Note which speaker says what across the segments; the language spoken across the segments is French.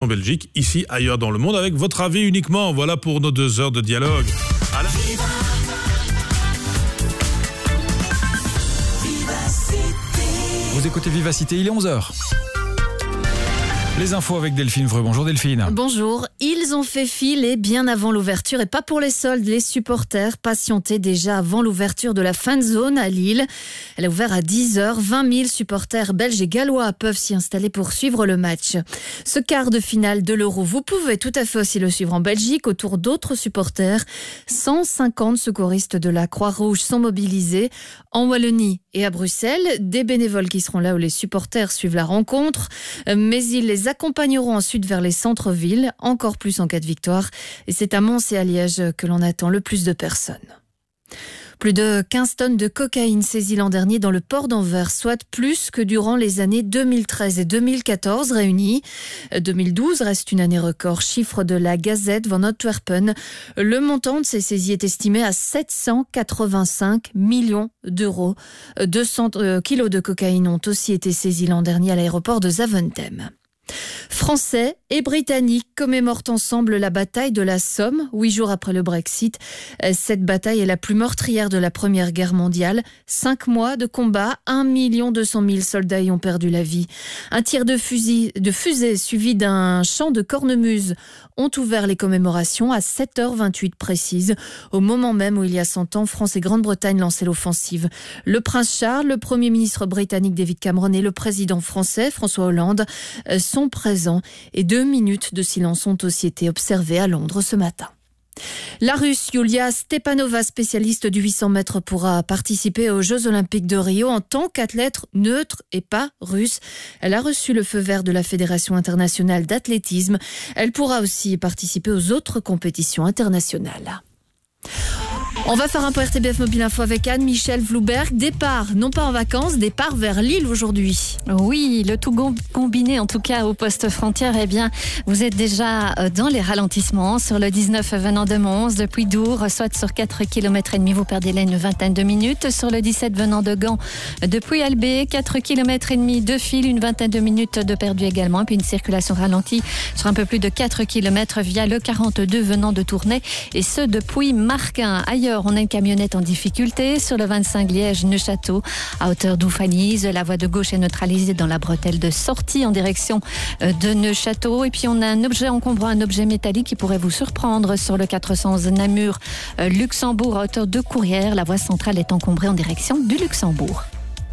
Speaker 1: en Belgique, ici, ailleurs dans le monde, avec votre avis uniquement. Voilà pour nos deux heures de dialogue. À la-
Speaker 2: Vous écoutez Vivacité, il est 11h. Les infos avec Delphine Vreux. Bonjour Delphine.
Speaker 3: Bonjour, ils ont fait filer bien avant l'ouverture et pas pour les soldes. Les supporters patientaient déjà avant l'ouverture de la fan zone à Lille. Elle a ouvert à 10h. 20 000 supporters belges et gallois peuvent s'y installer pour suivre le match. Ce quart de finale de l'Euro, vous pouvez tout à fait aussi le suivre en Belgique autour d'autres supporters. 150 secouristes de la Croix-Rouge sont mobilisés en Wallonie et à Bruxelles. Des bénévoles qui seront là où les supporters suivent la rencontre, mais ils les accompagneront ensuite vers les centres-villes, encore plus en cas de victoire. Et c'est à Mons et à Liège que l'on attend le plus de personnes. Plus de 15 tonnes de cocaïne saisies l'an dernier dans le port d'Anvers, soit plus que durant les années 2013 et 2014 réunies. 2012 reste une année record. Chiffre de la Gazette van Antwerpen. Le montant de ces saisies est estimé à 785 millions d'euros. 200 euh, kilos de cocaïne ont aussi été saisis l'an dernier à l'aéroport de Zaventem. Français et Britanniques commémorent ensemble la bataille de la Somme, huit jours après le Brexit. Euh, Cette bataille est la plus meurtrière de la Première Guerre mondiale. Cinq mois de combat, 1 200 000 soldats y ont perdu la vie. Un tir de, fusée suivi d'un chant de cornemuse ont ouvert les commémorations à 7h28 précises, au moment même où il y a 100 ans, France et Grande-Bretagne lançaient l'offensive. Le prince Charles, le premier ministre britannique David Cameron et le président français François Hollande euh, sont présents minutes de silence ont aussi été observées à Londres ce matin. La Russe Yulia Stepanova, spécialiste du 800 mètres, pourra participer aux Jeux Olympiques de Rio en tant qu'athlète neutre et pas russe. Elle a reçu le feu vert de la Fédération internationale d'athlétisme. Elle pourra aussi participer aux autres compétitions internationales. On va faire un peu RTBF Mobile Info avec Anne-Michel Vlouberg. Départ, non pas en vacances, départ vers Lille aujourd'hui.
Speaker 4: Oui, le tout combiné, en tout cas au poste frontière, eh bien, vous êtes déjà euh, dans les ralentissements sur le 19 venant de Mons, depuis Dour, soit sur 4 km et demi, vous perdez là une vingtaine de minutes. Sur le 17 venant de Gand, depuis Albé, 4 km et demi de fil, une vingtaine de minutes de perdu également, puis une circulation ralentie sur un peu plus de 4 km via le 42 venant de Tournai, et ce depuis Marquin. Ailleurs, on a une camionnette en difficulté sur le 25 Liège-Neuchâteau, à hauteur d'Ouffanise. La voie de gauche est neutralisée dans la bretelle de sortie en direction euh, de Neuchâteau. Et puis, on a un objet encombrant, un objet métallique qui pourrait vous surprendre sur le 400 Namur, euh, à hauteur de Courrières. La voie centrale est encombrée en direction du Luxembourg.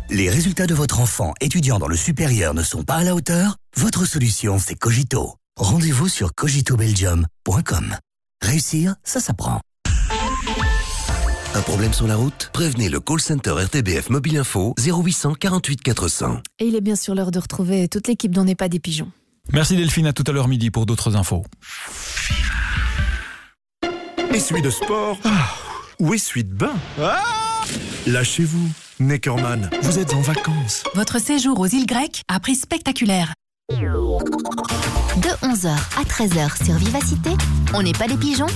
Speaker 5: Les résultats de votre enfant étudiant dans le supérieur ne sont pas à la hauteur? Votre solution, c'est Cogito. Rendez-vous sur cogitobelgium.com. Réussir, ça s'apprend. Un problème sur la route? Prévenez le call center RTBF Mobile Info 0800 48 400.
Speaker 3: Et il est bien sûr l'heure de retrouver toute l'équipe dont n'est pas des pigeons.
Speaker 2: Merci Delphine, à tout à l'heure midi pour d'autres infos.
Speaker 6: Essuie de sport ou essuie de bain? Lâchez-vous. Neckerman, vous êtes en vacances.
Speaker 7: Votre séjour aux îles grecques a pris spectaculaire.
Speaker 8: De 11h à 13h sur Vivacité, on n'est pas des pigeons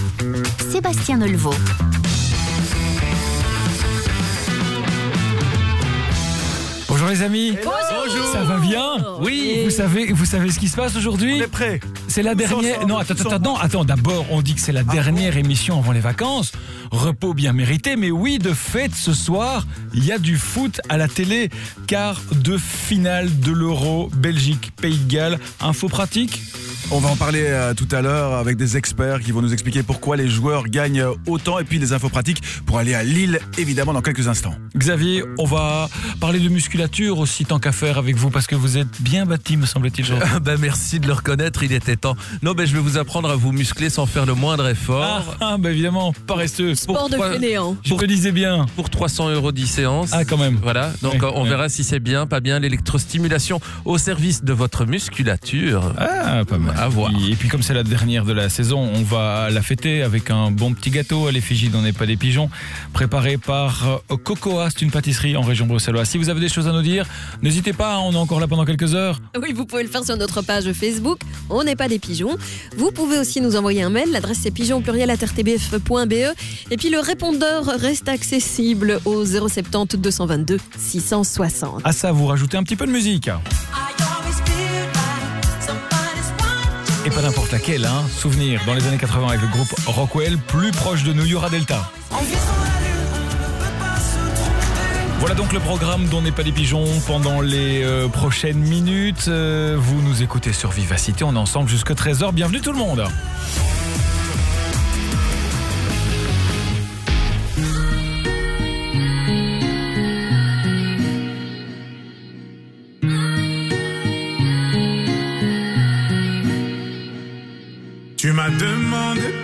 Speaker 8: Sébastien Nelvaux.
Speaker 2: Bonjour les amis. Ça va bien
Speaker 6: Oui.
Speaker 2: Vous savez, vous savez ce qui se passe aujourd'hui
Speaker 6: On est prêt.
Speaker 2: C'est la dernière. Non, attends, attends, attends, attends. D'abord, on dit que c'est la dernière émission avant les vacances. Repos bien mérité, mais oui, de fait, ce soir, il y a du foot à la télé. Quart de finale de l'Euro, Belgique, Pays de Galles. Info pratique
Speaker 6: On va en parler euh, tout à l'heure avec des experts qui vont nous expliquer pourquoi les joueurs gagnent autant et puis les infos pratiques pour aller à Lille, évidemment, dans quelques instants.
Speaker 2: Xavier, on va parler de musculature aussi, tant qu'à faire avec vous, parce que vous êtes bien bâti, me semble-t-il.
Speaker 9: Ben merci de le reconnaître, il était temps. Non, ben je vais vous apprendre à vous muscler sans faire le moindre
Speaker 2: Ah,
Speaker 9: effort.
Speaker 2: ah, bah évidemment, paresseux.
Speaker 3: Sport de
Speaker 9: trois-
Speaker 3: fainéant.
Speaker 2: Je te disais bien.
Speaker 9: Pour 300 euros 10 séances.
Speaker 2: Ah, quand même.
Speaker 9: Voilà, donc
Speaker 2: Oui,
Speaker 9: on
Speaker 2: oui.
Speaker 9: verra si c'est bien, pas bien. L'électrostimulation au service de votre musculature.
Speaker 2: Ah, pas mal.
Speaker 9: À voir.
Speaker 2: Et puis comme c'est la dernière de la saison, on va la fêter avec un bon petit gâteau à l'effigie d'On n'est pas des pigeons, préparé par euh, Cocoa, c'est une pâtisserie en région bruxelloise. Si vous avez des choses à nous dire, n'hésitez pas, on est encore là pendant quelques heures.
Speaker 10: Oui, vous pouvez le faire sur notre page Facebook. On n'est pas des pigeons. Vous pouvez aussi nous envoyer un mail. L'adresse c'est pigeon pluriel rtbf.be. Et puis le répondeur reste accessible au 070 222 660.
Speaker 2: À ça, vous rajoutez un petit peu de musique. Et pas n'importe laquelle, hein. Souvenir, dans les années 80 avec le groupe Rockwell, plus proche de nous, il y aura Delta. Voilà donc le programme dont n'est pas des pigeons pendant les euh, prochaines minutes. Euh, vous nous écoutez sur Vivacité, on est ensemble jusqu'à 13h. Bienvenue tout le monde.
Speaker 11: Tu m'as demandé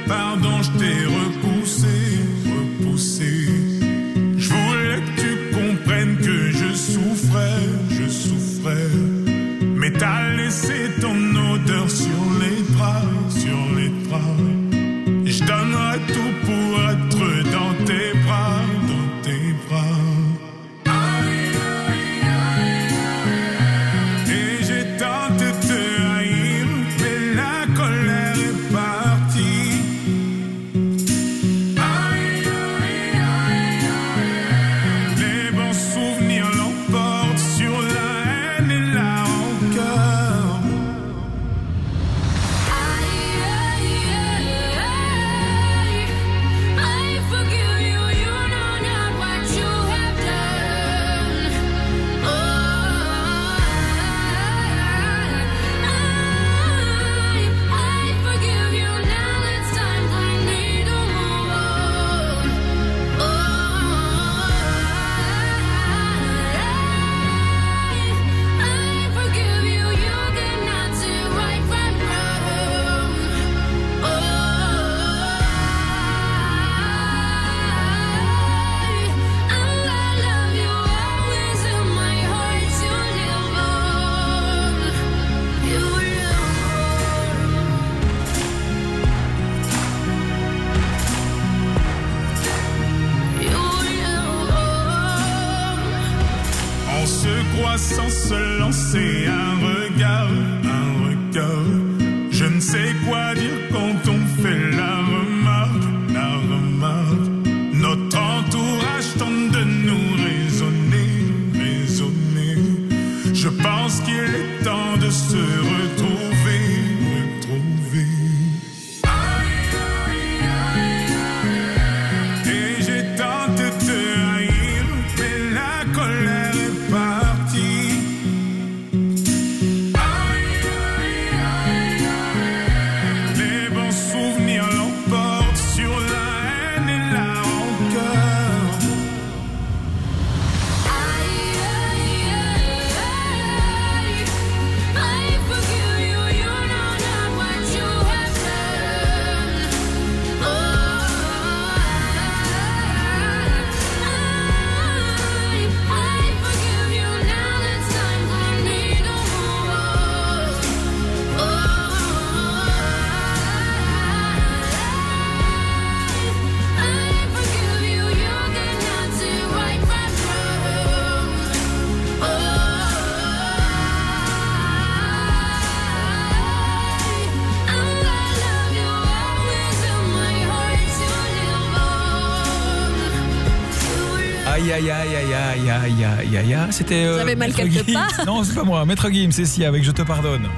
Speaker 2: C'était.
Speaker 10: Vous avez mal quelque
Speaker 2: Gims.
Speaker 10: part
Speaker 2: Non, c'est pas moi. Maître Gims, c'est si avec Je te pardonne.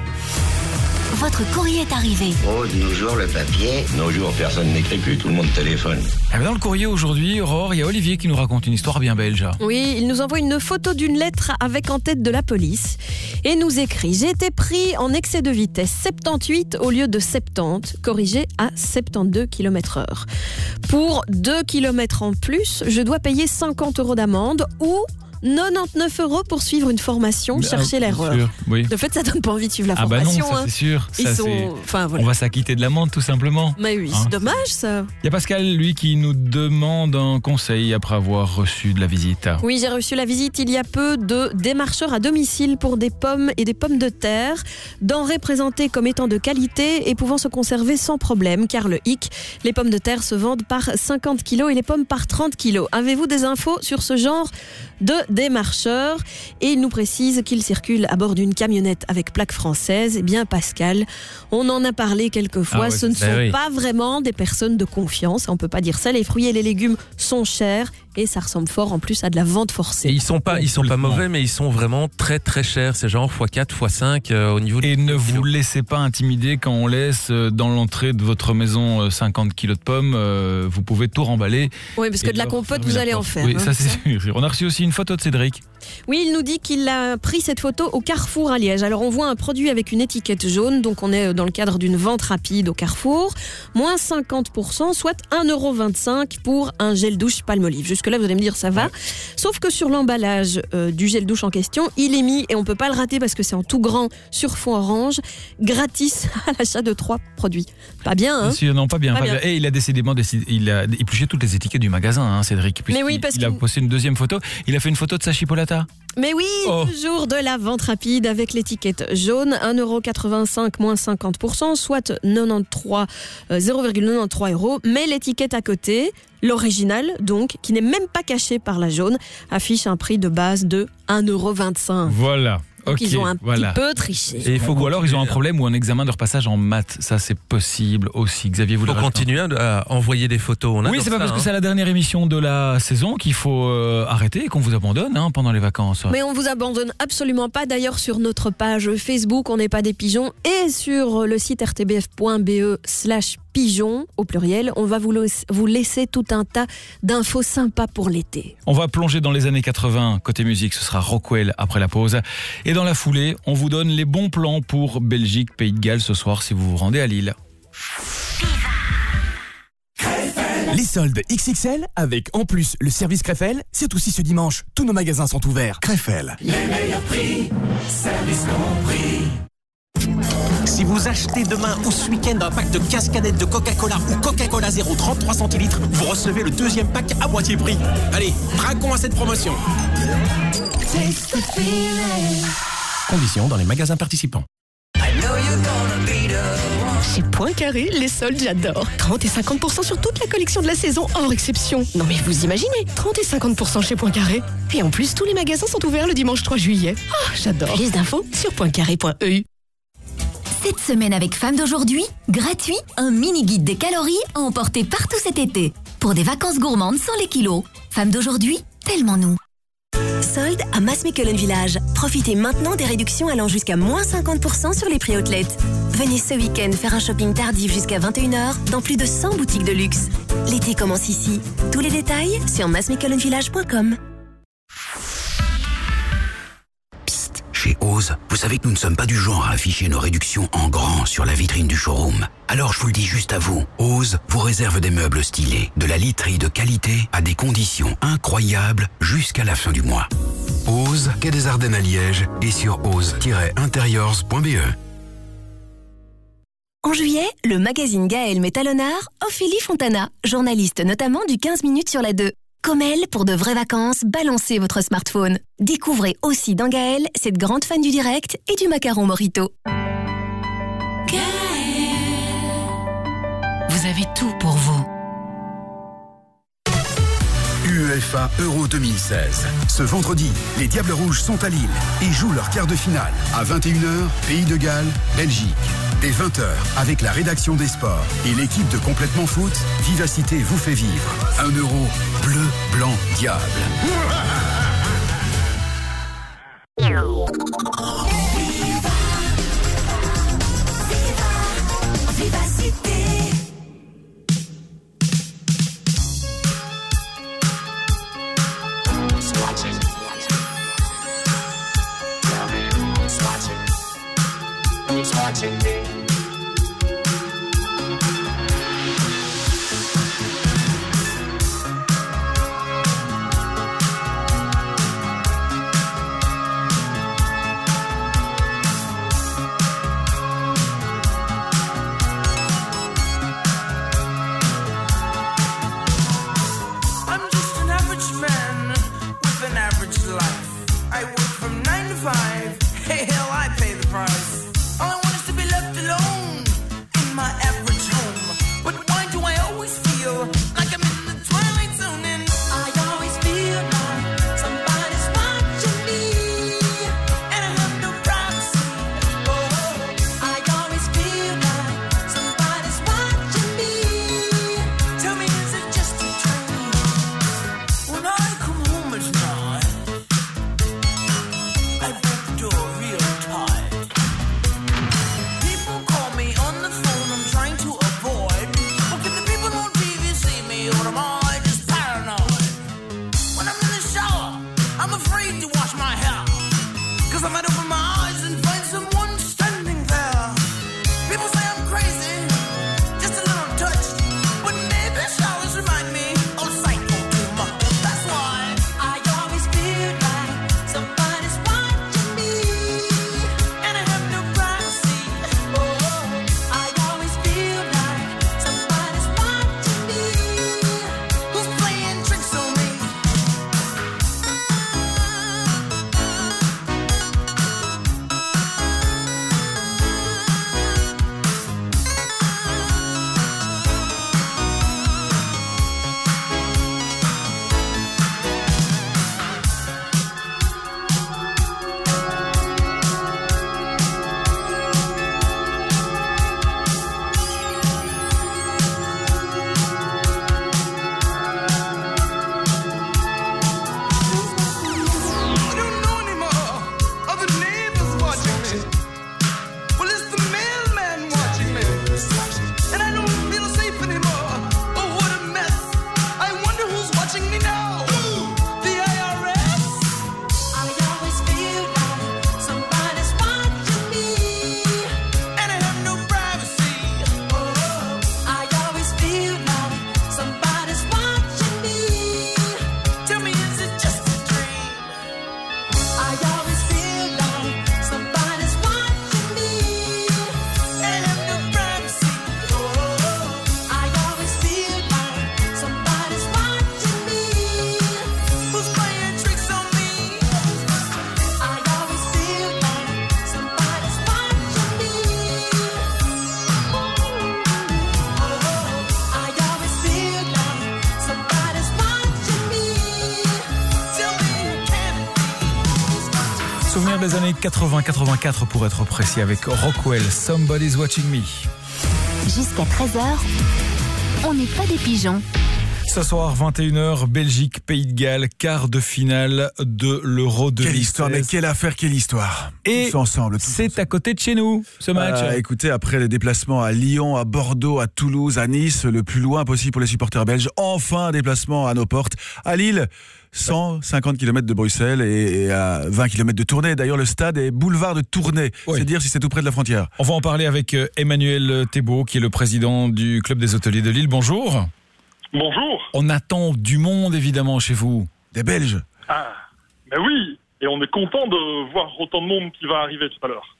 Speaker 12: Votre courrier est arrivé.
Speaker 13: Oh, de nos jours, le papier. Nos jours, personne n'écrit plus, tout le monde téléphone.
Speaker 2: Eh ben, Dans le courrier aujourd'hui, Aurore, il y a Olivier qui nous raconte une histoire bien belge.
Speaker 10: Oui, il nous envoie une photo d'une lettre avec en tête de la police et nous écrit J'ai été pris en excès de vitesse 78 au lieu de 70, corrigé à 72 km/h. Pour 2 km en plus, je dois payer 50 euros d'amende ou 99 euros pour suivre une formation,
Speaker 2: Ah,
Speaker 10: chercher
Speaker 2: bien
Speaker 10: l'erreur.
Speaker 2: oui.
Speaker 10: De fait, ça donne pas envie de suivre la
Speaker 2: Ah bah non,
Speaker 10: formation. hein.
Speaker 2: c'est sûr.
Speaker 10: Ils
Speaker 2: Ça,
Speaker 10: sont- enfin, voilà.
Speaker 2: On va s'acquitter de l'amende tout simplement.
Speaker 10: Mais oui,
Speaker 2: Hein.
Speaker 10: c'est dommage ça.
Speaker 2: Il y a Pascal, lui, qui nous demande un conseil après avoir reçu de la visite.
Speaker 10: Oui, j'ai reçu la visite il y a peu de démarcheurs à domicile pour des pommes et des pommes de terre, denrées présentées comme étant de qualité et pouvant se conserver sans problème, car le hic, les pommes de terre se vendent par 50 kilos et les pommes par 30 kilos. Avez-vous des infos sur ce genre de des marcheurs et il nous précise qu'il circule à bord d'une camionnette avec plaque française. Eh bien, Pascal, on en a parlé quelques fois.
Speaker 9: Ah ouais,
Speaker 10: Ce ne sont
Speaker 9: oui.
Speaker 10: pas vraiment des personnes de confiance. On peut pas dire ça. Les fruits et les légumes sont chers et ça ressemble fort en plus à de la vente
Speaker 9: Et
Speaker 10: forcée.
Speaker 9: ils sont pas, ils sont pas mauvais, mais ils sont vraiment très très chers. C'est genre x4, x5 euh, au niveau.
Speaker 2: Et ne vous laissez pas intimider quand on laisse euh, dans l'entrée de votre maison euh, 50 kilos de pommes. euh, Vous pouvez tout remballer.
Speaker 10: Oui, parce que de la compote, vous allez en faire.
Speaker 2: Oui,
Speaker 10: hein.
Speaker 2: ça c'est sûr. On a reçu aussi une photo Cédric.
Speaker 10: Oui, il nous dit qu'il a pris cette photo au Carrefour à Liège. Alors on voit un produit avec une étiquette jaune, donc on est dans le cadre d'une vente rapide au Carrefour. Moins 50%, soit 1,25€ pour un gel douche Palmolive. Jusque-là, vous allez me dire ça va. Sauf que sur l'emballage euh, du gel douche en question, il est mis, et on peut pas le rater parce que c'est en tout grand sur fond orange, gratis à l'achat de trois produits. Pas bien, hein?
Speaker 2: Monsieur, non, pas bien.
Speaker 10: Pas
Speaker 2: pas
Speaker 10: bien.
Speaker 2: bien. Et il a décidément décidé, il a épluché toutes les étiquettes du magasin, hein, Cédric.
Speaker 10: Mais oui, parce
Speaker 2: il a
Speaker 10: qu'il-
Speaker 2: posté une deuxième photo. Il a fait une photo de sa chipolata.
Speaker 10: Mais oui,
Speaker 2: Oh.
Speaker 10: toujours de la vente rapide avec l'étiquette jaune, 1,85€ moins 50%, soit 93, euh, 0,93 euros. Mais l'étiquette à côté, l'original donc, qui n'est même pas caché par la jaune, affiche un prix de base de 1,25€.
Speaker 2: Voilà.
Speaker 10: Donc ils ont un
Speaker 2: voilà.
Speaker 10: petit peu triché.
Speaker 9: Et il faut
Speaker 2: ou alors ils ont un problème ou un examen de repassage en maths. Ça c'est possible aussi. Xavier, vous
Speaker 9: faut continuer à envoyer des photos. On
Speaker 2: Oui, c'est pas parce que
Speaker 9: hein.
Speaker 2: c'est la dernière émission de la saison qu'il faut euh, arrêter et qu'on vous abandonne hein, pendant les vacances.
Speaker 10: Mais on vous abandonne absolument pas. D'ailleurs, sur notre page Facebook, on n'est pas des pigeons, et sur le site rtbf.be slash pigeons, au pluriel, on va vous laisser, vous laisser tout un tas d'infos sympas pour l'été.
Speaker 2: On va plonger dans les années 80. Côté musique, ce sera Rockwell après la pause. Et dans la foulée, on vous donne les bons plans pour Belgique, Pays de Galles ce soir si vous vous rendez à Lille.
Speaker 14: Les soldes XXL avec en plus le service Crefel, c'est aussi ce dimanche. Tous nos magasins sont ouverts. Crefel.
Speaker 15: Les meilleurs prix, service compris.
Speaker 16: Si vous achetez demain ou ce week-end un pack de 15 canettes de Coca-Cola ou Coca-Cola 0 33 centilitres, vous recevez le deuxième pack à moitié prix. Allez, traquons à cette promotion. Conditions dans les magasins participants.
Speaker 17: Chez Poincaré, les soldes, j'adore. 30 et 50% sur toute la collection de la saison, hors exception. Non mais vous imaginez, 30 et 50% chez Poincaré. Et en plus, tous les magasins sont ouverts le dimanche 3 juillet. Ah, j'adore. Plus d'infos sur poincaré.eu.
Speaker 18: Cette semaine avec Femmes d'aujourd'hui, gratuit, un mini guide des calories à emporter partout cet été. Pour des vacances gourmandes sans les kilos. Femmes d'aujourd'hui, tellement nous.
Speaker 8: Solde à Massmechelen Village. Profitez maintenant des réductions allant jusqu'à moins 50% sur les prix outlet. Venez ce week-end faire un shopping tardif jusqu'à 21h dans plus de 100 boutiques de luxe. L'été commence ici. Tous les détails sur massmechelenvillage.com.
Speaker 5: Vous savez que nous ne sommes pas du genre à afficher nos réductions en grand sur la vitrine du showroom. Alors je vous le dis juste à vous, Ose vous réserve des meubles stylés, de la literie de qualité à des conditions incroyables jusqu'à la fin du mois. Ose, quai des Ardennes à Liège et sur ose-interiors.be.
Speaker 8: En juillet, le magazine Gaël Métalonard Ophélie Fontana, journaliste notamment du 15 minutes sur la 2. Comme elle, pour de vraies vacances, balancez votre smartphone. Découvrez aussi dans Gaël cette grande fan du direct et du macaron Morito.
Speaker 19: Vous avez tout pour vous.
Speaker 20: UEFA Euro 2016. Ce vendredi, les Diables Rouges sont à Lille et jouent leur quart de finale. À 21h, Pays de Galles, Belgique. Dès 20h, avec la rédaction des sports et l'équipe de Complètement Foot, Vivacité vous fait vivre. Un euro bleu, blanc, diable.
Speaker 15: Watching me.
Speaker 2: my head. 80-84 pour être précis avec Rockwell, Somebody's Watching Me.
Speaker 12: Jusqu'à 13h, on n'est pas des pigeons.
Speaker 2: Ce soir, 21h, Belgique, Pays de Galles, quart de finale de l'Euro 2016.
Speaker 6: Quelle histoire, mais quelle affaire, quelle histoire.
Speaker 2: Et
Speaker 6: Tous ensemble. tous
Speaker 2: c'est à côté de chez nous, ce match.
Speaker 6: Euh, écoutez, après les déplacements à Lyon, à Bordeaux, à Toulouse, à Nice, le plus loin possible pour les supporters belges, enfin un déplacement à nos portes, à Lille. 150 km de Bruxelles et à 20 km de Tournai. D'ailleurs, le stade est boulevard de Tournai. C'est dire si c'est tout près de la frontière.
Speaker 2: On va en parler avec euh, Emmanuel Thébault, qui est le président du club des hôteliers de Lille. Bonjour.
Speaker 21: Bonjour.
Speaker 2: On attend du monde, évidemment, chez vous.
Speaker 6: Des Belges.
Speaker 21: Ah, ben oui, et on est content de voir autant de monde qui va arriver tout à l'heure.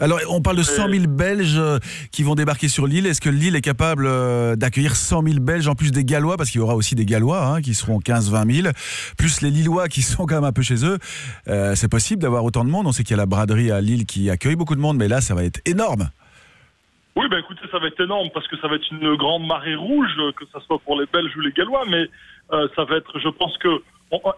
Speaker 6: Alors, on parle de 100 000 Belges euh, qui vont débarquer sur l'île. Est-ce que l'île est capable euh, d'accueillir 100 000 Belges en plus des Gallois? Parce qu'il y aura aussi des Gallois hein, qui seront 15-20 000, plus les Lillois qui sont quand même un peu chez eux. Euh, c'est possible d'avoir autant de monde. On sait qu'il y a la braderie à Lille qui accueille beaucoup de monde, mais là, ça va être énorme.
Speaker 21: Oui, ben écoutez, ça va être énorme parce que ça va être une grande marée rouge, euh, que ce soit pour les Belges ou les Gallois, mais euh, ça va être, je pense que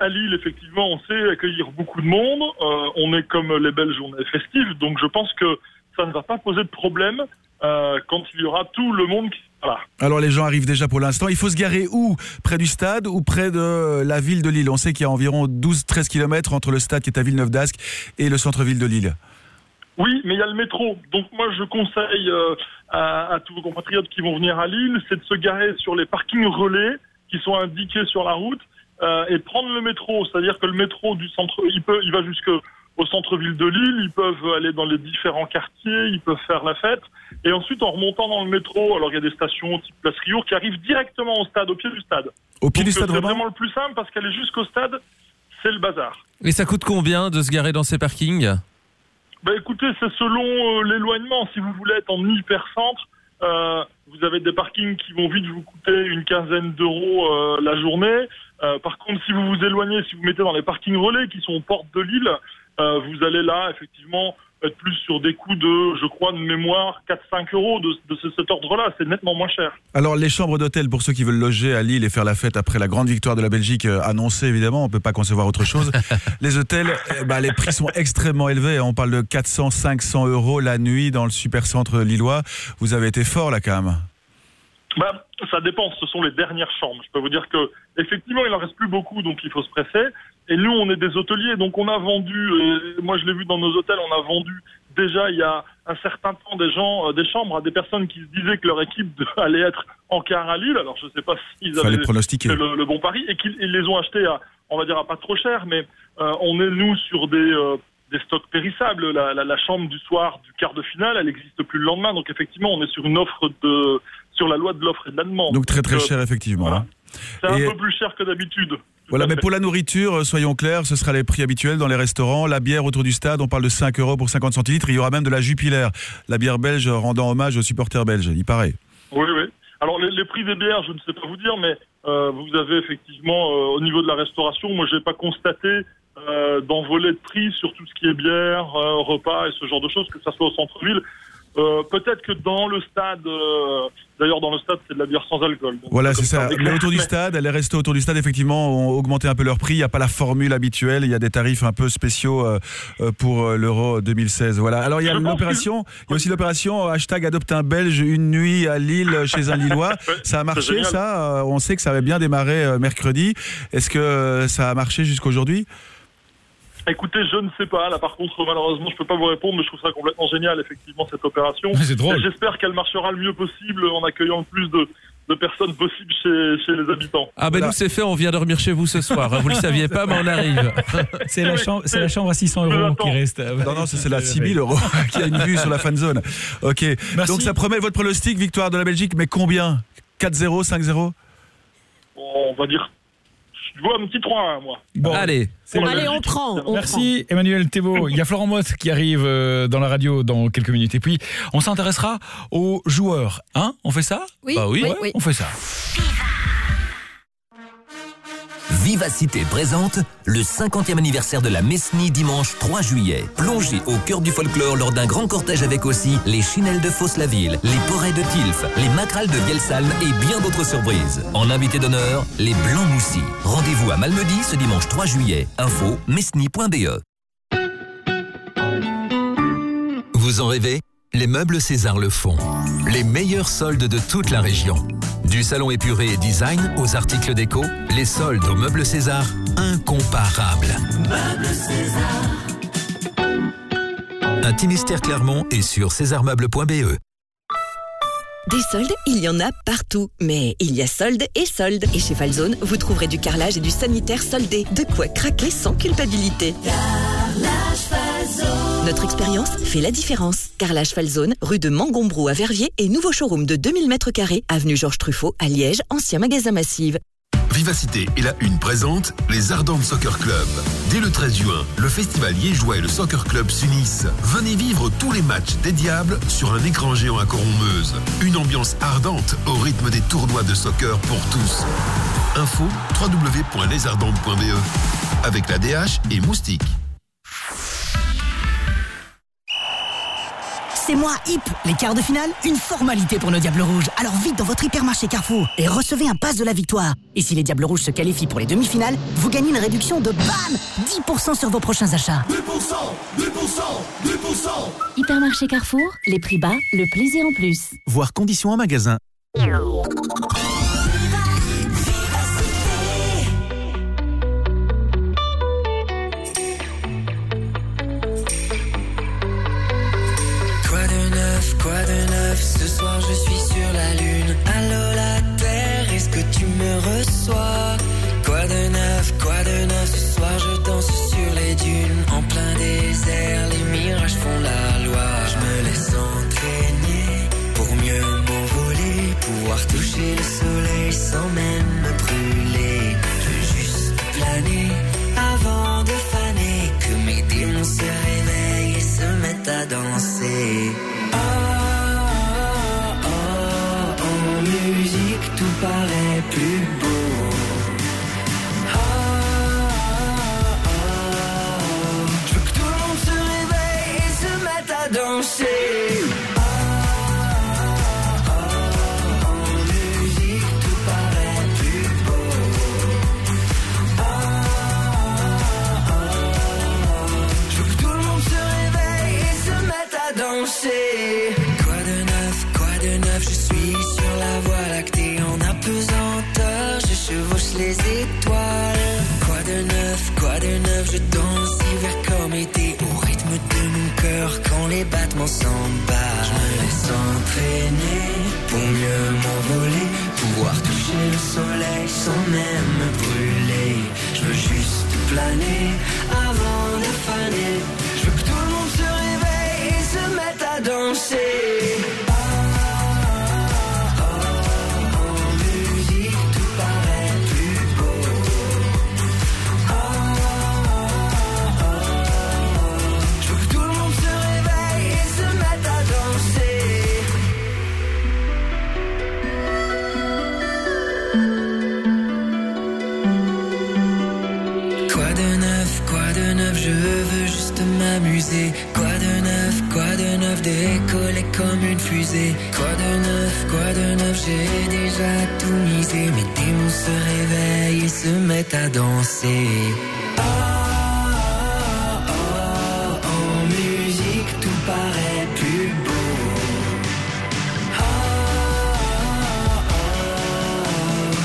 Speaker 21: à Lille, effectivement, on sait accueillir beaucoup de monde. Euh, on est comme les Belges, on est festif, donc je pense que ça ne va pas poser de problème quand il y aura tout le monde qui sera là.
Speaker 6: Alors, les gens arrivent déjà pour l'instant. Il faut se garer où? Près du stade ou près de la ville de Lille? On sait qu'il y a environ 12-13 km entre le stade qui est à Villeneuve-d'Ascq et le centre-ville de Lille.
Speaker 21: Oui, mais il y a le métro. Donc moi, je conseille euh, à, à tous vos compatriotes qui vont venir à Lille, c'est de se garer sur les parkings relais qui sont indiqués sur la route euh, et de prendre le métro. C'est-à-dire que le métro du centre, il peut, il va jusque au centre-ville de Lille. Ils peuvent aller dans les différents quartiers, ils peuvent faire la fête. Et ensuite, en remontant dans le métro, alors il y a des stations type Place Riour qui arrivent directement au stade, au pied du stade.
Speaker 6: Au pied
Speaker 21: Donc,
Speaker 6: du stade,
Speaker 21: C'est
Speaker 6: vraiment
Speaker 21: vraiment le plus simple parce qu'aller jusqu'au stade, c'est le bazar.
Speaker 22: Et ça coûte combien de se garer dans ces parkings?
Speaker 21: Bah écoutez, c'est selon euh, l'éloignement. Si vous voulez être en hyper-centre, euh, vous avez des parkings qui vont vite vous coûter une quinzaine d'euros euh, la journée. Euh, par contre, si vous vous éloignez, si vous mettez dans les parkings relais qui sont aux portes de l'île, euh, vous allez là, effectivement, être plus sur des coûts de, je crois, de mémoire, 4-5 euros de, de ce- cet ordre-là. C'est nettement moins cher.
Speaker 6: Alors les chambres d'hôtel pour ceux qui veulent loger à Lille et faire la fête après la grande victoire de la Belgique euh, annoncée évidemment, on peut pas concevoir autre chose. les hôtels, euh, bah, les prix sont extrêmement élevés. On parle de 400, 500 euros la nuit dans le supercentre lillois. Vous avez été fort là quand même.
Speaker 21: Bah, ça dépend. Ce sont les dernières chambres. Je peux vous dire que effectivement, il en reste plus beaucoup, donc il faut se presser. Et nous, on est des hôteliers, donc on a vendu. euh, moi, je l'ai vu dans nos hôtels, on a vendu déjà il y a un certain temps des gens, euh, des chambres à des personnes qui se disaient que leur équipe allait être en quart à Lille. Alors, je sais pas s'ils avaient
Speaker 6: pronostiquer.
Speaker 21: fait le, le bon pari et qu'ils ils les ont achetés à, on va dire, à pas trop cher, mais euh, on est nous sur des euh, des stocks périssables. La, la, la chambre du soir du quart de finale, elle n'existe plus le lendemain. Donc effectivement, on est sur une offre de sur la loi de l'offre et de la demande.
Speaker 6: Donc très très
Speaker 21: euh,
Speaker 6: cher effectivement. hein.
Speaker 21: C'est un peu plus cher que d'habitude.
Speaker 6: Voilà, mais pour la nourriture, euh, soyons clairs, ce sera les prix habituels dans les restaurants. La bière autour du stade, on parle de 5 euros pour 50 centilitres. Il y aura même de la Jupiler, la bière belge rendant hommage aux supporters belges, il paraît.
Speaker 21: Oui, oui. Alors les, les prix des bières, je ne sais pas vous dire, mais euh, vous avez effectivement euh, au niveau de la restauration, moi j'ai pas constaté euh, d'envolée de prix sur tout ce qui est bière, repas et ce genre de choses, que ça soit au centre-ville. Euh, Peut-être que dans le stade, euh, d'ailleurs dans le stade c'est de la bière sans alcool. Donc,
Speaker 6: Voilà, c'est ça.
Speaker 21: est
Speaker 6: Mais autour du stade, les restos autour du stade, effectivement, ont augmenté un peu leur prix. Il n'y a pas la formule habituelle. Il y a des tarifs un peu spéciaux euh, euh, pour euh, l'Euro 2016. Voilà. Alors, il y a l'opération, il y a aussi l'opération hashtag adopte un Belge une nuit à Lille chez un Lillois. Ça a marché, ça. On sait que ça avait bien démarré mercredi. Est-ce que ça a marché jusqu'aujourd'hui?
Speaker 21: Écoutez, je ne sais pas. Là, par contre, malheureusement, je peux pas vous répondre, mais je trouve ça complètement génial, effectivement, cette opération.
Speaker 2: C'est drôle.
Speaker 21: Et J'espère qu'elle marchera le mieux possible en accueillant le plus de, de personnes possible chez, chez les habitants.
Speaker 22: Ah ben nous c'est fait, on vient dormir chez vous ce soir. hein. Vous le saviez pas, mais on arrive.
Speaker 2: C'est la, chambre, la chambre à 600 euros qui reste.
Speaker 6: Non, non, c'est la 6000 euros qui a une vue sur la fan zone. Ok.
Speaker 2: Merci.
Speaker 6: Donc, ça promet votre pronostic, victoire de la Belgique, mais combien? 4-0, 5-0
Speaker 21: On va dire, je vois un petit 3 moi.
Speaker 2: Bon,
Speaker 22: Allez.
Speaker 21: la
Speaker 10: Allez, on prend. On
Speaker 2: Merci Emmanuel Thébault. Il y a Florent Motte qui arrive euh, dans la radio dans quelques minutes. Et puis, on s'intéressera aux joueurs. Hein? On fait ça?
Speaker 10: Oui,
Speaker 22: Bah oui.
Speaker 10: oui,
Speaker 2: Ouais,
Speaker 10: oui.
Speaker 2: On fait ça.
Speaker 23: Vivacité présente le 50e anniversaire de la Messnie dimanche 3 juillet. Plongez au cœur du folklore lors d'un grand cortège avec aussi les chinelles de Fosse-la-Ville, les porrets de Tilf, les macrales de Vielsalm et bien d'autres surprises. En invité d'honneur, les Blancs Moussis. Rendez-vous à Malmedy ce dimanche 3 juillet. Info messny.be. Vous en rêvez? Les meubles César le font. Les meilleurs soldes de toute la région. Du salon épuré et design aux articles déco, les soldes aux meubles César, incomparables.
Speaker 24: Meubles César.
Speaker 23: Un Timistère Clermont est sur césarmeubles.be.
Speaker 8: Des soldes, il y en a partout. Mais il y a soldes et soldes. Et chez Falzone, vous trouverez du carrelage et du sanitaire soldé. De quoi craquer sans culpabilité.
Speaker 24: Carrelage Falzone.
Speaker 8: Notre expérience fait la différence. Carrelage Falzone, rue de Mangombrou à Verviers et nouveau showroom de 2000 m2, avenue Georges Truffaut à Liège, ancien magasin Massive.
Speaker 20: Vivacité et la Une présente les Ardentes Soccer Club. Dès le 13 juin, le festival liégeois et le Soccer Club s'unissent. Venez vivre tous les matchs des Diables sur un écran géant à Corommeuse. Une ambiance ardente au rythme des tournois de soccer pour tous. Info www.lesardentes.be avec la DH et Moustique.
Speaker 25: C'est moi, Hip. Les quarts de finale, une formalité pour nos Diables Rouges. Alors vite dans votre hypermarché Carrefour et recevez un pass de la victoire. Et si les Diables Rouges se qualifient pour les demi-finales, vous gagnez une réduction de BAM 10% sur vos prochains achats.
Speaker 24: 2%, 2%, 2%.
Speaker 4: Hypermarché Carrefour, les prix bas, le plaisir en plus.
Speaker 16: Voir conditions en magasin.
Speaker 26: Soir je suis sur la lune. Allô la terre, est-ce que tu me reçois? Quoi de neuf, quoi de neuf Ce soir je danse sur les dunes. En plein désert, les mirages font la loi. Je me laisse entraîner Pour mieux m'envoler Pouvoir toucher le soleil sans même me brûler. Je veux juste planer Avant de faner Que mes démons se réveillent et se mettent à danser Oh, oh, oh, je veux que tout le monde se réveille et se mette à danser. Danse hiver comme été au rythme de mon cœur quand les battements s'embarquent. Je me laisse pour mieux m'envoler, pouvoir toucher le soleil sans même me brûler. Je veux juste planer avant de faner. Je veux que tout le monde se réveille et se mette à danser. Quoi de neuf, quoi de neuf, décoller comme une fusée. Quoi de neuf, quoi de neuf, j'ai déjà tout misé. Mes démons se réveillent et se mettent à danser. Ah, ah, en musique, tout paraît plus beau.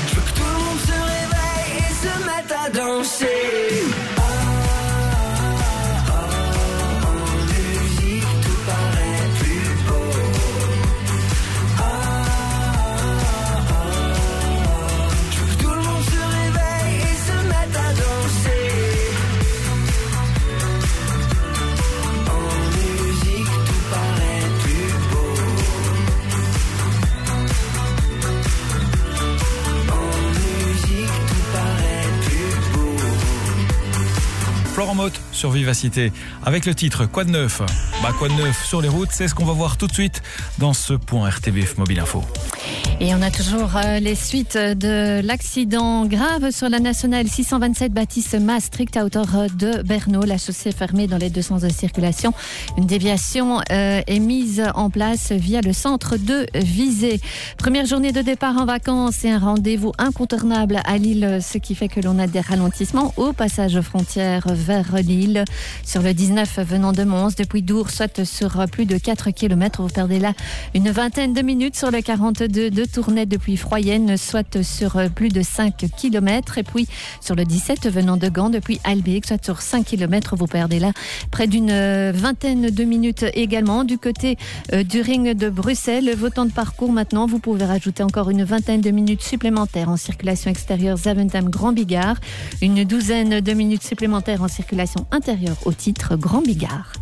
Speaker 26: Je veux que tout se réveille et se mette à danser.
Speaker 2: Sur Vivacité avec le titre Quoi de neuf Bah quoi de neuf sur les routes, c'est ce qu'on va voir tout de suite dans ce point RTBF Mobile Info.
Speaker 4: Et on a toujours euh, les suites de l'accident grave sur la nationale 627 Baptiste Maastricht à hauteur de Berno. La chaussée est fermée dans les deux sens de circulation. Une déviation euh, est mise en place via le centre de Visée. Première journée de départ en vacances et un rendez-vous incontournable à Lille, ce qui fait que l'on a des ralentissements au passage frontière vers Lille. Sur le 19 venant de Mons, depuis Dour, soit sur plus de 4 km, vous perdez là une vingtaine de minutes sur le 42 de Tournai depuis Froyenne, soit sur plus de 5 km. Et puis sur le 17 venant de Gand depuis Albic, soit sur 5 km, vous perdez là près d'une vingtaine de minutes également. Du côté euh, du ring de Bruxelles, vos temps de parcours maintenant, vous pouvez rajouter encore une vingtaine de minutes supplémentaires en circulation extérieure Zaventem Grand Bigard, une douzaine de minutes supplémentaires en circulation intérieure au titre Grand Bigard.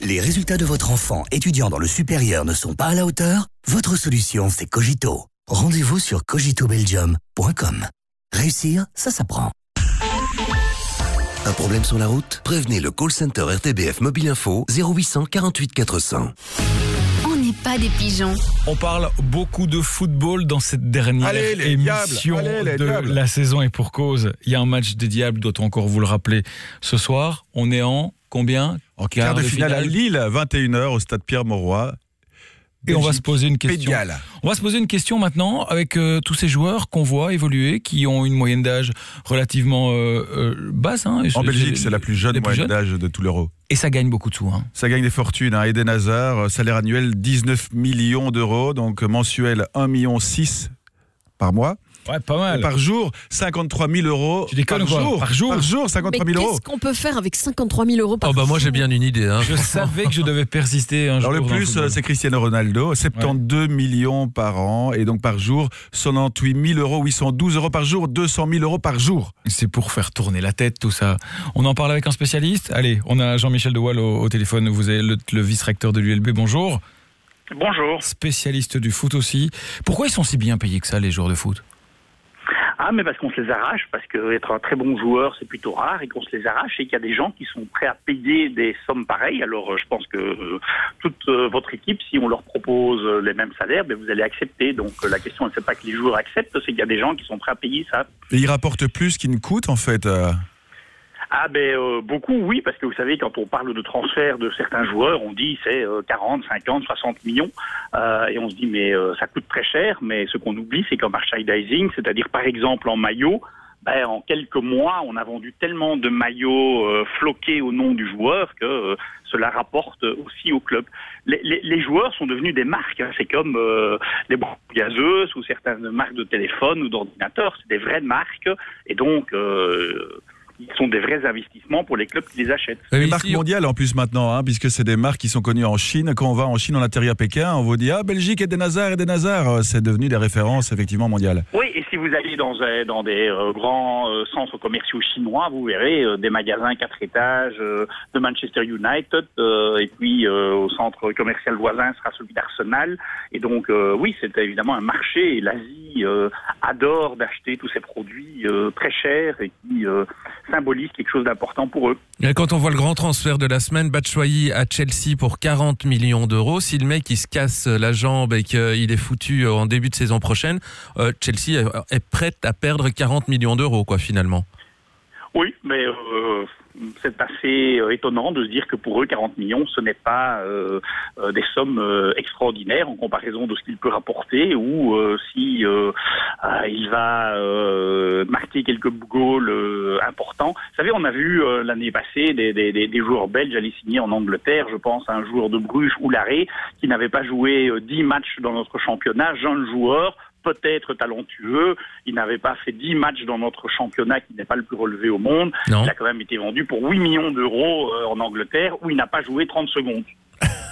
Speaker 5: Les résultats de votre enfant étudiant dans le supérieur ne sont pas à la hauteur? Votre solution, c'est Cogito. Rendez-vous sur cogitobelgium.com. Réussir, ça s'apprend. Un problème sur la route? Prévenez le call center RTBF Mobile Info 0800 48 400.
Speaker 12: On n'est pas des pigeons.
Speaker 2: On parle beaucoup de football dans cette dernière
Speaker 6: Allez, les
Speaker 2: émission
Speaker 6: diables, allez, les
Speaker 2: de
Speaker 6: diables.
Speaker 2: la saison et pour cause. Il y a un match des Diables, doit-on encore vous le rappeler ce soir? On est en combien?
Speaker 6: En quart de finale à Lille, 21h au stade Pierre-Mauroy.
Speaker 2: Et on va se poser une question. On va se poser une question maintenant avec euh, tous ces joueurs qu'on voit évoluer, qui ont une moyenne d'âge relativement euh, euh, basse. hein.
Speaker 6: En Belgique, c'est la plus jeune
Speaker 2: plus
Speaker 6: moyenne d'âge de tout l'euro.
Speaker 2: Et ça gagne beaucoup de sous. hein.
Speaker 6: Ça gagne des fortunes. Hein. Eden Hazard, salaire annuel 19 millions d'euros, donc mensuel 1,6 million par mois.
Speaker 2: Ouais, pas mal.
Speaker 6: Et par jour, 53 000 euros.
Speaker 2: Tu déconnes
Speaker 6: par,
Speaker 2: quoi
Speaker 6: jour.
Speaker 2: Par jour
Speaker 6: Par jour,
Speaker 10: Mais
Speaker 6: 53 000 euros.
Speaker 10: qu'est-ce qu'on peut faire avec 53 000 euros par
Speaker 22: Oh bah moi j'ai bien une idée. Hein.
Speaker 2: Je savais que je devais persister un
Speaker 6: Alors
Speaker 2: jour.
Speaker 6: le
Speaker 2: dans
Speaker 6: plus, c'est Cristiano Ronaldo, 72 millions par an, et donc par jour, 98 000 euros, 812 euros par jour, 200 000 euros par jour.
Speaker 2: C'est pour faire tourner la tête, tout ça. On en parle avec un spécialiste. Allez, on a Jean-Michel Dewal au, au téléphone. Vous êtes le, le vice-recteur de l'ULB. Bonjour.
Speaker 27: Bonjour.
Speaker 2: Spécialiste du foot aussi. Pourquoi ils sont si bien payés que ça, les joueurs de foot?
Speaker 27: Mais parce qu'on se les arrache, parce qu'être un très bon joueur, c'est plutôt rare, et qu'on se les arrache, et qu'il y a des gens qui sont prêts à payer des sommes pareilles. Alors, euh, je pense que euh, toute euh, votre équipe, si on leur propose les mêmes salaires, ben, vous allez accepter. Donc, la question, c'est pas que les joueurs acceptent, c'est qu'il y a des gens qui sont prêts à payer ça.
Speaker 6: Et il rapporte plus qu'il ne coûte, en fait. Euh.
Speaker 27: Ah ben euh, beaucoup oui parce que vous savez quand on parle de transfert de certains joueurs on dit c'est euh, 40, 50, 60 millions Euh, et on se dit mais euh, ça coûte très cher mais ce qu'on oublie c'est qu'en merchandising c'est-à-dire par exemple en maillot ben, en quelques mois on a vendu tellement de maillots euh, floqués au nom du joueur que euh, cela rapporte aussi au club. Les, les- les joueurs sont devenus des marques. hein. C'est comme euh, les gazeuses ou certaines marques de téléphone ou d'ordinateur. C'est des vraies marques et donc euh, ils sont des vrais investissements pour les clubs qui les achètent.
Speaker 6: Les marques mondiales en plus maintenant, hein, puisque c'est des marques qui sont connues en Chine. Quand on va en Chine, on atterrit à Pékin, on vous dit Ah, Belgique et des Nazars et des Nazars. C'est devenu des références effectivement mondiales.
Speaker 27: Oui, et si vous allez dans, euh, dans des euh, grands euh, centres commerciaux chinois, vous verrez euh, des magasins quatre étages euh, de Manchester United, euh, et puis euh, au centre commercial voisin sera celui d'Arsenal. Et donc, euh, oui, c'est évidemment un marché, et l'Asie euh, adore d'acheter tous ces produits euh, très chers et qui euh, symbolisent quelque chose d'important pour eux.
Speaker 22: Et Quand on voit le grand transfert de la semaine, Batshuayi à Chelsea pour 40 millions d'euros, si le mec il se casse la jambe et qu'il est foutu en début de saison prochaine, euh, Chelsea est prête à perdre 40 millions d'euros quoi finalement.
Speaker 27: Oui, mais euh, c'est assez euh, étonnant de se dire que pour eux, 40 millions, ce n'est pas euh, euh, des sommes euh, extraordinaires en comparaison de ce qu'il peut rapporter ou euh, si il va marquer quelques goals importants. Vous savez, on a vu l'année passée des, des, des, joueurs belges aller signer en Angleterre. Je pense à un joueur de Bruges ou Larré qui n'avait pas joué euh, 10 matchs dans notre championnat, jeune joueur peut-être talentueux. Il n'avait pas fait 10 matchs dans notre championnat qui n'est pas le plus relevé au monde.
Speaker 22: Non.
Speaker 27: Il a quand même été vendu pour 8 millions d'euros euh, en Angleterre où il n'a pas joué 30 secondes.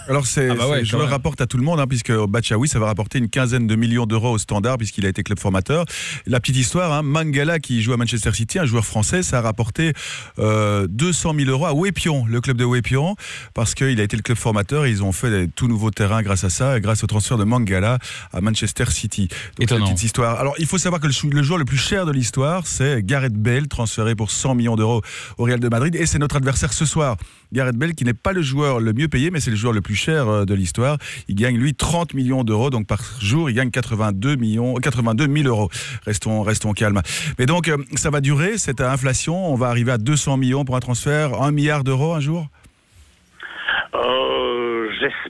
Speaker 6: Alors, c'est
Speaker 2: Ah bah ouais,
Speaker 6: joueurs
Speaker 2: même.
Speaker 6: rapportent à tout le monde, hein, puisque Bachaoui, ça va rapporter une quinzaine de millions d'euros au standard, puisqu'il a été club formateur. La petite histoire, hein, Mangala, qui joue à Manchester City, un joueur français, ça a rapporté euh, 200 000 euros à Wépion, le club de Wépion, parce qu'il a été le club formateur. Et ils ont fait des tout nouveaux terrains grâce à ça, grâce au transfert de Mangala à Manchester City. Donc,
Speaker 2: Étonnant.
Speaker 6: petite histoire. Alors, il faut savoir que le, le joueur le plus cher de l'histoire, c'est Gareth Bale, transféré pour 100 millions d'euros au Real de Madrid, et c'est notre adversaire ce soir. Gareth Bale, qui n'est pas le joueur le mieux payé, mais c'est le joueur le plus cher euh, de l'histoire. Il gagne, lui, 30 millions d'euros. Donc, par jour, il gagne 82 millions, 82 000 euros. Restons, restons calmes. Mais donc, euh, ça va durer, cette inflation. On va arriver à 200 millions pour un transfert, 1 milliard d'euros un jour?
Speaker 27: Euh,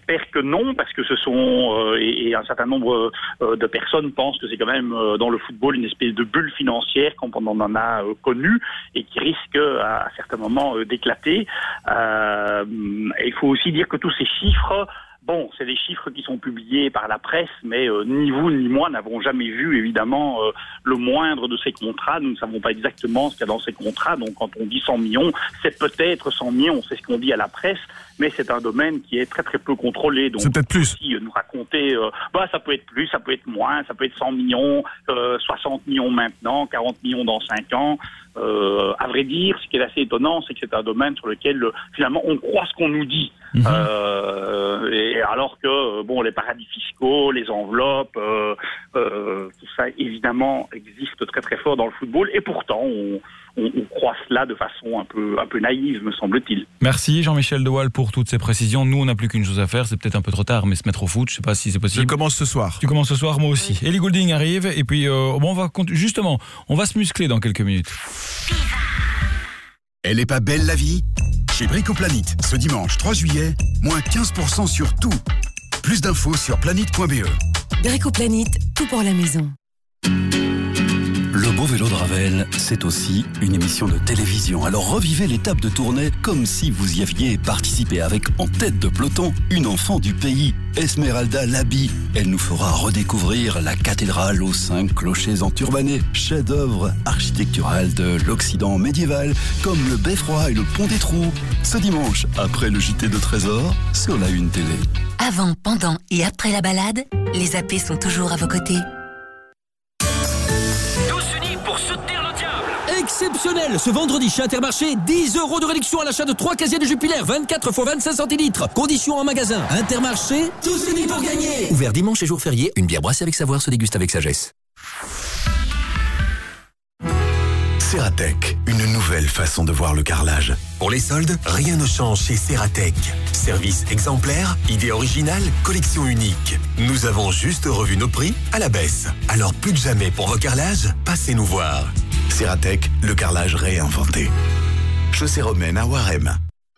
Speaker 27: J'espère que non, parce que ce sont euh, et, un certain nombre euh, de personnes pensent que c'est quand même euh, dans le football une espèce de bulle financière comme on en a connu et qui risque à, certains moments d'éclater. Il faut aussi dire que tous ces chiffres Bon, c'est des chiffres qui sont publiés par la presse, mais ni vous ni moi n'avons jamais vu évidemment le moindre de ces contrats. Nous ne savons pas exactement ce qu'il y a dans ces contrats. Donc, quand on dit 100 millions, c'est peut-être 100 millions, c'est ce qu'on dit à la presse, mais c'est un domaine qui est très très peu contrôlé. Donc,
Speaker 6: C'est peut-être plus.
Speaker 27: Si euh, nous raconter, euh, bah ça peut être plus, ça peut être moins, ça peut être 100 millions, euh, 60 millions maintenant, 40 millions dans 5 ans. Euh, à vrai dire, ce qui est assez étonnant, c'est que c'est un domaine sur lequel euh, finalement on croit ce qu'on nous dit. Euh, et alors que bon, les paradis fiscaux, les enveloppes, euh, euh, tout ça évidemment existe très très fort dans le football. Et pourtant, on, on, on croit cela de façon un peu un peu naïve, me semble-t-il.
Speaker 2: Merci Jean-Michel Dewal pour toutes ces précisions. Nous, on n'a plus qu'une chose à faire, c'est peut-être un peu trop tard, mais se mettre au foot, je sais pas si c'est possible.
Speaker 6: Je commence ce soir.
Speaker 2: Tu commences ce soir, moi aussi. Ellie Goulding arrive, et puis euh, bon, on va justement, on va se muscler dans quelques minutes.
Speaker 20: Elle est pas belle la vie? Chez Bricoplanète, ce dimanche 3 juillet, moins 15% sur tout. Plus d'infos sur planète.be.
Speaker 28: Bricoplanète, tout pour la maison.
Speaker 29: Beau vélo de Ravel, c'est aussi une émission de télévision. Alors revivez l'étape de tournée comme si vous y aviez participé avec en tête de peloton une enfant du pays, Esmeralda Labi. Elle nous fera redécouvrir la cathédrale aux cinq clochers enturbanés, chef-d'œuvre architectural de l'Occident médiéval, comme le Beffroi et le Pont des Trous. Ce dimanche, après le JT de Trésor, sur la Une Télé.
Speaker 30: Avant, pendant et après la balade, les AP sont toujours à vos côtés.
Speaker 23: Exceptionnel Ce vendredi chez Intermarché, 10 euros de réduction à l'achat de 3 casiers de Jupiler, 24 x 25 centilitres. Conditions en magasin. Intermarché, tous unis pour gagner Ouvert dimanche et jour férié, une bière brassée avec savoir se déguste avec sagesse.
Speaker 20: Ceratec, une nouvelle façon de voir le carrelage.
Speaker 31: Pour les soldes, rien ne change chez Ceratec. Service exemplaire, idée originale, collection unique. Nous avons juste revu nos prix à la baisse. Alors plus de jamais pour vos carrelages, passez nous voir.
Speaker 20: Ceratec, le carrelage réinventé. Chaussée romaine à Warem.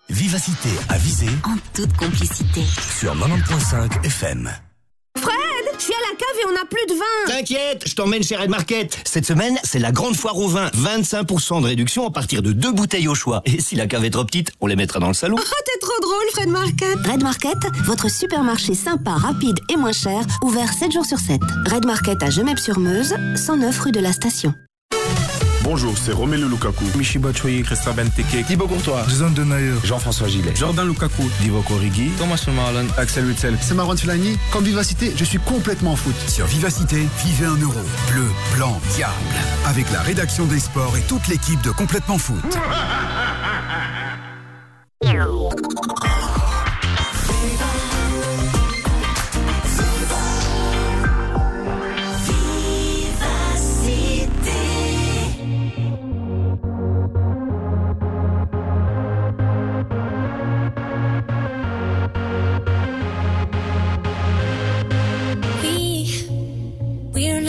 Speaker 32: Vivacité à viser
Speaker 30: En toute complicité.
Speaker 32: sur 90.5 FM.
Speaker 10: Fred, je suis à la cave et on n'a plus de vin.
Speaker 5: T'inquiète, je t'emmène chez Red Market. Cette semaine, c'est la grande foire au vin. 25% de réduction à partir de deux bouteilles au choix. Et si la cave est trop petite, on les mettra dans le salon.
Speaker 10: Oh, t'es trop drôle, Fred Market.
Speaker 8: Red Market, votre supermarché sympa, rapide et moins cher, ouvert 7 jours sur 7. Red Market à Gemep-sur-Meuse, 109 rue de la Station.
Speaker 33: Bonjour, c'est Romelu Lukaku.
Speaker 16: Michi Batshuayi, Christophe Benteke, Thibaut Courtois, Jason Denayer, Jean-François Gillet, Jordan Lukaku, Divock Origi, Thomas Vermaelen, Axel Witsel.
Speaker 34: C'est Marwan Filani. Comme Vivacité, je suis complètement foot.
Speaker 20: Sur Vivacité, vivez un euro. Bleu, blanc, diable. Avec la rédaction des sports et toute l'équipe de Complètement Foot.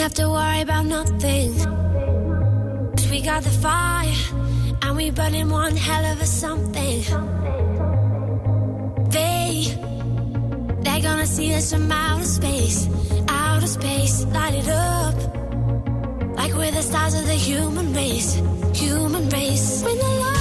Speaker 35: have to worry about nothing. 'Cause we got the fire, and we burning one hell of a something. They, they're gonna see us from outer space, outer space, light it up. Like we're the stars of the human race, human race. When the lights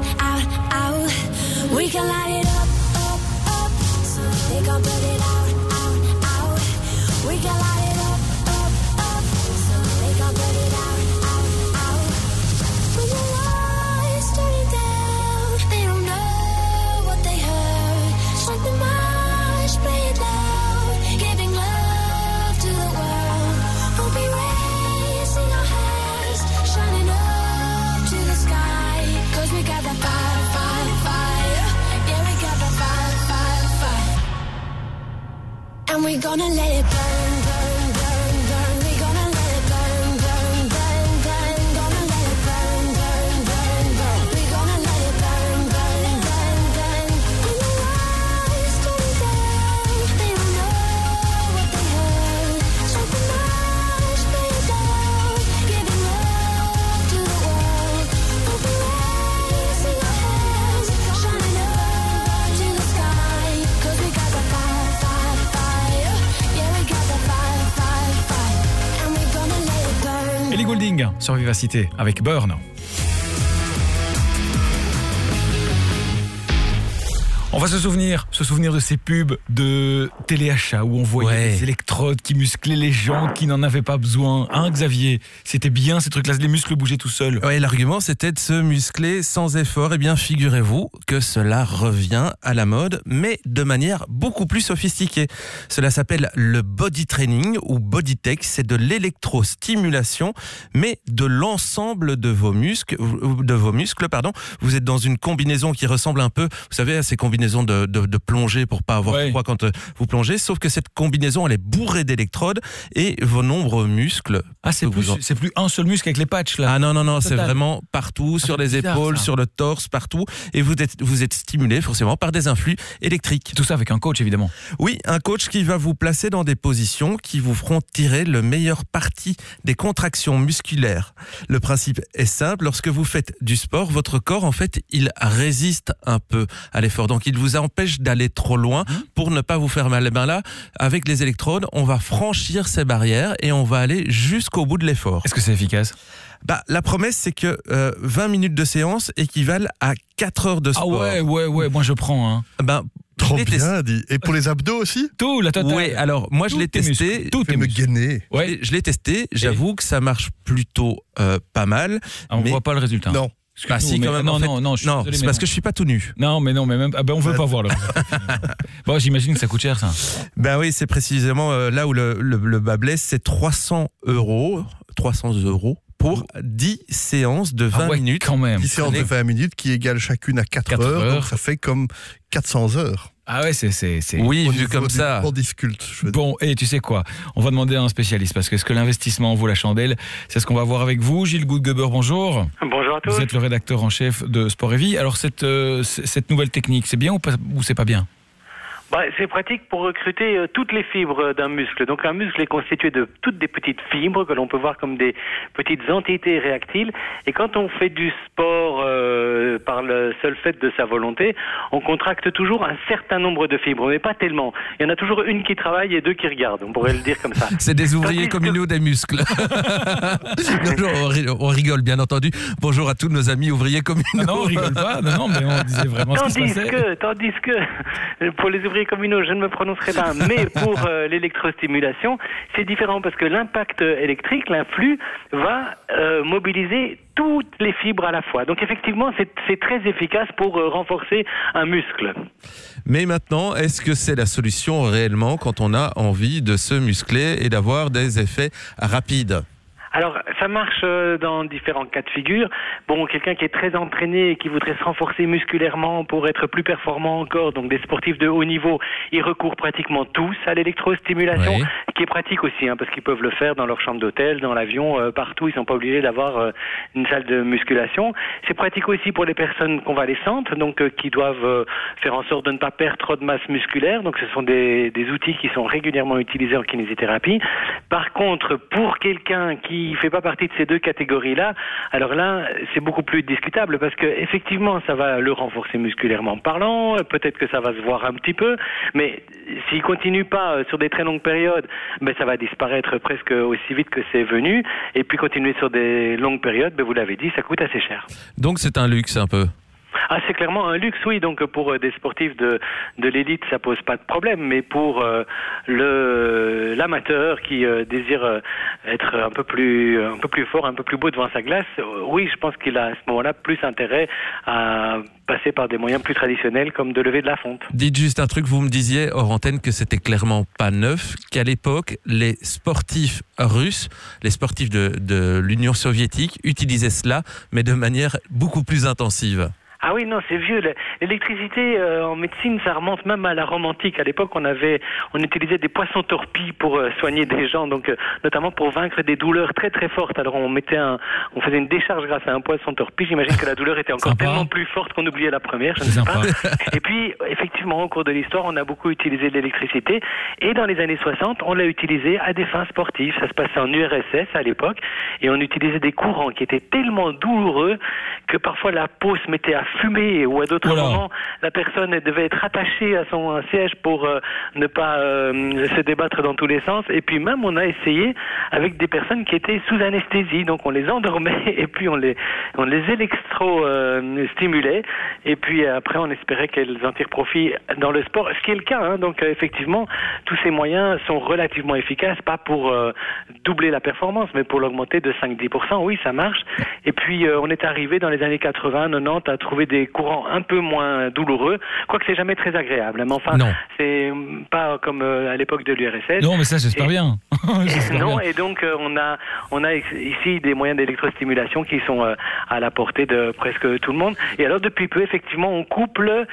Speaker 2: Sur Vivacité avec Burn. On va se souvenir, se souvenir de ces pubs de téléachat où on voyait
Speaker 9: Ouais.
Speaker 2: des électrodes qui musclaient les gens qui n'en avaient pas besoin. Hein, Xavier C'était bien ces trucs-là, les muscles bougeaient tout seuls.
Speaker 9: Ouais, l'argument c'était de se muscler sans effort. Eh bien, figurez-vous que cela revient à la mode, mais de manière beaucoup plus sophistiquée. Cela s'appelle le body training ou body tech. C'est de l'électrostimulation, mais de l'ensemble de vos muscles, de vos muscles, pardon. Vous êtes dans une combinaison qui ressemble un peu, vous savez, à ces combinaisons de, de, de plongée pour pas avoir froid quand euh, vous plongez. Sauf que cette combinaison, elle est bourrée d'électrodes et vos nombreux muscles.
Speaker 2: Ah, c'est plus, c'est plus un seul muscle avec les patchs là.
Speaker 9: Ah non, non, non, c'est vraiment partout, sur
Speaker 2: c'est
Speaker 9: les
Speaker 2: bizarre,
Speaker 9: épaules,
Speaker 2: ça.
Speaker 9: sur le torse, partout. Et vous êtes, vous êtes stimulé forcément par des influx électriques.
Speaker 2: Tout ça avec un coach évidemment.
Speaker 9: Oui, un coach qui va vous placer dans des positions qui vous feront tirer le meilleur parti des contractions musculaires. Le principe est simple, lorsque vous faites du sport, votre corps en fait, il résiste un peu à l'effort. Donc il vous empêche d'aller trop loin pour ne pas vous faire mal. Et ben là, avec les électrodes, on va franchir ces barrières et on va aller jusqu'au bout de l'effort.
Speaker 2: Est-ce que c'est efficace
Speaker 9: bah, la promesse, c'est que euh, 20 minutes de séance équivalent à 4 heures de
Speaker 2: Ah
Speaker 9: sport.
Speaker 2: ouais, ouais, ouais, moi je prends. Hein.
Speaker 9: Ben,
Speaker 36: Trop bien dit. Et pour les abdos aussi
Speaker 2: Tout, la totale.
Speaker 9: Oui, alors moi je l'ai
Speaker 2: tes
Speaker 9: testé.
Speaker 2: muscles, tous tes
Speaker 36: me gainer.
Speaker 9: Ouais. Je l'ai testé, j'avoue que ça marche plutôt euh, pas mal.
Speaker 2: Ah, on
Speaker 9: mais-
Speaker 2: voit pas le résultat.
Speaker 36: Non.
Speaker 9: Bah si, quand même.
Speaker 2: Non,
Speaker 9: en fait.
Speaker 2: non, non, je suis désolé,
Speaker 9: c'est
Speaker 2: mais
Speaker 9: parce
Speaker 2: non.
Speaker 9: que je suis pas tout nu.
Speaker 2: Non, mais non, mais même. Ah ben, on veut pas voir le. bon, j'imagine que ça coûte cher ça.
Speaker 9: Ben oui, c'est précisément euh, là où le, le, le bas blesse, c'est 300 euros. 300 euros pour 10 séances de 20
Speaker 2: Ah ouais,
Speaker 9: minutes.
Speaker 2: quand même.
Speaker 36: 10 séances de 20 minutes qui égale chacune à 4,
Speaker 2: Quatre
Speaker 36: heures,
Speaker 2: heures.
Speaker 36: Donc ça fait comme 400 heures.
Speaker 2: Ah ouais, c'est. c'est, c'est...
Speaker 9: Oui,
Speaker 36: Au
Speaker 9: vu comme ça.
Speaker 36: sport difficulte, je veux.
Speaker 2: Bon, et tu sais quoi? On va demander à un spécialiste parce que est-ce que l'investissement vaut la chandelle? C'est ce qu'on va voir avec vous. Gilles Goudgeber, bonjour.
Speaker 37: Bonjour à tous.
Speaker 2: Vous êtes le rédacteur en chef de Sport et Vie. Alors, cette, euh, cette nouvelle technique, c'est bien ou, pas, ou c'est pas bien?
Speaker 38: Bah, c'est pratique pour recruter euh, toutes les fibres d'un muscle. Donc un muscle est constitué de toutes des petites fibres que l'on peut voir comme des petites entités réactiles. Et quand on fait du sport euh, par le seul fait de sa volonté, on contracte toujours un certain nombre de fibres, mais pas tellement. Il y en a toujours une qui travaille et deux qui regardent. On pourrait le dire comme ça.
Speaker 9: C'est des ouvriers communaux des muscles. Non, on ri- on rigole, bien entendu. Bonjour à tous nos amis ouvriers communaux.
Speaker 2: Ah non, on rigole pas. Non, non, mais on disait vraiment ce qui se
Speaker 38: Tandis
Speaker 2: passait.
Speaker 38: que, tandis que, pour les ouvriers communaux, je ne me prononcerai pas, mais pour euh, l'électrostimulation, c'est différent parce que l'impact électrique, l'influx, va euh, mobiliser toutes les fibres à la fois. Donc effectivement, c'est c'est très efficace pour euh, renforcer un muscle.
Speaker 9: Mais maintenant, est-ce que c'est la solution réellement quand on a envie de se muscler et d'avoir des effets rapides?
Speaker 38: Alors, ça marche euh, dans différents cas de figure. Bon, quelqu'un qui est très entraîné et qui voudrait se renforcer musculairement pour être plus performant encore, donc des sportifs de haut niveau, ils recourent pratiquement tous à l'électrostimulation,
Speaker 9: Oui.
Speaker 38: qui est pratique aussi, hein, parce qu'ils peuvent le faire dans leur chambre d'hôtel, dans l'avion, euh, partout. Ils sont pas obligés d'avoir euh, une salle de musculation. C'est pratique aussi pour les personnes convalescentes, donc euh, qui doivent euh, faire en sorte de ne pas perdre trop de masse musculaire. Donc, ce sont des, des outils qui sont régulièrement utilisés en kinésithérapie. Par contre, pour quelqu'un qui s'il fait pas partie de ces deux catégories-là, alors là, c'est beaucoup plus discutable parce que effectivement, ça va le renforcer musculairement parlant. Peut-être que ça va se voir un petit peu, mais s'il continue pas euh, sur des très longues périodes, ben ça va disparaître presque aussi vite que c'est venu. Et puis continuer sur des longues périodes, ben vous l'avez dit, ça coûte assez cher.
Speaker 9: Donc c'est un luxe un peu.
Speaker 38: Ah, c'est clairement un luxe, oui. Donc pour euh, des sportifs de, de l'élite, ça pose pas de problème. Mais pour euh, le l'amateur qui euh, désire être un peu plus un peu plus fort, un peu plus beau devant sa glace, oui, je pense qu'il a à ce moment-là plus intérêt à passer par des moyens plus traditionnels comme de lever de la fonte.
Speaker 9: Dites juste un truc, vous me disiez hors antenne que c'était clairement pas neuf, qu'à l'époque, les sportifs russes, les sportifs de, de l'Union soviétique utilisaient cela, mais de manière beaucoup plus intensive.
Speaker 38: Ah oui, non, c'est vieux. Le- L'électricité euh, en médecine, ça remonte même à la Rome antique. À l'époque, on avait, on utilisait des poissons torpilles pour euh, soigner des gens, donc euh, notamment pour vaincre des douleurs très très fortes. Alors on mettait un, on faisait une décharge grâce à un poisson torpille. J'imagine que la douleur était encore
Speaker 2: Sympa.
Speaker 38: tellement plus forte qu'on oubliait la première. Je ne
Speaker 2: C'est
Speaker 38: sais pas.
Speaker 2: sympa.
Speaker 38: Et puis, effectivement, au cours de l'histoire, on a beaucoup utilisé l'électricité. Et dans les années 60, on l'a utilisé à des fins sportives. Ça se passait en URSS à l'époque. Et on utilisait des courants qui étaient tellement douloureux que parfois la peau se mettait à fumer ou à d'autres
Speaker 2: Voilà.
Speaker 38: moments, la personne devait être attachée à son euh, siège pour euh, ne pas euh, se débattre dans tous les sens. Et puis même, on a essayé avec des personnes qui étaient sous anesthésie. Donc on les endormait et puis on les, on les électro-stimulait. et puis après, on espérait qu'elles en tirent profit dans le sport, ce qui est le cas. hein. Donc euh, effectivement, tous ces moyens sont relativement efficaces, pas pour euh, doubler la performance, mais pour l'augmenter de 5-10%. Oui, ça marche. Et puis euh, on est arrivé dans les années 80, 90 à trouver des courants un peu moins douloureux, quoique c'est jamais très agréable. Mais enfin, c'est hum, pas comme euh, à l'époque de l'URSS.
Speaker 2: Non, mais ça, j'espère bien.
Speaker 38: Non,
Speaker 2: bien.
Speaker 38: et donc euh, on a on a ici des moyens d'électrostimulation qui sont euh, à la portée de presque tout le monde. Et alors depuis peu, effectivement, on couple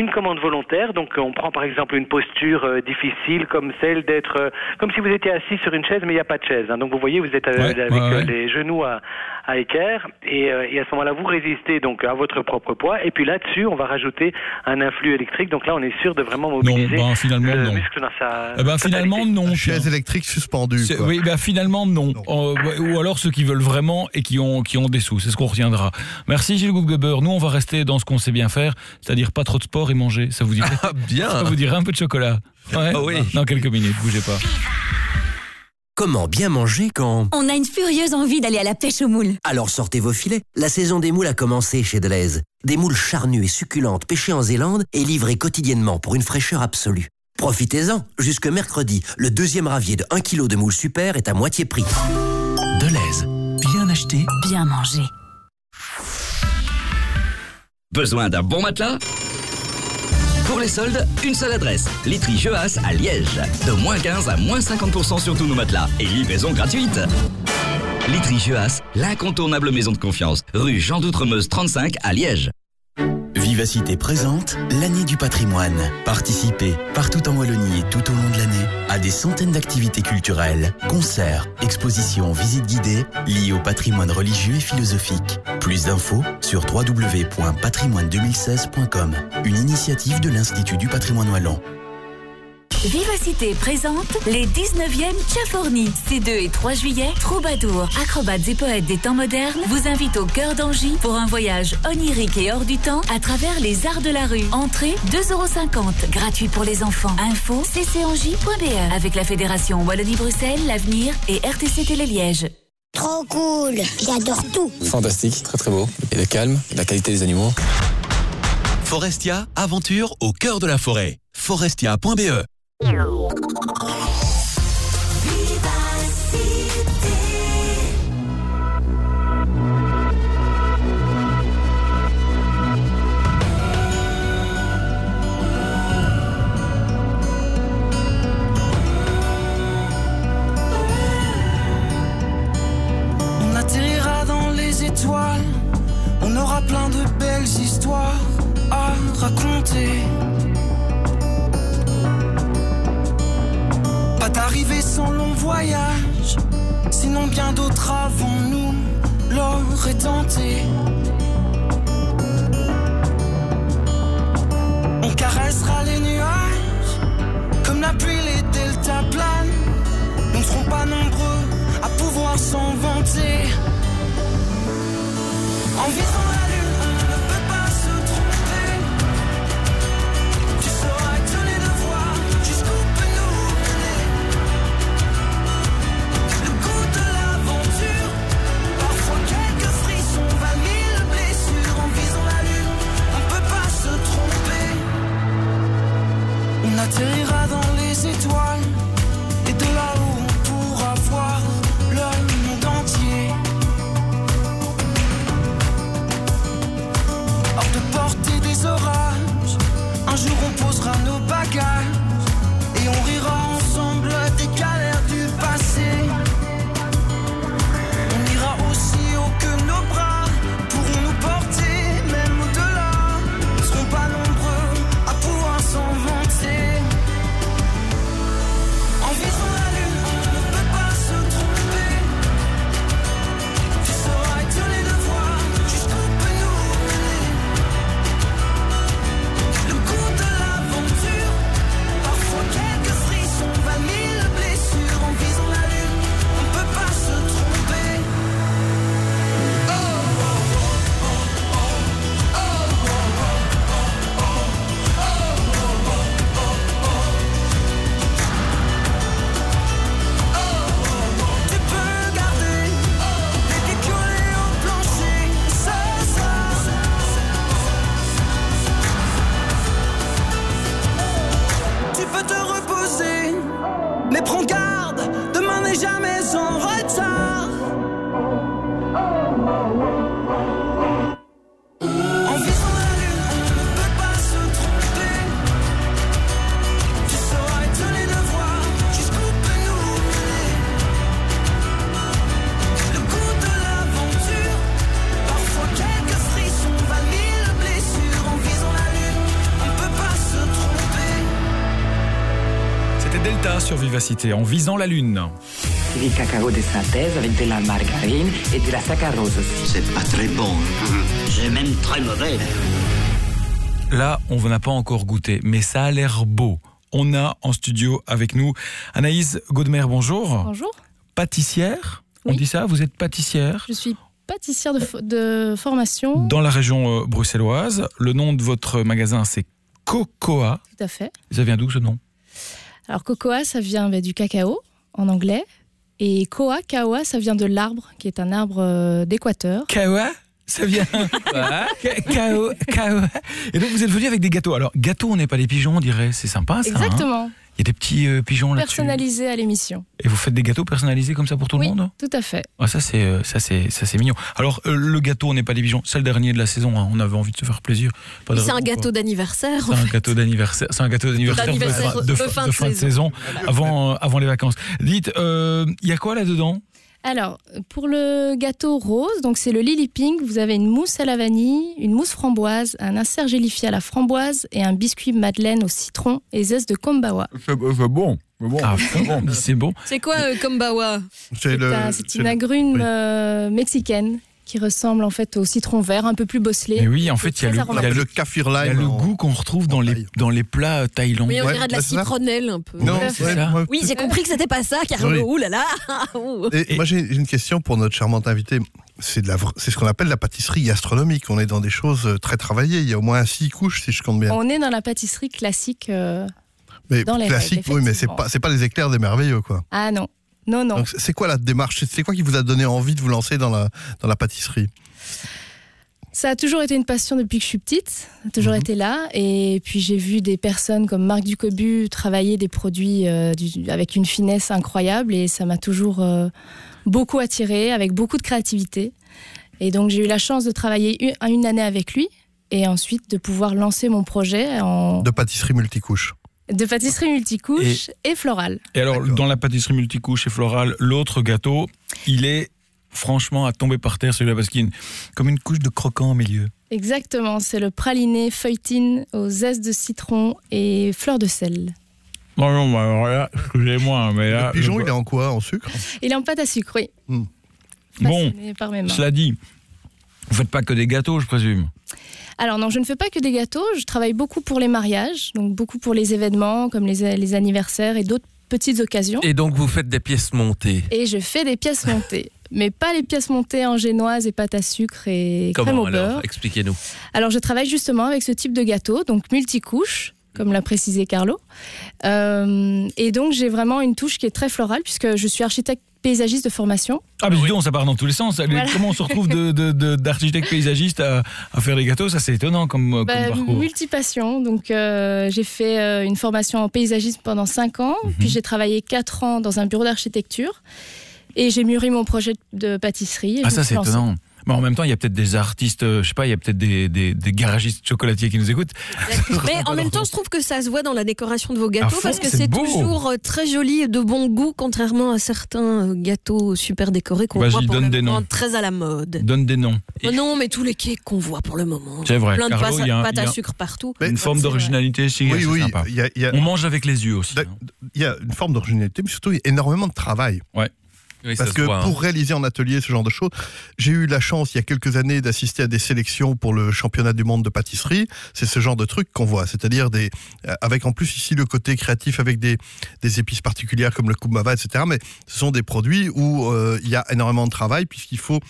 Speaker 38: une commande volontaire, donc on prend par exemple une posture euh, difficile comme celle d'être euh, comme si vous étiez assis sur une chaise mais il n'y a pas de chaise. hein. Donc vous voyez, vous êtes euh,
Speaker 2: Ouais,
Speaker 38: avec
Speaker 2: ouais, ouais.
Speaker 38: les genoux à, à équerre et, euh, et à ce moment-là vous résistez donc à votre propre poids et puis là-dessus on va rajouter un influx électrique. Donc là on est sûr de vraiment mobiliser
Speaker 2: ben, finalement,
Speaker 38: le
Speaker 2: non.
Speaker 38: muscle dans sa
Speaker 2: Eh ben, finalement, non.
Speaker 36: Chaise électrique suspendue.
Speaker 2: Oui, ben finalement non. Euh, ou alors ceux qui veulent vraiment et qui ont qui ont des sous, c'est ce qu'on retiendra. Merci Gilles Goudgeber. Nous on va rester dans ce qu'on sait bien faire, c'est-à-dire pas trop de sport et manger. Ça vous dirait
Speaker 9: Ah, bien
Speaker 2: Ça vous dirait un peu de chocolat Ouais.
Speaker 9: Ah oui.
Speaker 2: Dans quelques minutes, bougez pas.
Speaker 39: Comment bien manger quand
Speaker 8: On a une furieuse envie d'aller à la pêche aux moules.
Speaker 39: Alors sortez vos filets. La saison des moules a commencé chez Deleuze. Des moules charnues et succulentes pêchées en Zélande et livrées quotidiennement pour une fraîcheur absolue. Profitez-en. Jusque mercredi, le deuxième ravier de 1 kg de moules super est à moitié prix.
Speaker 16: Deleuze. Bien acheté.
Speaker 8: Bien manger.
Speaker 23: Besoin d'un bon matelas? Pour les soldes, une seule adresse. Literie Jeuas à Liège. De moins 15 à moins 50% sur tous nos matelas. Et livraison gratuite. Literie Jeuas, l'incontournable maison de confiance. Rue Jean d'Outremeuse 35 à Liège.
Speaker 16: Vivacité présente l'année du patrimoine. Participez partout en Wallonie et tout au long de l'année à des centaines d'activités culturelles, concerts, expositions, visites guidées liées au patrimoine religieux et philosophique. Plus d'infos sur www.patrimoine2016.com. Une initiative de l'Institut du patrimoine wallon.
Speaker 8: Vivacité présente les 19e Tchaforni. Ces 2 et 3 juillet, troubadours, acrobates et poètes des temps modernes vous invitent au cœur d'Angy pour un voyage onirique et hors du temps à travers les arts de la rue. Entrée 2,50€, gratuit pour les enfants. Info ccangy.be avec la Fédération Wallonie-Bruxelles, l'Avenir et RTC Télé Liège.
Speaker 40: Trop cool, j'adore tout.
Speaker 41: Fantastique, très très beau. Et le calme, la qualité des animaux.
Speaker 16: Forestia, aventure au cœur de la forêt. Forestia.be
Speaker 42: On D'autres avant nous l'auraient tenté On caressera les nuages comme la pluie les delta planes. Nous ne serons pas nombreux à pouvoir s'en vanter. En visant la atterrira dans les étoiles jamais En visant la Lune.
Speaker 43: Du cacao de synthèse avec de la margarine et de la saccharose. C'est pas très bon. C'est même très mauvais.
Speaker 2: Là, on n'a pas encore goûté, mais ça a l'air beau. On a en studio avec nous Anaïs Gaudemer, bonjour.
Speaker 44: Bonjour.
Speaker 2: Pâtissière On dit ça Vous êtes pâtissière
Speaker 44: Je suis pâtissière de, fo- de formation.
Speaker 2: dans la région euh, bruxelloise. Le nom de votre magasin, c'est Cocoa.
Speaker 44: Tout à fait.
Speaker 2: Ça vient d'où ce nom?
Speaker 44: Alors, cocoa, ça vient bah, du cacao en anglais. Et koa, kawa, ça vient de l'arbre, qui est un arbre euh, d'Équateur.
Speaker 2: Kawa Ça vient. Ka- Kao. Et donc vous êtes venu avec des gâteaux. Alors gâteaux, on n'est pas des pigeons, on dirait. C'est sympa ça. hein
Speaker 44: Exactement.
Speaker 2: Il y a des petits euh, pigeons là-dessus.
Speaker 44: Personnalisé à l'émission.
Speaker 2: Et vous faites des gâteaux personnalisés comme ça pour tout
Speaker 44: oui,
Speaker 2: le monde?
Speaker 44: tout à fait.
Speaker 2: ah, ça c'est euh, ça c'est ça c'est mignon. Alors euh, le gâteau, on n'est pas des pigeons. C'est le dernier de la saison. hein. On avait envie de se faire plaisir.
Speaker 3: C'est un gâteau d'anniversaire.
Speaker 2: C'est un gâteau d'anniversaire. C'est un gâteau d'anniversaire de, fin-
Speaker 3: de
Speaker 2: de
Speaker 3: fin
Speaker 2: fin
Speaker 3: de
Speaker 2: de fin de
Speaker 3: saison.
Speaker 2: saison, avant euh, avant les vacances. Dites, euh, il y a quoi là-dedans?
Speaker 44: Alors, pour le gâteau rose, donc c'est le Lily Pink, vous avez une mousse à la vanille, une mousse framboise, un insert gélifié à la framboise et un biscuit madeleine au citron et zeste de kombawa.
Speaker 2: C'est bon. Ah, bon, c'est bon.
Speaker 3: C'est quoi euh, comme bawa
Speaker 45: C'est le-
Speaker 44: C'est
Speaker 45: c'est
Speaker 44: une
Speaker 45: oui.
Speaker 44: euh, mexicaine qui ressemble en fait au citron vert, un peu plus bosselé.
Speaker 2: Mais oui, en fait, il y a le,
Speaker 44: aromatique.
Speaker 2: il y a le-
Speaker 45: Le kaffir
Speaker 2: il y a
Speaker 45: lime
Speaker 2: le goût qu'on retrouve dans les, dans les plats thaïlandais.
Speaker 3: Oui, on dirait de la citronnelle un peu.
Speaker 45: Non,
Speaker 2: Ouais, ça.
Speaker 45: moi-
Speaker 3: Oui, j'ai compris que c'était pas ça, Carlo.
Speaker 45: Oui.
Speaker 3: Ouh là là.
Speaker 45: Et, moi j'ai une question pour notre charmante invitée. C'est de la vra- c'est ce qu'on appelle la pâtisserie gastronomique. On est dans des choses euh, très travaillées. Il y a au moins six couches si je compte bien.
Speaker 44: On est dans la pâtisserie classique. euh,
Speaker 45: mais
Speaker 44: dans les
Speaker 45: classique,
Speaker 44: règles,
Speaker 45: oui, mais c'est pas c'est pas les éclairs des merveilleux quoi.
Speaker 44: Ah non, non, non.
Speaker 45: C'est quoi la démarche? C'est quoi qui vous a donné envie de vous lancer dans la dans la pâtisserie?
Speaker 44: Ça a toujours été une passion depuis que je suis petite, ça a toujours
Speaker 45: Mhm.
Speaker 44: été là. Et puis j'ai vu des personnes comme Marc Ducobu travailler des produits euh, du- avec une finesse incroyable et ça m'a toujours euh, beaucoup attiré, avec beaucoup de créativité. Et donc j'ai eu la chance de travailler une, une année avec lui et ensuite de pouvoir lancer mon projet en,
Speaker 45: de pâtisserie multicouche
Speaker 44: de pâtisserie multicouche et, florale.
Speaker 2: Et alors, dans la pâtisserie multicouche et florale, l'autre gâteau, il est franchement à tomber par terre celui-là parce qu'il y a une- comme une couche de croquant au milieu.
Speaker 44: Exactement, c'est le praliné feuilletine aux zestes de citron et fleurs de sel.
Speaker 2: Non, non, bah, alors là, excusez-moi, hein, mais là.
Speaker 45: Le pigeon,
Speaker 2: je-
Speaker 45: il est en quoi En sucre?
Speaker 44: Il est en pâte à sucre, oui.
Speaker 45: Hmm.
Speaker 2: Bon,
Speaker 44: Façonné par mes mains.
Speaker 2: cela dit, vous faites pas que des gâteaux, je présume.
Speaker 44: Alors non, je ne fais pas que des gâteaux, je travaille beaucoup pour les mariages, donc beaucoup pour les événements comme les, les anniversaires et d'autres petites occasions.
Speaker 9: Et donc vous faites des pièces montées.
Speaker 44: Et je fais des pièces montées. Mais pas les pièces montées en génoise et pâte à sucre et crème
Speaker 9: Comment
Speaker 44: au
Speaker 9: alors
Speaker 44: beurre.
Speaker 9: Expliquez-nous.
Speaker 44: Alors, je travaille justement avec ce type de gâteau, donc multicouche, comme l'a précisé Carlo. Euh, et donc, j'ai vraiment une touche qui est très florale, puisque je suis architecte paysagiste de formation.
Speaker 2: Ah, mais dis donc, ça part dans tous les sens.
Speaker 44: Voilà.
Speaker 2: Comment on se retrouve de- de- de- d'architecte paysagiste à, à faire des gâteaux? Ça, c'est étonnant comme, comme
Speaker 44: Bah,
Speaker 2: parcours.
Speaker 44: multipassion. Donc, euh, j'ai fait euh, une formation en paysagisme pendant 5 ans,
Speaker 2: Mhm.
Speaker 44: puis j'ai travaillé 4 ans dans un bureau d'architecture. Et j'ai mûri mon projet de pâtisserie. et
Speaker 2: Ah, ça, c'est
Speaker 44: lancée.
Speaker 2: étonnant. Mais en même temps, il y a peut-être des artistes, euh, je sais pas, il y a peut-être des, des, des garagistes chocolatiers qui nous écoutent.
Speaker 10: Mais en même temps, je trouve que ça se voit dans la décoration de vos gâteaux
Speaker 2: fond,
Speaker 10: parce que
Speaker 2: c'est
Speaker 10: toujours euh, très joli et de bon goût, contrairement à certains euh, gâteaux super décorés qu'on voit pour
Speaker 2: donne
Speaker 10: le
Speaker 2: des
Speaker 10: moment
Speaker 2: noms.
Speaker 10: très à la mode.
Speaker 2: Donne des noms.
Speaker 10: Oh non, mais tous les cakes qu'on voit pour le moment.
Speaker 2: C'est vrai.
Speaker 10: Plein de
Speaker 2: Carlo,
Speaker 10: pâtes
Speaker 2: il y a un-
Speaker 10: pâtes à sucre partout.
Speaker 2: Une forme d'originalité, c'est
Speaker 36: Oui, oui,
Speaker 2: sympa.
Speaker 36: il y a- il y a-
Speaker 2: On mange avec les yeux aussi.
Speaker 36: D'ac- Il y a une forme d'originalité, mais surtout il y a énormément de travail.
Speaker 2: Ouais.
Speaker 9: Oui,
Speaker 36: Parce que
Speaker 9: voit, hein.
Speaker 36: pour réaliser en atelier ce genre de choses, j'ai eu la chance il y a quelques années d'assister à des sélections pour le championnat du monde de pâtisserie. C'est ce genre de truc qu'on voit, c'est-à-dire des, euh, avec en plus ici le côté créatif avec des, des épices particulières comme le kumbava, etc. Mais ce sont des produits où euh, il y a énormément de travail puisqu'il faut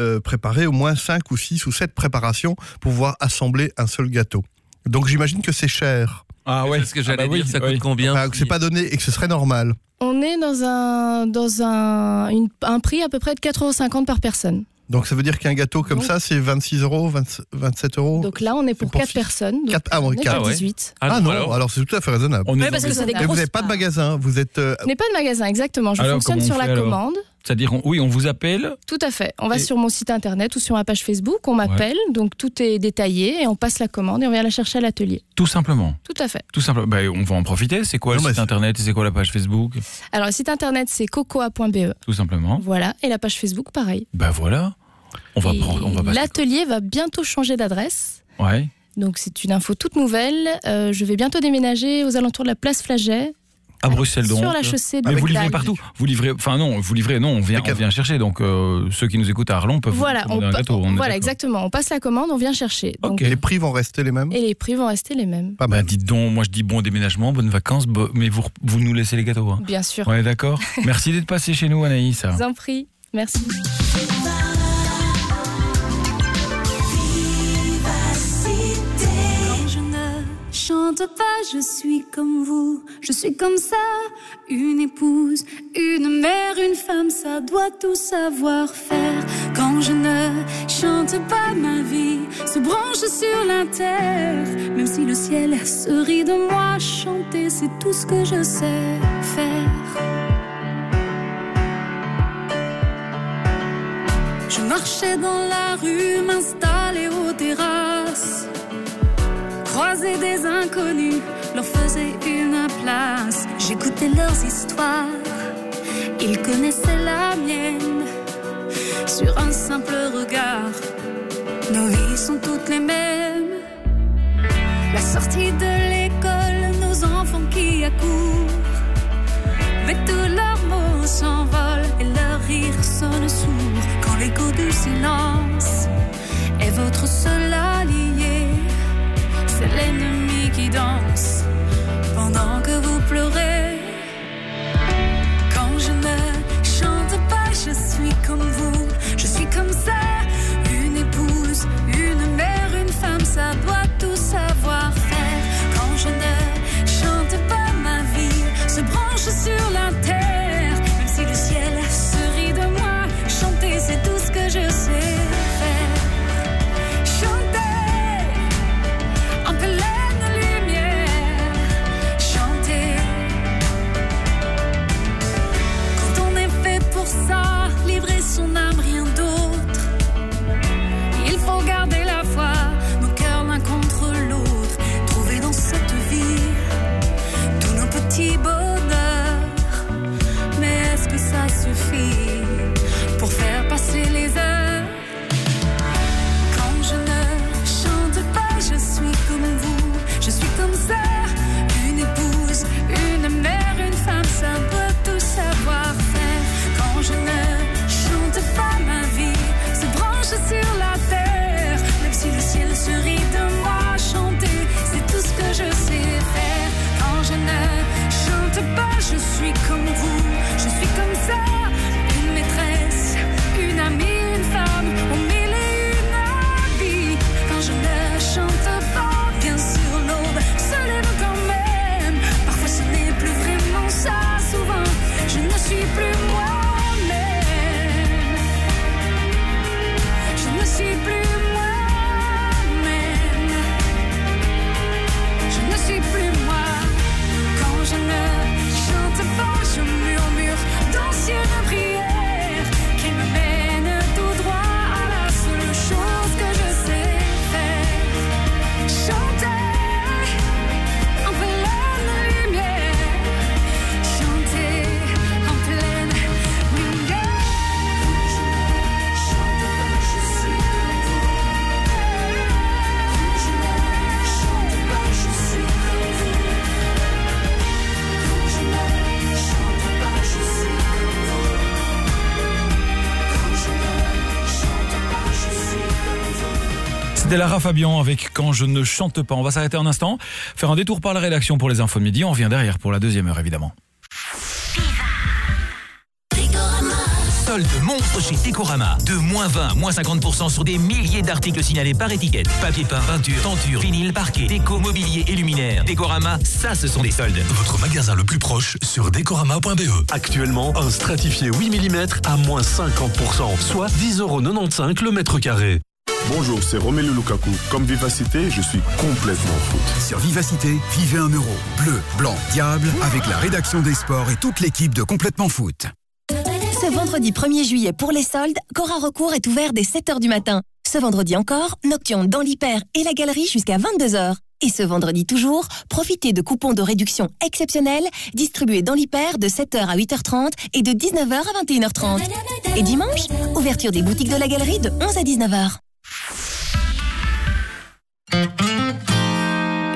Speaker 36: euh, préparer au moins 5 ou 6 ou 7 préparations pour pouvoir assembler un seul gâteau. Donc j'imagine que c'est cher.
Speaker 2: Ah ouais.
Speaker 9: C'est ce que j'allais dire, ça coûte combien
Speaker 36: Enfin, que c'est pas donné et que ce serait normal.
Speaker 44: On est dans un, dans un, une- un prix à peu près de 4,50 euros par personne.
Speaker 36: Donc ça veut dire qu'un gâteau comme
Speaker 44: Donc-
Speaker 36: ça, c'est 26 euros, 20 27 euros
Speaker 44: Donc là, on est pour
Speaker 36: pour
Speaker 44: 4
Speaker 36: six-
Speaker 44: personnes. Donc
Speaker 36: Quatre- ah, quatre. Ah ouais.
Speaker 44: 18.
Speaker 36: Ah, non, alors, c'est tout à fait raisonnable.
Speaker 2: On est
Speaker 44: Ouais, parce que c'est des
Speaker 36: Mais vous n'avez pas de magasin, vous êtes. euh,
Speaker 44: Je n'ai pas de magasin, exactement. Je
Speaker 2: Alors,
Speaker 44: fonctionne sur la
Speaker 2: alors
Speaker 44: commande.
Speaker 2: C'est-à-dire, oui, on vous appelle.
Speaker 44: Tout à fait. On va
Speaker 2: Et-
Speaker 44: sur mon site internet ou sur ma page Facebook, on m'appelle, donc tout est détaillé et on passe la commande et on vient la chercher à l'atelier.
Speaker 2: Tout simplement.
Speaker 44: Tout à fait.
Speaker 2: Tout simplement. Ben, on va en profiter. C'est quoi
Speaker 36: Non,
Speaker 2: le site internet? Et c'est quoi la page Facebook?
Speaker 44: Alors le site internet c'est cocoa.be.
Speaker 2: Tout simplement.
Speaker 44: Voilà, et la page Facebook pareil.
Speaker 2: Ben voilà. On va prendre. On va passer.
Speaker 44: L'atelier va bientôt changer d'adresse.
Speaker 2: Ouais.
Speaker 44: Donc c'est une info toute nouvelle. Euh, je vais bientôt déménager aux alentours de la place Flaget.
Speaker 2: À Bruxelles donc.
Speaker 44: Sur la chaussée de
Speaker 2: Mais vous livrez partout. Vous livrez. Enfin non, vous livrez. Non, on vient, on vient chercher. Donc euh, ceux qui nous écoutent à Arlon peuvent.
Speaker 44: Voilà, on
Speaker 2: un gâteau, on est
Speaker 44: voilà exactement. On passe la commande, on vient chercher. Donc,
Speaker 36: Les prix vont rester les mêmes?
Speaker 44: Et les prix vont rester les mêmes.
Speaker 2: Bah, dites donc, moi je dis bon déménagement, bonnes vacances, bo- mais vous, vous nous laissez les gâteaux. hein.
Speaker 44: Bien sûr.
Speaker 2: Ouais, d'accord? Merci d'être passé chez nous, Anaïs.
Speaker 44: Je vous en prie. Merci.
Speaker 46: Chante pas, je suis comme vous, je suis comme ça, une épouse, une mère, une femme, ça doit tout savoir faire. Quand je ne chante pas, ma vie se branche sur l'inter, même si le ciel se rit de moi, chanter c'est tout ce que je sais faire. Je marchais dans la rue, m'installais aux terrasses. Croiser des inconnus, leur faisais une place. J'écoutais leurs histoires, ils connaissaient la mienne. Sur un simple regard, nos vies sont toutes les mêmes. La sortie de l'école, nos enfants qui accourent. Mais tous leurs mots s'envolent et leur rire sonne sourd quand l'écho du silence est votre seul allié. L'ennemi qui danse pendant que vous pleurez. Quand je ne
Speaker 2: C'était Lara Fabian avec Quand je ne chante pas. On va s'arrêter un instant, faire un détour par la rédaction pour les infos de midi. On revient derrière pour la deuxième heure, évidemment.
Speaker 47: Solde monstre chez Décorama. De moins 20, moins 50% sur des milliers d'articles signalés par étiquette. Papier peint, peinture, tenture, vinyle, parquet, déco, mobilier et luminaire. Décorama, ça ce sont des soldes.
Speaker 41: Votre magasin le plus proche sur decorama.be. Actuellement, un stratifié 8 mm à moins 50%, soit 10,95€ le mètre carré.
Speaker 48: Bonjour, c'est Romelu Lukaku. Comme Vivacité, je suis complètement foot.
Speaker 49: Sur Vivacité, vivez un euro. Bleu, blanc, diable, avec la rédaction des sports et toute l'équipe de Complètement Foot.
Speaker 50: Ce vendredi 1er juillet pour les soldes, Cora Recours est ouvert dès 7h du matin. Ce vendredi encore, Nocturne dans l'Hyper et la galerie jusqu'à 22h. Et ce vendredi toujours, profitez de coupons de réduction exceptionnels distribués dans l'Hyper de 7h à 8h30 et de 19h à 21h30. Et dimanche, ouverture des boutiques de la galerie de 11 à 19h.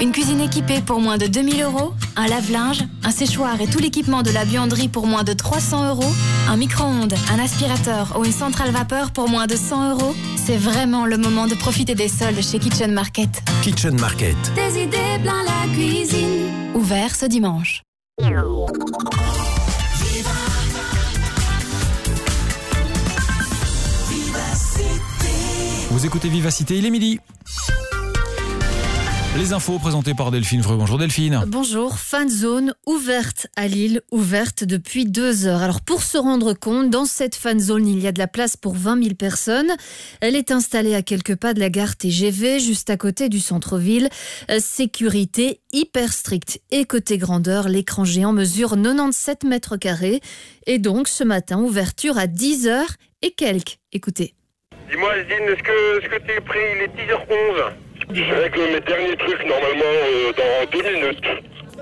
Speaker 51: Une cuisine équipée pour moins de 2000 euros, un lave-linge, un séchoir et tout l'équipement de la buanderie pour moins de 300 euros, un micro-ondes, un aspirateur ou une centrale vapeur pour moins de 100 euros. C'est vraiment le moment de profiter des soldes chez Kitchen Market.
Speaker 41: Kitchen Market.
Speaker 51: Des idées plein la cuisine. Ouvert ce dimanche.
Speaker 2: Vous écoutez Vivacité, il est midi. Les infos présentées par Delphine Freux. Bonjour Delphine.
Speaker 3: Bonjour, fan zone ouverte à Lille, ouverte depuis deux heures. Alors pour se rendre compte, dans cette fan zone, il y a de la place pour 20 000 personnes. Elle est installée à quelques pas de la gare TGV, juste à côté du centre-ville. Euh, Sécurité hyper stricte. Et côté grandeur, l'écran géant mesure 97 mètres carrés. Et donc ce matin, ouverture à 10 heures et quelques. Écoutez.
Speaker 52: Dis-moi, Zine, est-ce que, est-ce que t'es prêt? Il est 10h11. Je règle mes derniers trucs normalement euh, dans deux minutes.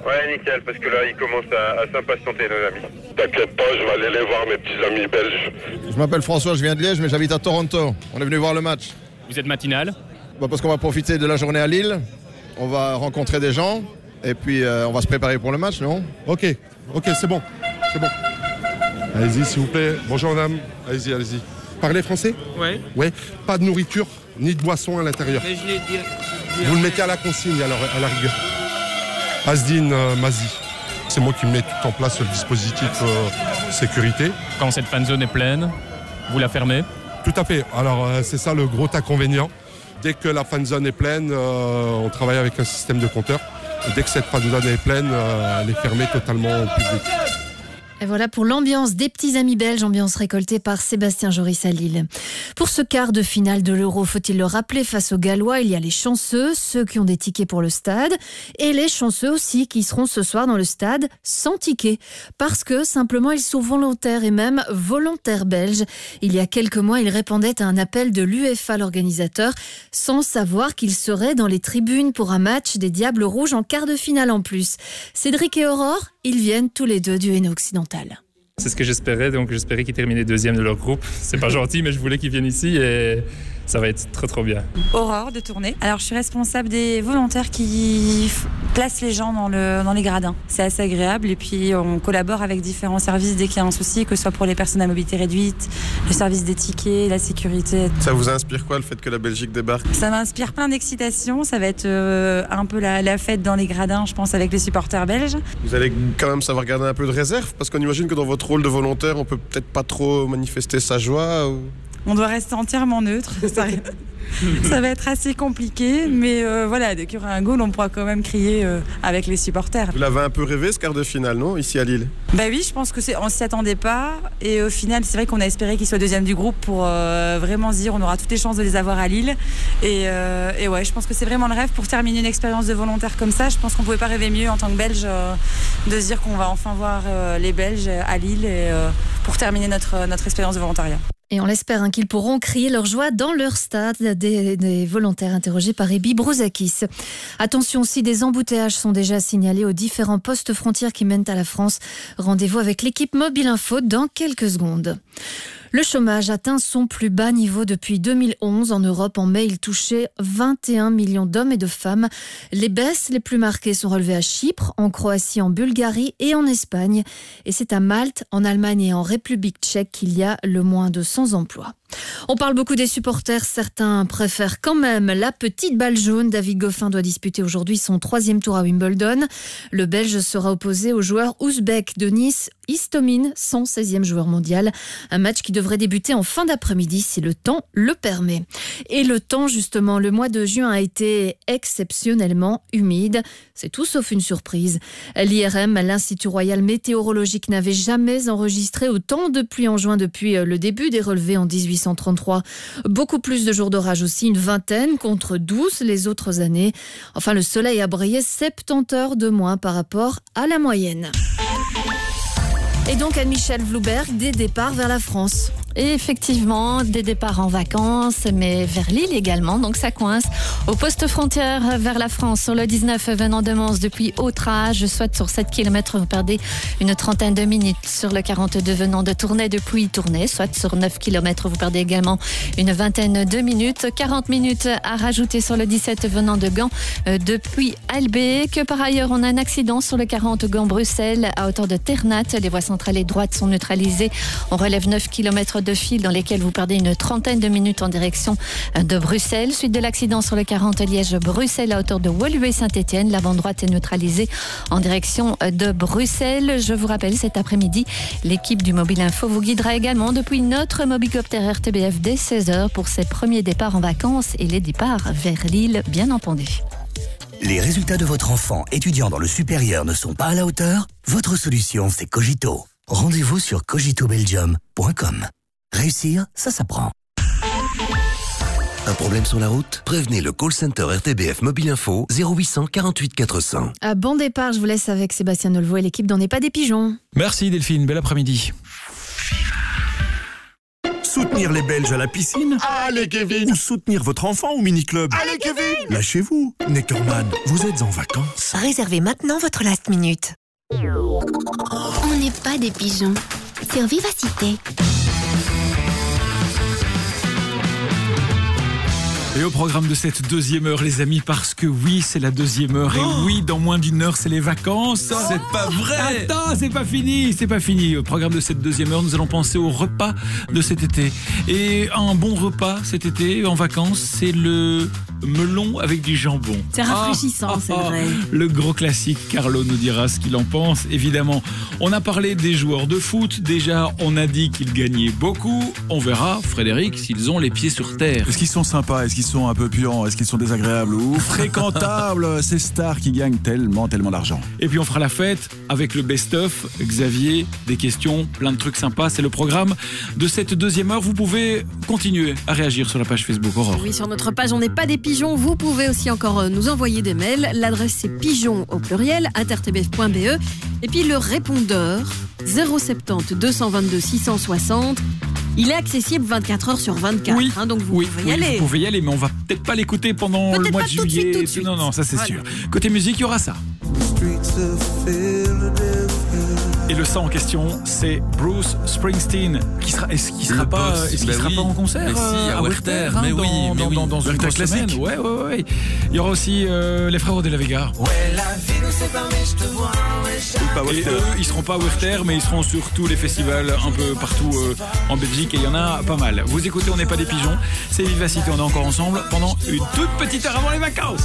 Speaker 52: Ouais, nickel, parce que là, ils commencent à, à s'impatienter, nos amis. T'inquiète pas, je vais aller les voir, mes petits amis belges.
Speaker 53: Je m'appelle François, je viens de Liège, mais j'habite à Toronto. On est venu voir le match.
Speaker 54: Vous êtes matinal?
Speaker 53: Bah, parce qu'on va profiter de la journée à Lille. On va rencontrer des gens. Et puis, euh, on va se préparer pour le match, non?
Speaker 55: Ok, ok, c'est bon. C'est bon. Allez-y, s'il vous plaît. Bonjour, madame. Allez-y, allez-y. Parlez français
Speaker 54: Ouais.
Speaker 55: Ouais. Pas de nourriture, ni de boisson à l'intérieur.
Speaker 54: Mais je l'ai dit.
Speaker 55: Vous le mettez à la consigne, alors, à la rigueur. Asdine euh, Mazi. C'est moi qui mets tout en place le dispositif euh, sécurité.
Speaker 54: Quand cette fan zone est pleine, vous la fermez
Speaker 55: Tout à fait. Alors, euh, c'est ça le gros inconvénient. Dès que la fan zone est pleine, euh, on travaille avec un système de compteur. Et dès que cette fan zone est pleine, euh, elle est fermée totalement au public.
Speaker 3: Et voilà pour l'ambiance des petits amis belges, ambiance récoltée par Sébastien Joris à Lille. Pour ce quart de finale de l'Euro, faut-il le rappeler, face aux Gallois, il y a les chanceux, ceux qui ont des tickets pour le stade, et les chanceux aussi qui seront ce soir dans le stade sans ticket. Parce que simplement ils sont volontaires et même volontaires belges. Il y a quelques mois, ils répondaient à un appel de l'UEFA, l'organisateur, sans savoir qu'ils seraient dans les tribunes pour un match des Diables Rouges en quart de finale en plus. Cédric et Aurore, ils viennent tous les deux du Hainaut occidental.
Speaker 54: C'est ce que j'espérais, donc j'espérais qu'ils terminaient deuxième de leur groupe. C'est pas gentil, mais je voulais qu'ils viennent ici et ça va être trop trop bien.
Speaker 56: Aurore de tournée. Alors je suis responsable des volontaires qui placent les gens dans, le, dans les gradins. C'est assez agréable et puis on collabore avec différents services dès qu'il y a un souci, que ce soit pour les personnes à mobilité réduite, le service des tickets, la sécurité.
Speaker 48: Ça vous inspire quoi le fait que la Belgique débarque?
Speaker 56: Ça m'inspire plein d'excitation. Ça va être euh, un peu la, la fête dans les gradins, je pense, avec les supporters belges.
Speaker 48: Vous allez quand même savoir garder un peu de réserve parce qu'on imagine que dans votre rôle de volontaire, on peut peut-être pas trop manifester sa joie. Ou...
Speaker 56: On doit rester entièrement neutre. Ça, ça va être assez compliqué, mais euh, voilà, dès qu'il y aura un goal, on pourra quand même crier euh, avec les supporters.
Speaker 48: Vous l'avez un peu rêvé ce quart de finale, non Ici à Lille?
Speaker 56: Bah oui, je pense que c'est, on s'y attendait pas, et au final, c'est vrai qu'on a espéré qu'ils soient deuxième du groupe pour euh, vraiment se dire, on aura toutes les chances de les avoir à Lille. Et, euh, et ouais, je pense que c'est vraiment le rêve pour terminer une expérience de volontaire comme ça. Je pense qu'on pouvait pas rêver mieux en tant que Belge euh, de se dire qu'on va enfin voir euh, les Belges à Lille et euh, pour terminer notre notre expérience de volontariat.
Speaker 3: Et on l'espère hein, qu'ils pourront crier leur joie dans leur stade, des, volontaires interrogés par Ebi Brouzakis. Attention, si des embouteillages sont déjà signalés aux différents postes frontières qui mènent à la France, rendez-vous avec l'équipe Mobile Info dans quelques secondes. Le chômage atteint son plus bas niveau depuis 2011. En Europe, en mai, il touchait 21 millions d'hommes et de femmes. Les baisses les plus marquées sont relevées à Chypre, en Croatie, en Bulgarie et en Espagne. Et c'est à Malte, en Allemagne et en République tchèque qu'il y a le moins de 100 emplois. On parle beaucoup des supporters, certains préfèrent quand même la petite balle jaune. David Goffin doit disputer aujourd'hui son troisième tour à Wimbledon. Le Belge sera opposé au joueur ouzbek de Nice, Istomin, son 16e joueur mondial. Un match qui devrait débuter en fin d'après-midi si le temps le permet. Et le temps, justement, le mois de juin a été exceptionnellement humide. C'est tout sauf une surprise. L'IRM, l'Institut Royal Météorologique, n'avait jamais enregistré autant de pluie en juin depuis le début des relevés en 1833. Beaucoup plus de jours d'orage aussi, une vingtaine contre 12 les autres années. Enfin, le soleil a brillé 70 heures de moins par rapport à la moyenne. Et donc, Anne-Michel Vlouberg, des départs vers la France.
Speaker 4: Et effectivement, des départs en vacances, mais vers Lille également, donc ça coince. Au poste frontière vers la France, sur le 19 venant de Mons depuis Autrage, soit sur 7 km, vous perdez une trentaine de minutes. Sur le 42 venant de Tournai depuis Tournai, soit sur 9 km, vous perdez également une vingtaine de minutes. 40 minutes à rajouter sur le 17 venant de Gand euh, depuis Albé. Que par ailleurs, on a un accident sur le 40 Gand-Bruxelles à hauteur de Ternat. Les voies centrales et droites sont neutralisées. On relève 9 km de fil dans lesquels vous perdez une trentaine de minutes en direction de Bruxelles. Suite de l'accident sur le 40 Liège-Bruxelles à hauteur de Woluwe-Saint-Etienne. La bande droite est neutralisée en direction de Bruxelles. Je vous rappelle, cet après-midi, l'équipe du Mobile Info vous guidera également depuis notre mobicoptère RTBF dès 16h pour ses premiers départs en vacances et les départs vers Lille, bien entendu.
Speaker 5: Les résultats de votre enfant étudiant dans le supérieur ne sont pas à la hauteur? Votre solution, c'est Cogito. Rendez-vous sur cogitobelgium.com. Réussir, ça s'apprend. Un problème sur la route? Prévenez le call center RTBF Mobile Info 0800 48 400.
Speaker 3: À bon départ, je vous laisse avec Sébastien Nolvo et l'équipe d'En est pas des pigeons.
Speaker 2: Merci Delphine, bel après-midi.
Speaker 16: Soutenir les Belges à la piscine?
Speaker 57: Allez Kevin
Speaker 16: Ou soutenir votre enfant au mini-club?
Speaker 57: Allez Kevin
Speaker 16: Lâchez-vous Neckerman, vous êtes en vacances.
Speaker 58: Réservez maintenant votre last minute.
Speaker 8: On n'est pas des pigeons. Sur Vivacité.
Speaker 2: Et au programme de cette deuxième heure, les amis, parce que oui, c'est la deuxième heure. Et oui, dans moins d'une heure, c'est les vacances.
Speaker 9: C'est pas vrai
Speaker 2: Attends, c'est pas fini, c'est pas fini. Au programme de cette deuxième heure, nous allons penser au repas de cet été. Et un bon repas cet été, en vacances, c'est le melon avec du jambon.
Speaker 3: C'est rafraîchissant, c'est vrai.
Speaker 2: Le gros classique, Carlo nous dira ce qu'il en pense, évidemment. On a parlé des joueurs de foot. Déjà, on a dit qu'ils gagnaient beaucoup. On verra, Frédéric, s'ils ont les pieds sur terre.
Speaker 6: Est-ce qu'ils sont sympas? Est-ce qu'ils sont un peu puants Est-ce qu'ils sont désagréables ou fréquentables? Ces stars qui gagnent tellement, tellement d'argent.
Speaker 2: Et puis on fera la fête avec le best-of. Xavier, des questions, plein de trucs sympas. C'est le programme de cette deuxième heure. Vous pouvez continuer à réagir sur la page Facebook Aurore.
Speaker 3: Oui, sur notre page, on n'est pas des pigeons. Vous pouvez aussi encore euh, nous envoyer des mails. L'adresse, c'est pigeon au pluriel, rtbf.be. Et puis le répondeur, 070 222 660. Il est accessible 24 heures sur 24,
Speaker 2: Oui.
Speaker 3: hein, donc vous
Speaker 2: Oui,
Speaker 3: pouvez y
Speaker 2: oui,
Speaker 3: aller.
Speaker 2: Vous pouvez y aller, mais on va peut-être pas l'écouter pendant le mois
Speaker 3: pas
Speaker 2: de
Speaker 3: tout de suite,
Speaker 2: juillet.
Speaker 3: tout de suite.
Speaker 2: Non, non, ça c'est
Speaker 3: Voilà.
Speaker 2: sûr. Côté musique, il y aura ça. Et le ça en question, c'est Bruce Springsteen, qui sera, est-ce qu'il sera pas, qu'il
Speaker 9: bah
Speaker 2: sera
Speaker 9: oui.
Speaker 2: pas en concert
Speaker 9: Mais si,
Speaker 2: euh,
Speaker 9: à Werther, mais
Speaker 2: dans,
Speaker 9: oui, mais
Speaker 2: dans,
Speaker 9: oui.
Speaker 2: dans, dans une
Speaker 9: classique.
Speaker 2: Ouais, ouais, ouais. Il y aura aussi euh, les frérots de la Vega.
Speaker 42: Ouais, la vie nous sépare, mais je te vois, ouais,
Speaker 2: Et eux, ils seront pas à Werther, mais ils seront sur tous les festivals un peu partout euh, en Belgique et il y en a pas mal. Vous écoutez, on n'est pas des pigeons, c'est Vivacité, on est encore ensemble pendant une toute petite heure avant les vacances.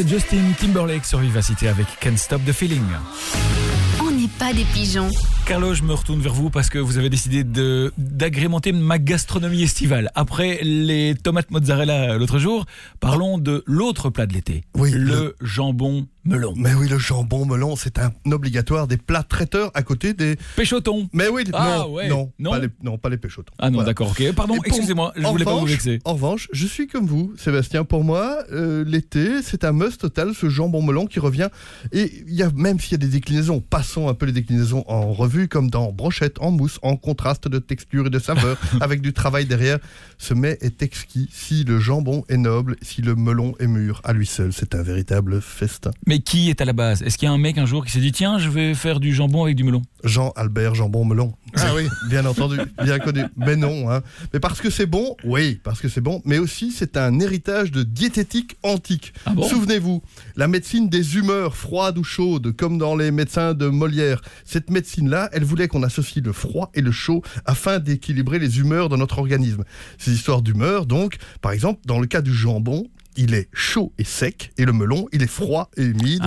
Speaker 2: C'était Justin Timberlake sur Vivacité avec Can't Stop the Feeling.
Speaker 59: On n'est pas des pigeons.
Speaker 2: Carlo, je me retourne vers vous parce que vous avez décidé de d'agrémenter ma gastronomie estivale. Après les tomates mozzarella l'autre jour, parlons de l'autre plat de l'été.
Speaker 36: Oui,
Speaker 2: le, jambon melon.
Speaker 36: Mais oui, le jambon melon, c'est un obligatoire des plats traiteurs à côté des
Speaker 2: péchotons.
Speaker 36: Mais oui,
Speaker 2: Ah,
Speaker 36: non,
Speaker 2: ouais.
Speaker 36: non,
Speaker 2: Non
Speaker 36: pas les, non, pas les péchotons.
Speaker 2: Ah non,
Speaker 36: Voilà.
Speaker 2: d'accord, ok. Pardon, excusez-moi, je voulais pas vous
Speaker 36: revanche-
Speaker 2: vexer.
Speaker 36: En revanche, je suis comme vous, Sébastien. Pour moi, euh, l'été, c'est un must total, ce jambon melon qui revient. Et il y a même s'il y a des déclinaisons, passons un peu les déclinaisons en revue, comme dans brochette, en mousse, en contraste de texture et de saveur, avec du travail derrière. Ce mets est exquis. Si le jambon est noble, si le melon est mûr, à lui seul, c'est un véritable festin.
Speaker 2: Mais qui est à la base? Est-ce qu'il y a un mec un jour qui s'est dit tiens, je vais faire du jambon avec du melon?
Speaker 36: Jean-Albert Jambon Melon.
Speaker 2: Ah
Speaker 36: oui, bien entendu, bien connu. Mais non, hein. Mais parce que c'est bon, oui, parce que c'est bon, mais aussi c'est un héritage de diététique antique.
Speaker 2: Ah bon?
Speaker 36: Souvenez-vous, la médecine des humeurs froides ou chaudes, comme dans les médecins de Molière, cette médecine-là, elle voulait qu'on associe le froid et le chaud afin d'équilibrer les humeurs de notre organisme. Ces histoires d'humeur, donc, par exemple, dans le cas du jambon, il est chaud et sec, et le melon, il est froid et humide.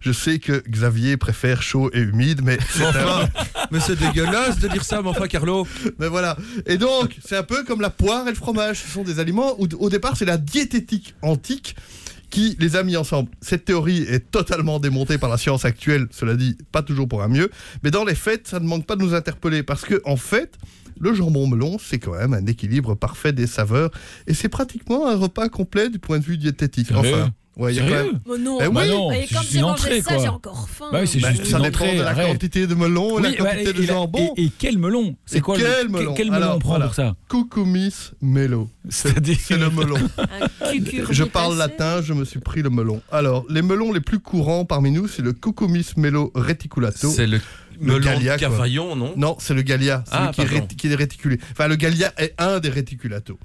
Speaker 36: Je sais que Xavier préfère chaud et humide, mais c'est
Speaker 22: Mais
Speaker 36: un-
Speaker 22: enfin, mais c'est dégueulasse de dire ça, mais enfin, Carlo.
Speaker 36: mais voilà. Et donc, c'est un peu comme la poire et le fromage. Ce sont des aliments où, au départ, c'est la diététique antique qui les a mis ensemble. Cette théorie est totalement démontée par la science actuelle, cela dit, pas toujours pour un mieux. Mais dans les faits, ça ne manque pas de nous interpeller parce que, en fait, le jambon melon, c'est quand même un équilibre parfait des saveurs et c'est pratiquement un repas complet du point de vue diététique. Enfin, ouais, il y a quand même.
Speaker 3: Oh non,
Speaker 36: Eh
Speaker 2: Bah
Speaker 36: oui.
Speaker 2: non,
Speaker 3: Et
Speaker 2: c'est
Speaker 3: quand
Speaker 2: juste
Speaker 3: j'ai
Speaker 2: une entrée,
Speaker 3: ça,
Speaker 2: quoi.
Speaker 3: j'ai encore faim.
Speaker 2: Bah oui, c'est
Speaker 36: Bah,
Speaker 2: juste
Speaker 36: ça
Speaker 2: une
Speaker 36: dépend
Speaker 2: entrée,
Speaker 36: de la
Speaker 2: arrête.
Speaker 36: quantité de melon et la
Speaker 2: Oui, bah,
Speaker 36: quantité de
Speaker 2: et la-
Speaker 36: jambon.
Speaker 2: Et, et quel melon C'est quoi le-
Speaker 36: quel melon
Speaker 2: Quel melon
Speaker 36: Alors,
Speaker 2: on prend
Speaker 36: voilà.
Speaker 2: pour ça
Speaker 36: Cucumis melo.
Speaker 2: C'est-à-dire
Speaker 36: C'est le melon. Je parle latin, je me suis pris le melon. Alors, les melons les plus courants parmi nous, c'est le Cucumis melo reticulato.
Speaker 22: C'est le
Speaker 36: Gallia, quoi.
Speaker 22: cavaillon, non
Speaker 36: Non, c'est le Gallia, celui
Speaker 22: Ah,
Speaker 36: qui, est
Speaker 22: pardon.
Speaker 36: réti- qui est réticulé. Enfin, le Gallia est un des reticulato.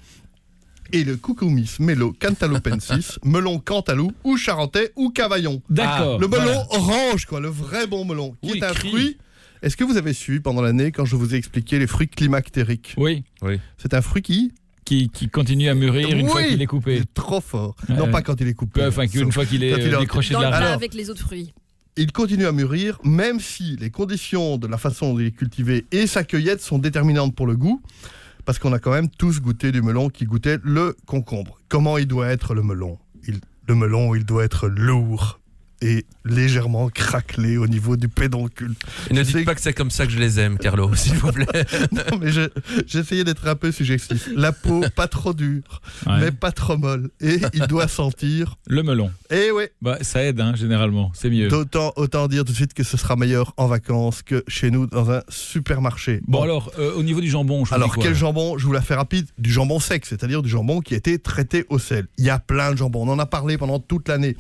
Speaker 36: Et le Cucumis melo cantalopensis, melon cantalou, ou charentais, ou cavaillon.
Speaker 2: D'accord,
Speaker 36: Le melon
Speaker 2: voilà.
Speaker 36: orange, quoi, le vrai bon melon, qui
Speaker 2: Oui,
Speaker 36: est un
Speaker 2: cri.
Speaker 36: fruit. Est-ce que vous avez su pendant l'année quand je vous ai expliqué les fruits climactériques
Speaker 2: Oui.
Speaker 22: Oui.
Speaker 36: C'est un fruit qui
Speaker 2: Qui, qui continue à mûrir une fois qu'il est coupé.
Speaker 36: Trop fort.
Speaker 2: Ouais,
Speaker 36: non,
Speaker 2: ouais.
Speaker 36: pas quand il est coupé.
Speaker 2: Enfin,
Speaker 36: Sauf
Speaker 2: fois qu'il est décroché
Speaker 3: Dans
Speaker 2: de
Speaker 3: le
Speaker 2: la
Speaker 3: avec les autres fruits.
Speaker 36: Il continue à mûrir, même si les conditions de la façon dont il est cultivé et sa cueillette sont déterminantes pour le goût. parce qu'on a quand même tous goûté du melon qui goûtait le concombre. Comment il doit être le melon? Le melon, il doit être lourd et légèrement craquelé au niveau du pédoncule.
Speaker 9: Et ne dites pas que c'est comme ça que je les aime, Carlo, s'il vous plaît.
Speaker 36: non, mais je- j'ai essayé d'être un peu suggestif. La peau, pas trop dure,
Speaker 2: Ouais.
Speaker 36: mais pas trop molle. Et il doit sentir.
Speaker 2: Le melon.
Speaker 36: Eh ouais.
Speaker 2: Bah, ça aide, hein, généralement. C'est mieux.
Speaker 36: D'autant, autant dire tout de suite que ce sera meilleur en vacances que chez nous dans un supermarché.
Speaker 2: Bon, alors, euh, au niveau du jambon, je vous
Speaker 36: Alors,
Speaker 2: dis quoi,
Speaker 36: quel jambon? Je vous la fais rapide. Du jambon sec, c'est-à-dire du jambon qui a été traité au sel. Il y a plein de jambons. On en a parlé pendant toute l'année.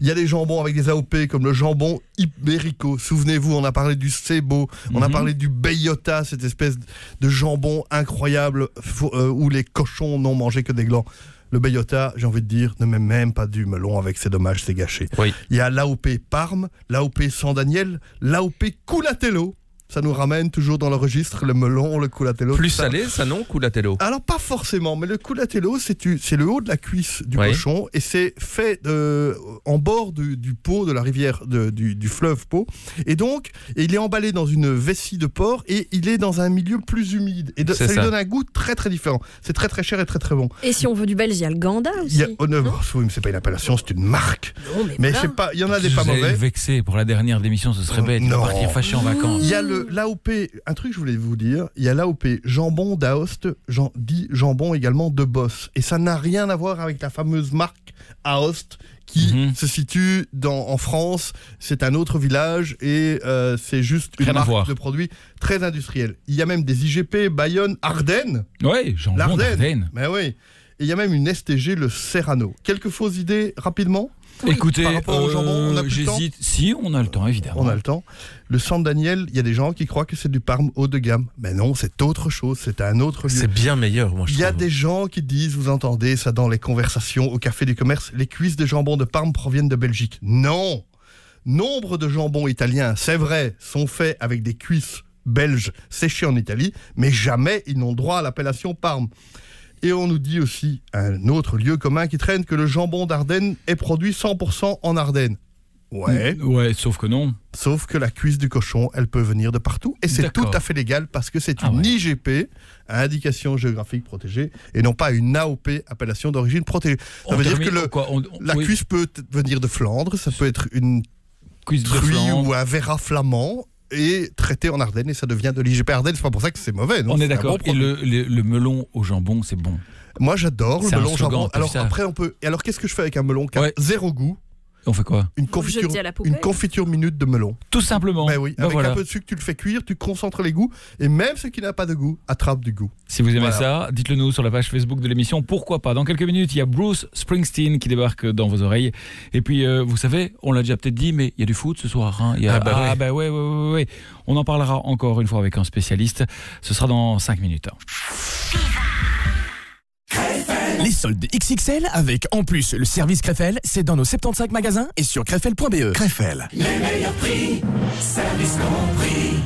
Speaker 36: Il y a des jambons avec des AOP comme le jambon ibérico. Souvenez-vous, on a parlé du Sebo, on a
Speaker 2: Mhm.
Speaker 36: parlé du Beyota, cette espèce de jambon incroyable euh, où les cochons n'ont mangé que des glands. Le Beyota, j'ai envie de dire, ne met même pas du melon avec, c'est dommage, c'est gâché. Il y a l'AOP Parme, l'AOP San Daniel, l'AOP Culatello. Ça nous ramène toujours dans le registre, le melon, le Culatello.
Speaker 9: Plus
Speaker 36: ça.
Speaker 9: salé, ça non, Culatello
Speaker 36: Alors pas forcément, mais le culatello, c'est tu- c'est le haut de la cuisse du
Speaker 9: Oui.
Speaker 36: cochon et c'est fait euh, en bord du, du pot de la rivière de- du, du fleuve Pau. Et donc, il est emballé dans une vessie de porc et il est dans un milieu plus humide. Et de- ça, lui donne un goût très très différent. C'est très très cher et très très bon.
Speaker 10: Et si on veut du belge, il y a le Ganda
Speaker 36: Il
Speaker 10: aussi.
Speaker 36: y a, oh, non, oui, mais c'est pas une appellation, c'est une marque.
Speaker 10: Non, mais
Speaker 36: mais c'est pas, il y en a des pas mauvais.
Speaker 2: vexé pour la dernière démission, ce serait bête. Il va
Speaker 36: Non.
Speaker 2: partir fâché en vacances.
Speaker 36: Il y a le l'AOP, un truc que je voulais vous dire, il y a l'AOP jambon d'Aoste, jan- dit jambon également de Boss. Et ça n'a rien à voir avec la fameuse marque Aoste qui
Speaker 2: Mhm.
Speaker 36: se situe dans, en France. C'est un autre village et euh, c'est juste une
Speaker 2: Rien
Speaker 36: marque de produits très industriel. Il y a même des IGP Bayonne, Ardennes.
Speaker 2: Ouais, jambon d'Ardenne.
Speaker 36: Mais oui. Et il y a même une STG, le Serrano. Quelques fausses idées rapidement?
Speaker 2: Écoutez, euh, j'hésite. Si, on a le temps, évidemment.
Speaker 36: on a le temps. Le San Daniel, il y a des gens qui croient que c'est du parme haut de gamme. Mais non, c'est autre chose, c'est un autre lieu.
Speaker 9: C'est bien meilleur, moi, je
Speaker 36: Il y a des gens qui disent, vous entendez ça dans les conversations au café du commerce, les cuisses de jambon de Parme proviennent de Belgique. Non Nombre de jambons italiens, c'est vrai, sont faits avec des cuisses belges séchées en Italie, mais jamais ils n'ont droit à l'appellation Parme. Et on nous dit aussi, un autre lieu commun qui traîne, que le jambon d'Ardenne est produit 100% en Ardennes. Ouais.
Speaker 2: Mm, Ouais, sauf que non.
Speaker 36: Sauf que la cuisse du cochon, elle peut venir de partout. Et c'est tout à fait légal parce que c'est
Speaker 2: Ah
Speaker 36: une
Speaker 2: ouais.
Speaker 36: IGP, indication géographique protégée, et non pas une AOP, appellation d'origine protégée. Ça
Speaker 2: On
Speaker 36: veut dire que le,
Speaker 2: quoi, on- on-
Speaker 36: la
Speaker 2: oui.
Speaker 36: cuisse peut venir de Flandre, ça peut être une
Speaker 2: Cuisse de
Speaker 36: truie
Speaker 2: Flandre.
Speaker 36: ou un verra flamand, et traité en Ardennes, et ça devient de l'IGP Ardennes. C'est pas pour ça que c'est mauvais. non,
Speaker 2: On est d'accord.
Speaker 36: bon
Speaker 2: Et le, le- le melon au jambon, c'est bon.
Speaker 36: Moi, j'adore le melon
Speaker 2: slogan,
Speaker 36: jambon. Alors
Speaker 2: ça
Speaker 36: après, on peut. Et alors, qu'est-ce que je fais avec un melon qui a zéro goût
Speaker 2: On fait quoi
Speaker 36: Une confiture,
Speaker 10: jetez à la poubelle.
Speaker 36: une confiture minute de melon.
Speaker 2: Tout simplement.
Speaker 36: Ben oui,
Speaker 2: Ben
Speaker 36: avec
Speaker 2: voilà.
Speaker 36: un peu de sucre, tu le fais cuire, tu concentres les goûts, et même ce qui n'a pas de goût attrape du goût.
Speaker 2: Si vous aimez
Speaker 36: Voilà.
Speaker 2: ça, dites-le nous sur la page Facebook de l'émission. Pourquoi pas Dans quelques minutes, il y a Bruce Springsteen qui débarque dans vos oreilles. Et puis, euh, vous savez, on l'a déjà peut-être dit, mais il y a du foot ce soir. hein. Il y a...
Speaker 9: Ah bah ouais.
Speaker 2: bah ouais, ouais, ouais, ouais. On en parlera encore une fois avec un spécialiste. Ce sera dans 5 minutes.
Speaker 16: Les soldes XXL avec en plus le service Krefel, c'est dans nos 75 magasins et sur krefel.be. Krefel.
Speaker 42: Les meilleurs prix, service compris.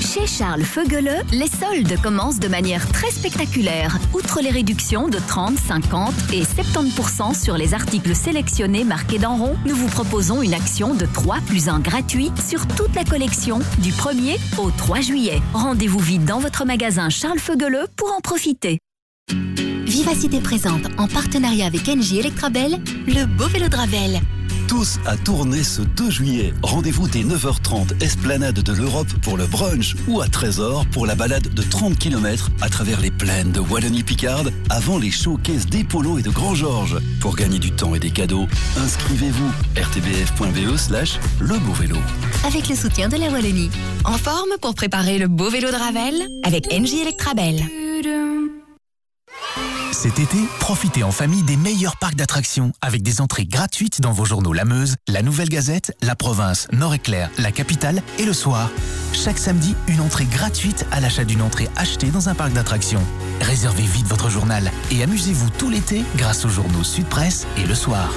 Speaker 8: Chez Charles Feugeleux, les soldes commencent de manière très spectaculaire. Outre les réductions de 30, 50 et 70% sur les articles sélectionnés marqués d'en rond, nous vous proposons une action de 3 plus 1 gratuit sur toute la collection du 1er au 3 juillet. Rendez-vous vite dans votre magasin Charles Feugeleux pour en profiter.
Speaker 60: Vivacité présente, en partenariat avec NJ Electrabel, le beau vélo de Ravel.
Speaker 20: Tous à tourner ce 2 juillet. Rendez-vous dès 9h30, Esplanade de l'Europe pour le brunch ou à Trésor pour la balade de 30 km à travers les plaines de Wallonie-Picarde avant les showcases d'Epolo et de Grand-Georges. Pour gagner du temps et des cadeaux, inscrivez-vous rtbf.be slash le beau vélo.
Speaker 60: Avec le soutien de la Wallonie. En forme pour préparer le beau vélo de Ravel avec NJ Electrabel.
Speaker 16: Cet été, profitez en famille des meilleurs parcs d'attractions avec des entrées gratuites dans vos journaux La Meuse, La Nouvelle Gazette, La Province, Nord-Éclair, La Capitale et Le Soir. Chaque samedi, une entrée gratuite à l'achat d'une entrée achetée dans un parc d'attractions. Réservez vite votre journal et amusez-vous tout l'été grâce aux journaux Sud Presse et Le Soir.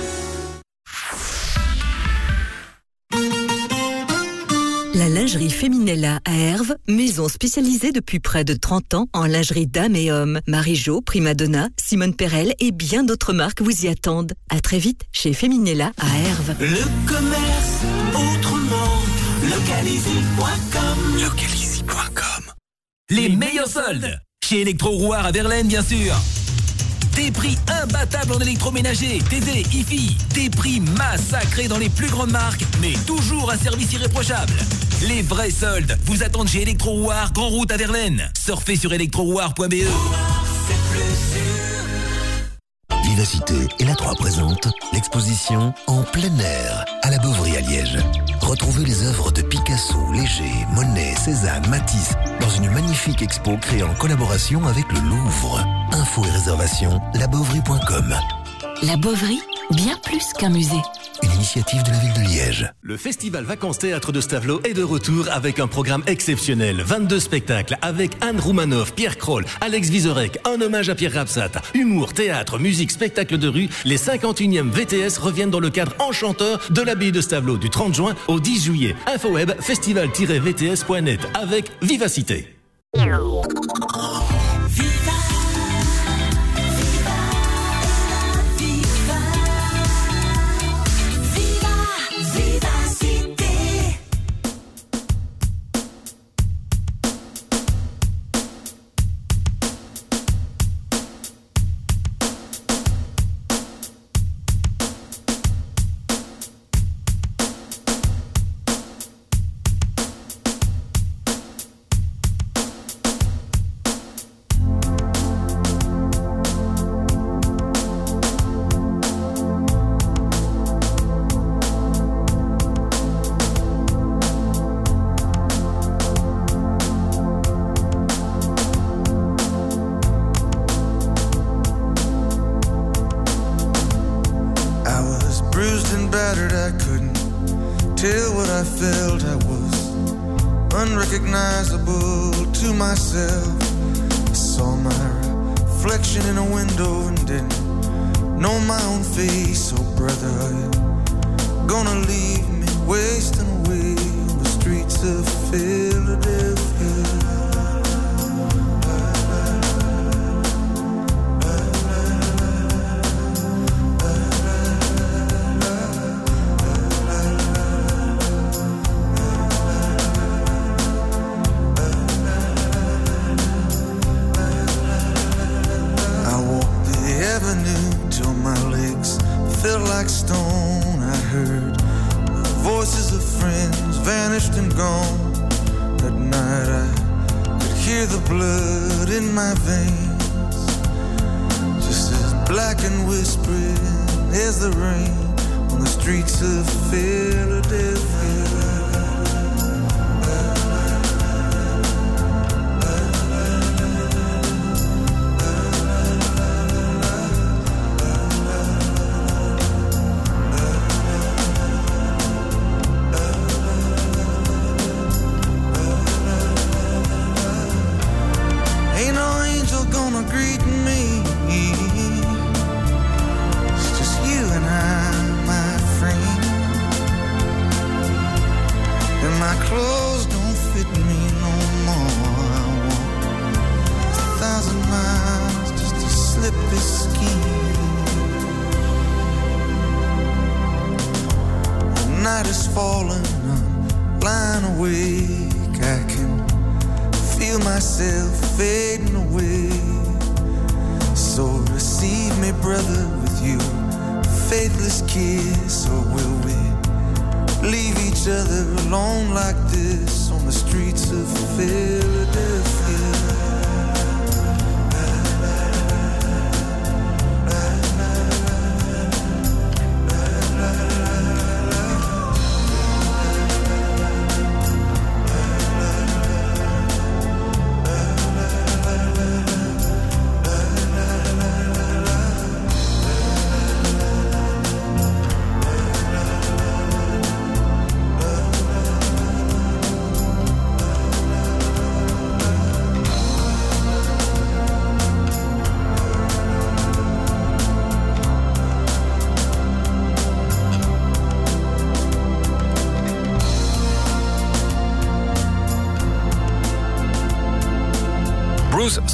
Speaker 61: La lingerie Féminella à Herve, maison spécialisée depuis près de 30 ans en lingerie dames et hommes. Marie-Jo, Primadonna, Simone Perel et bien d'autres marques vous y attendent. À très vite chez Féminella à Herve.
Speaker 42: Le commerce autrement, localisé.com.
Speaker 16: Localisy.com Les meilleurs soldes
Speaker 23: Chez Electro Rouard à Verlaine, bien sûr. Des prix imbattables en électroménager, TV, IFI. Des prix massacrés dans les plus grandes marques, mais toujours un service irréprochable. Les vrais soldes vous attendent chez Electro Rouard, Grand Route à Verlaine. Surfez sur electrorouard.be.
Speaker 39: Vivacité et la 3 présente l'exposition En plein air à la Beauvry à Liège. Retrouvez les œuvres de Picasso, Léger, Monet, Cézanne, Matisse dans une magnifique expo créée en collaboration avec le Louvre. Infos et réservations, labeauvry.com.
Speaker 8: La Beauvry, bien plus qu'un musée.
Speaker 39: Une initiative de la ville de Liège.
Speaker 26: Le festival Vacances Théâtre de Stavelot est de retour avec un programme exceptionnel. 22 spectacles avec Anne Roumanoff, Pierre Kroll, Alex Vizorek, un hommage à Pierre Rapsat. Humour, théâtre, musique, spectacle de rue. Les 51e VTS reviennent dans le cadre enchanteur de l'abbaye de Stavelot du 30 juin au 10 juillet. Infoweb festival-vts.net avec Vivacité.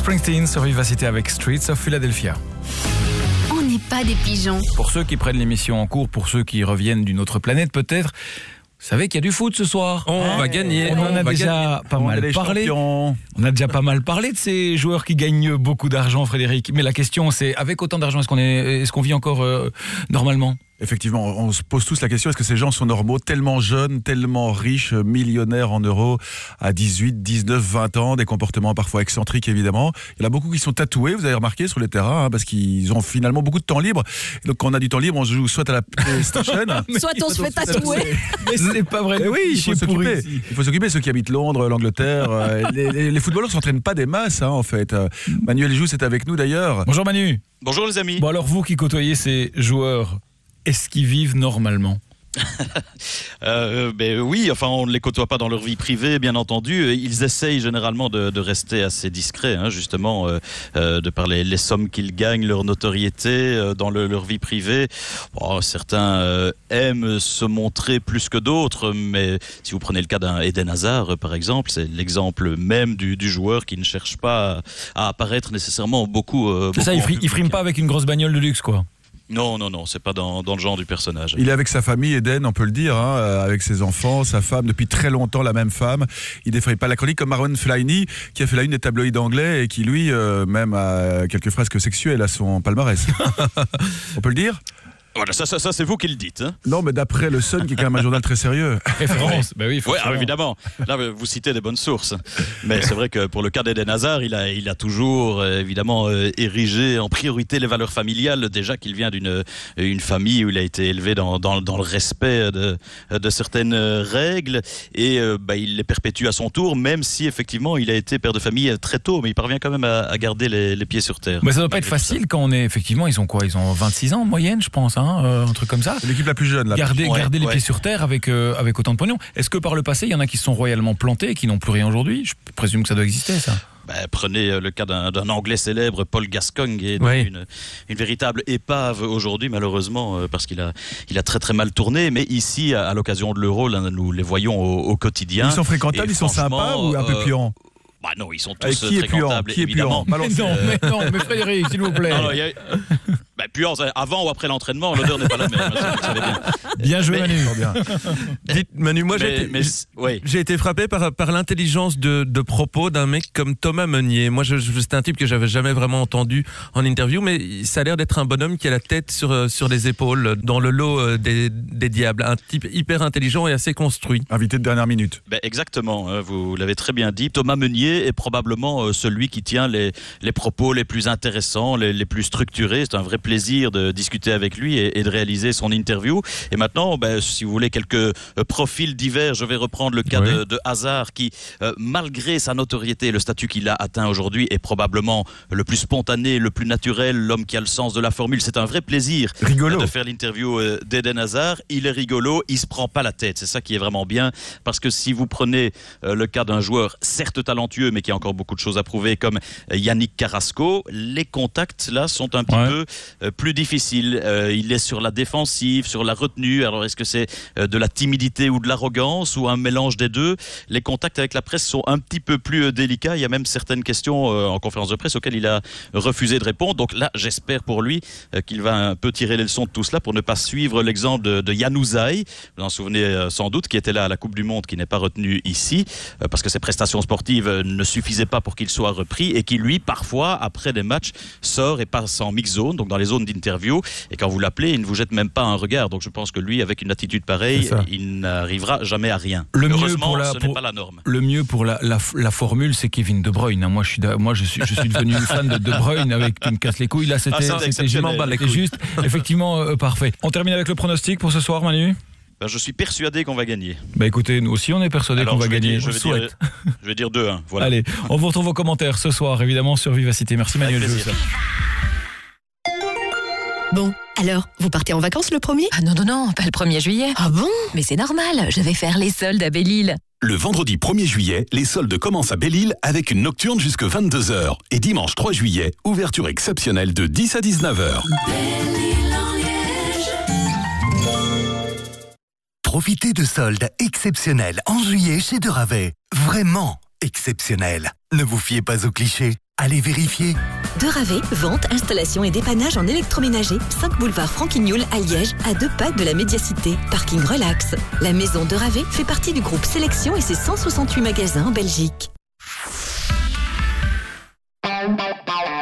Speaker 2: Springsteen sur Vivacité avec Streets of Philadelphia.
Speaker 62: On n'est pas des pigeons.
Speaker 2: Pour ceux qui prennent l'émission en cours, pour ceux qui reviennent d'une autre planète peut-être, Vous savez qu'il y a du foot ce soir.
Speaker 9: On va gagner.
Speaker 2: On en a
Speaker 9: va
Speaker 2: déjà
Speaker 9: gagner.
Speaker 2: pas
Speaker 6: On
Speaker 2: mal parlé.
Speaker 6: champions.
Speaker 2: On a déjà pas mal parlé de ces joueurs qui gagnent beaucoup d'argent, Frédéric. Mais la question, c'est avec autant d'argent, est-ce qu'on est, est-ce qu'on vit encore euh, normalement?
Speaker 6: Effectivement, on se pose tous la question est-ce que ces gens sont normaux, tellement jeunes, tellement riches, millionnaires en euros, à 18, 19, 20 ans, des comportements parfois excentriques évidemment. Il y en a beaucoup qui sont tatoués, vous avez remarqué sur les terrains, hein, parce qu'ils ont finalement beaucoup de temps libre. Et donc quand on a du temps libre, on joue soit à la PlayStation,
Speaker 10: Soit on se fait tatouer.
Speaker 2: Mais c'est pas vrai.
Speaker 6: Oui, il faut s'occuper. Il faut s'occuper. Ceux qui habitent Londres, l'Angleterre, euh, les, les- les footballeurs s'entraînent pas des masses, hein, en fait. Euh, Manuel Joux est avec nous d'ailleurs.
Speaker 2: Bonjour Manu.
Speaker 63: Bonjour les amis.
Speaker 2: Bon alors vous qui côtoyez ces joueurs, est-ce qu'ils vivent normalement?
Speaker 63: Euh, ben oui, enfin on ne les côtoie pas dans leur vie privée, bien entendu. Ils essayent généralement de, de rester assez discrets, hein, justement, euh, euh, de par les, les sommes qu'ils gagnent, leur notoriété euh, dans le- leur vie privée. Bon, certains euh, aiment se montrer plus que d'autres, mais si vous prenez le cas d'un Eden Hazard, euh, par exemple, c'est l'exemple même du, du joueur qui ne cherche pas à, à apparaître nécessairement beaucoup. euh,
Speaker 2: C'est ça,
Speaker 63: beaucoup
Speaker 2: ils
Speaker 63: en
Speaker 2: fri-
Speaker 63: public.
Speaker 2: friment pas avec une grosse bagnole de luxe, quoi.
Speaker 63: Non, non, non, c'est pas dans, dans le genre du personnage.
Speaker 6: Il est avec sa famille, Eden, on peut le dire, hein, euh, avec ses enfants, sa femme, depuis très longtemps la même femme. Il défraye pas la chronique comme Marwan Fellaini, qui a fait la une des tabloïds anglais et qui, lui, euh, même a quelques fresques sexuelles à son palmarès. on peut le dire?
Speaker 63: Voilà, ça, ça, ça, c'est vous qui le dites. Hein.
Speaker 6: Non, mais d'après le Sun, qui est quand même un journal très sérieux.
Speaker 2: Référence, bah oui,
Speaker 63: Ouais, ah, évidemment. Là, vous citez des bonnes sources. Mais c'est vrai que pour le cas d'Eden Hazard, il a, il a toujours, euh, évidemment, euh, érigé en priorité les valeurs familiales. Déjà qu'il vient d'une une famille où il a été élevé dans, dans, dans le respect de, de certaines euh, règles. Et euh, bah, il les perpétue à son tour, même si, effectivement, il a été père de famille euh, très tôt. Mais il parvient quand même à, à garder les, les pieds sur terre.
Speaker 2: Mais ça doit pas être facile quand on est effectivement ils ont quoi? Ils ont 26 ans en moyenne je pense hein, euh, un truc comme ça.
Speaker 6: L'équipe la plus jeune là.
Speaker 2: Garder
Speaker 63: Ouais,
Speaker 2: garder les pieds sur terre avec euh, avec autant de pognon. Est-ce que par le passé il y en a qui sont royalement plantés et qui n'ont plus rien aujourd'hui? Je présume que ça doit exister ça.
Speaker 63: Ben, prenez euh, le cas d'un Anglais célèbre, Paul Gascoigne, qui est
Speaker 2: Oui.
Speaker 63: une, une véritable épave aujourd'hui, malheureusement, parce qu'il a, il a très très mal tourné. Mais ici, à, à l'occasion de l'Euro, nous les voyons au, au quotidien.
Speaker 6: Ils sont fréquentables, ils sont sympas ou un peu
Speaker 63: euh,
Speaker 6: puants?
Speaker 63: bah non, ils sont tous
Speaker 6: qui est puant
Speaker 63: fréquentables,
Speaker 6: Qui est
Speaker 63: évidemment.
Speaker 6: puant Balancez.
Speaker 2: non mais non mais Frédéric s'il vous plaît.
Speaker 63: Non, non, il y a- C'est avant ou après l'entraînement, l'odeur n'est pas la même. hein, ça, bien.
Speaker 2: Bien joué
Speaker 63: Mais-
Speaker 2: Manu.
Speaker 9: Dites, Manu, moi j'ai été,
Speaker 63: oui.
Speaker 9: j'ai été frappé par, par l'intelligence de, de propos d'un mec comme Thomas Meunier. Moi, c'est un type que j'avais jamais vraiment entendu en interview, mais ça a l'air d'être un bonhomme qui a la tête sur, euh, sur les épaules, dans le lot euh, des, des diables. Un type hyper intelligent et assez construit.
Speaker 6: Invité de dernière minute.
Speaker 63: Ben, exactement, hein, vous l'avez très bien dit. Thomas Meunier est probablement euh, celui qui tient les, les propos les plus intéressants, les, les plus structurés. C'est un vrai plaisir de discuter avec lui et, et de réaliser son interview. Et maintenant, ben, si vous voulez quelques euh, profils divers, je vais reprendre le cas
Speaker 2: Oui.
Speaker 63: de, de Hazard qui, euh, malgré sa notoriété et le statut qu'il a atteint aujourd'hui, est probablement le plus spontané, le plus naturel, l'homme qui a le sens de la formule. C'est un vrai plaisir
Speaker 6: Rigolo.
Speaker 63: de faire l'interview euh, d'Eden Hazard. Il est rigolo, il se prend pas la tête. C'est ça qui est vraiment bien. Parce que si vous prenez euh, le cas d'un joueur certes talentueux, mais qui a encore beaucoup de choses à prouver, comme euh, Yannick Carrasco, les contacts là sont un petit
Speaker 2: Ouais.
Speaker 63: peu euh, plus difficiles. Euh, il est sur la défensive, sur la retenue. Alors est-ce que c'est euh, de la timidité ou de l'arrogance ou un mélange des deux? Les contacts avec la presse sont un petit peu plus euh, délicats. Il y a même certaines questions euh, en conférence de presse auxquelles il a refusé de répondre. Donc là, j'espère pour lui euh, qu'il va un peu tirer les leçons de tout cela pour ne pas suivre l'exemple de, de Januzaj, vous en souvenez euh, sans doute, qui était là à la Coupe du Monde, qui n'est pas retenu ici, euh, parce que ses prestations sportives euh, ne suffisaient pas pour qu'il soit repris, et qui lui, parfois, après des matchs, sort et passe en mix zone, donc dans les zones d'interview, et quand vous l'appelez, il ne vous jette même pas un regard. Donc je pense que lui, avec une attitude pareille, il n'arrivera jamais à rien.
Speaker 2: Le mieux pour la-
Speaker 63: ce
Speaker 2: pour-
Speaker 63: n'est pas la norme.
Speaker 2: Le mieux pour la, la, la formule, c'est Kevin De Bruyne. Moi, je suis, moi, je suis, je suis devenu fan de De Bruyne avec Tu me casses les couilles. Là, c'était,
Speaker 63: Ah,
Speaker 2: juste, effectivement, euh, parfait. On termine avec le pronostic pour ce soir, Manu?
Speaker 63: Ben, je suis persuadé qu'on va gagner.
Speaker 2: Bah écoutez, nous aussi, on est persuadés
Speaker 63: Alors,
Speaker 2: qu'on va gagner.
Speaker 63: dire-
Speaker 2: Je
Speaker 63: vais dire-. Je vais dire 2-1. Voilà.
Speaker 2: Allez, on vous retrouve aux commentaires ce soir, évidemment, sur Vivacité. Merci Manuel.
Speaker 8: Bon, alors, vous partez en vacances le premier?
Speaker 7: Ah non, non, non, pas le 1er juillet.
Speaker 8: Ah bon?
Speaker 7: Mais c'est normal, je vais faire les soldes à Belle-Île.
Speaker 20: Le vendredi 1er juillet, les soldes commencent à Belle-Île avec une nocturne jusque 22h. Et dimanche 3 juillet, ouverture exceptionnelle de 10 à 19h.
Speaker 5: Profitez de soldes exceptionnels en juillet chez De Ravais. Vraiment exceptionnels. Ne vous fiez pas aux clichés. Allez vérifier.
Speaker 8: De Ravé, vente, installation et dépannage en électroménager. 5 boulevard Franquignoul à Liège, à deux pas de la médiacité. Parking relax. La maison de Ravé fait partie du groupe Sélection et ses 168 magasins en Belgique.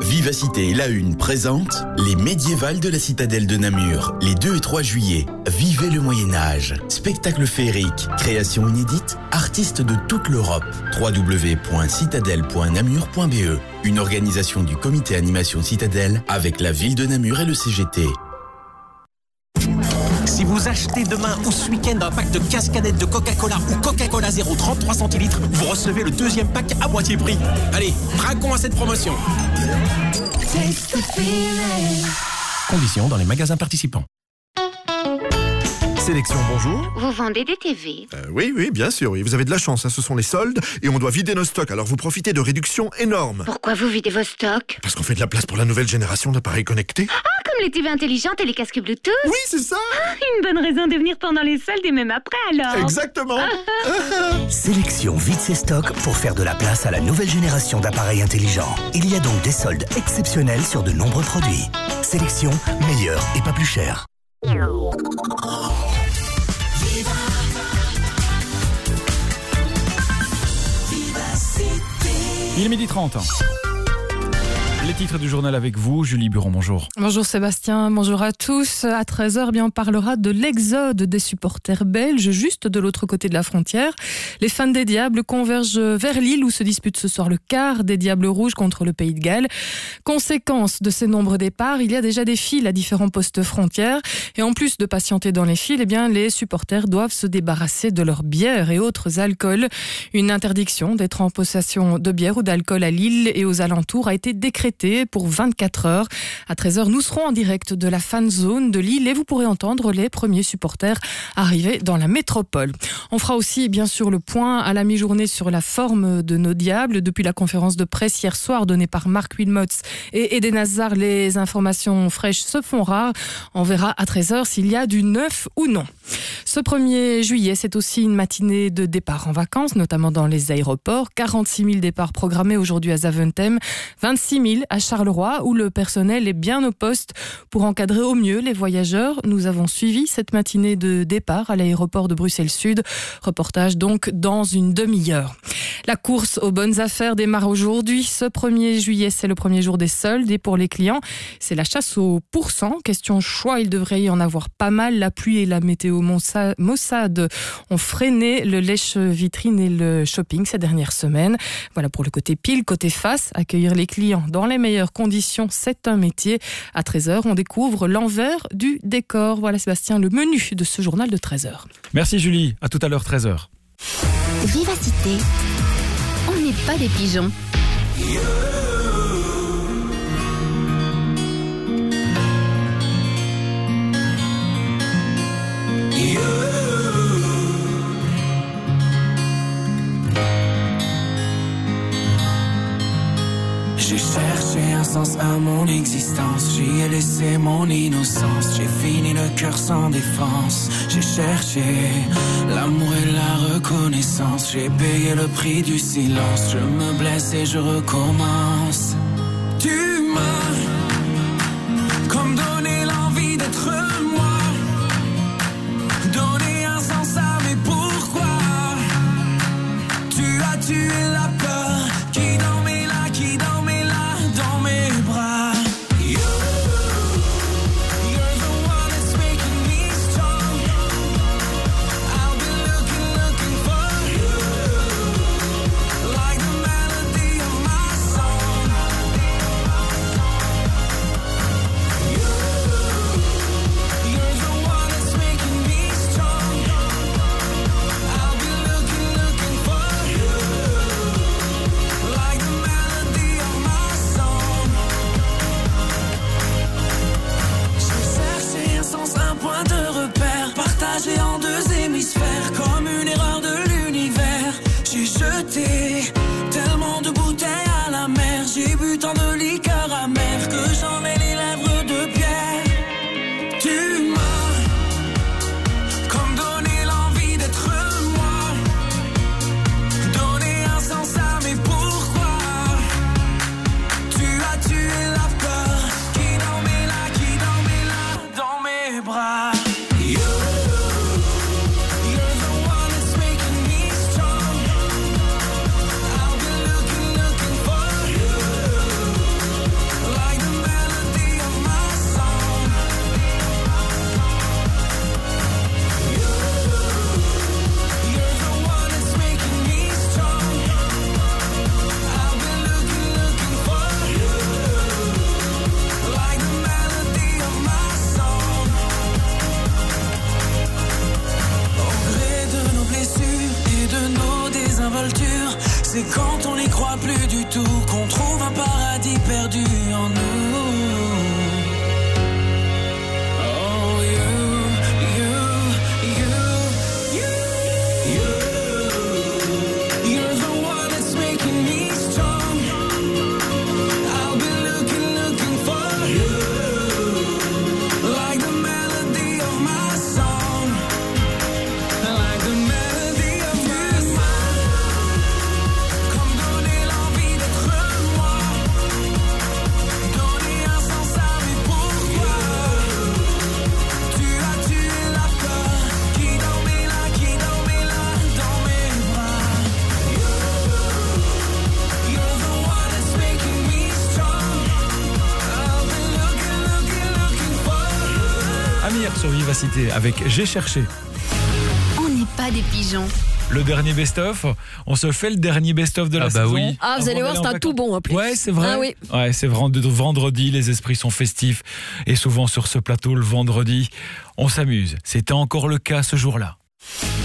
Speaker 64: Vivacité La Une présente Les médiévales de la citadelle de Namur, les 2 et 3 juillet. Vivez le Moyen-Âge. Spectacle féerique, création inédite, artistes de toute l'Europe. www.citadelle.namur.be Une organisation du comité animation Citadelle avec la ville de Namur et le CGT.
Speaker 16: Si vous achetez demain ou ce week-end un pack de 15 canettes de Coca-Cola ou Coca-Cola 0 33 centilitres, vous recevez le deuxième pack à moitié prix. Allez, braquons à cette promotion.
Speaker 65: Conditions dans les magasins participants.
Speaker 55: Sélection, bonjour.
Speaker 66: Vous vendez des TV
Speaker 55: Euh, oui, oui, bien sûr. oui. Vous avez de la chance, hein, ce sont les soldes et on doit vider nos stocks. Alors vous profitez de réductions énormes.
Speaker 66: Pourquoi vous videz vos stocks?
Speaker 55: Parce qu'on fait de la place pour la nouvelle génération d'appareils connectés.
Speaker 66: Ah, comme les TV intelligentes et les casques Bluetooth
Speaker 55: Oui, c'est ça
Speaker 66: Ah, Une bonne raison de venir pendant les soldes et même après alors
Speaker 55: Exactement
Speaker 5: Sélection vide ses stocks pour faire de la place à la nouvelle génération d'appareils intelligents. Il y a donc des soldes exceptionnels sur de nombreux produits. Sélection, meilleur et pas plus cher.
Speaker 2: Il est midi 30. Les titres du journal avec vous, Julie Buron, bonjour.
Speaker 67: Bonjour Sébastien, bonjour à tous. À 13h, eh bien, on parlera de l'exode des supporters belges juste de l'autre côté de la frontière. Les fans des Diables convergent vers Lille où se dispute ce soir le quart des Diables Rouges contre le Pays de Galles. Conséquence de ces nombreux départs, il y a déjà des files à différents postes frontières et en plus de patienter dans les files, eh bien, les supporters doivent se débarrasser de leurs bières et autres alcools. Une interdiction d'être en possession de bière ou d'alcool à Lille et aux alentours a été décrétée pour 24 heures. À 13h, nous serons en direct de la fan zone de Lille et vous pourrez entendre les premiers supporters arriver dans la métropole. On fera aussi bien sûr le point à la mi-journée sur la forme de nos diables. Depuis la conférence de presse hier soir donnée par Marc Wilmots et Eden Hazard, les informations fraîches se font rares. On verra à 13h s'il y a du neuf ou non. Ce 1er juillet, c'est aussi une matinée de départ en vacances, notamment dans les aéroports. 46 000 départs programmés aujourd'hui à Zaventem, 26 000 à Charleroi, où le personnel est bien au poste pour encadrer au mieux les voyageurs. Nous avons suivi cette matinée de départ à l'aéroport de Bruxelles-Sud. Reportage donc dans une demi-heure. La course aux bonnes affaires démarre aujourd'hui. Ce 1er juillet, c'est le premier jour des soldes et pour les clients, c'est la chasse au pourcent. Question choix, il devrait y en avoir pas mal. La pluie et la météo Mossad ont freiné le lèche-vitrine et le shopping ces dernières semaines. Voilà pour le côté pile, côté face, accueillir les clients dans les meilleures conditions, c'est un métier. À 13h, on découvre l'envers du décor. Voilà Sébastien, le menu de ce journal de 13h.
Speaker 2: Merci Julie, à tout à l'heure 13h.
Speaker 3: Vivacité, on n'est pas des pigeons.
Speaker 42: Cherché un sens à mon existence, j'y ai laissé mon innocence, j'ai fini le cœur sans défense, j'ai cherché l'amour et la reconnaissance, j'ai payé le prix du silence, je me blesse et je recommence. Tu m'as comme donné l'envie d'être moi, donné un sens à mes pourquoi. Tu as tué puisse faire comme
Speaker 2: avec J'ai cherché.
Speaker 68: On n'est pas des pigeons.
Speaker 2: Le dernier best-of. On se fait le dernier best-of de la
Speaker 22: Ah bah
Speaker 2: saison.
Speaker 22: oui.
Speaker 3: Ah, vous allez voir, c'est un tout bon en plus.
Speaker 2: Ouais, c'est vrai.
Speaker 3: Ah oui.
Speaker 2: Ouais, c'est vend- vendredi, les esprits sont festifs. Et souvent sur ce plateau, le vendredi, on s'amuse. C'était encore le cas ce jour-là.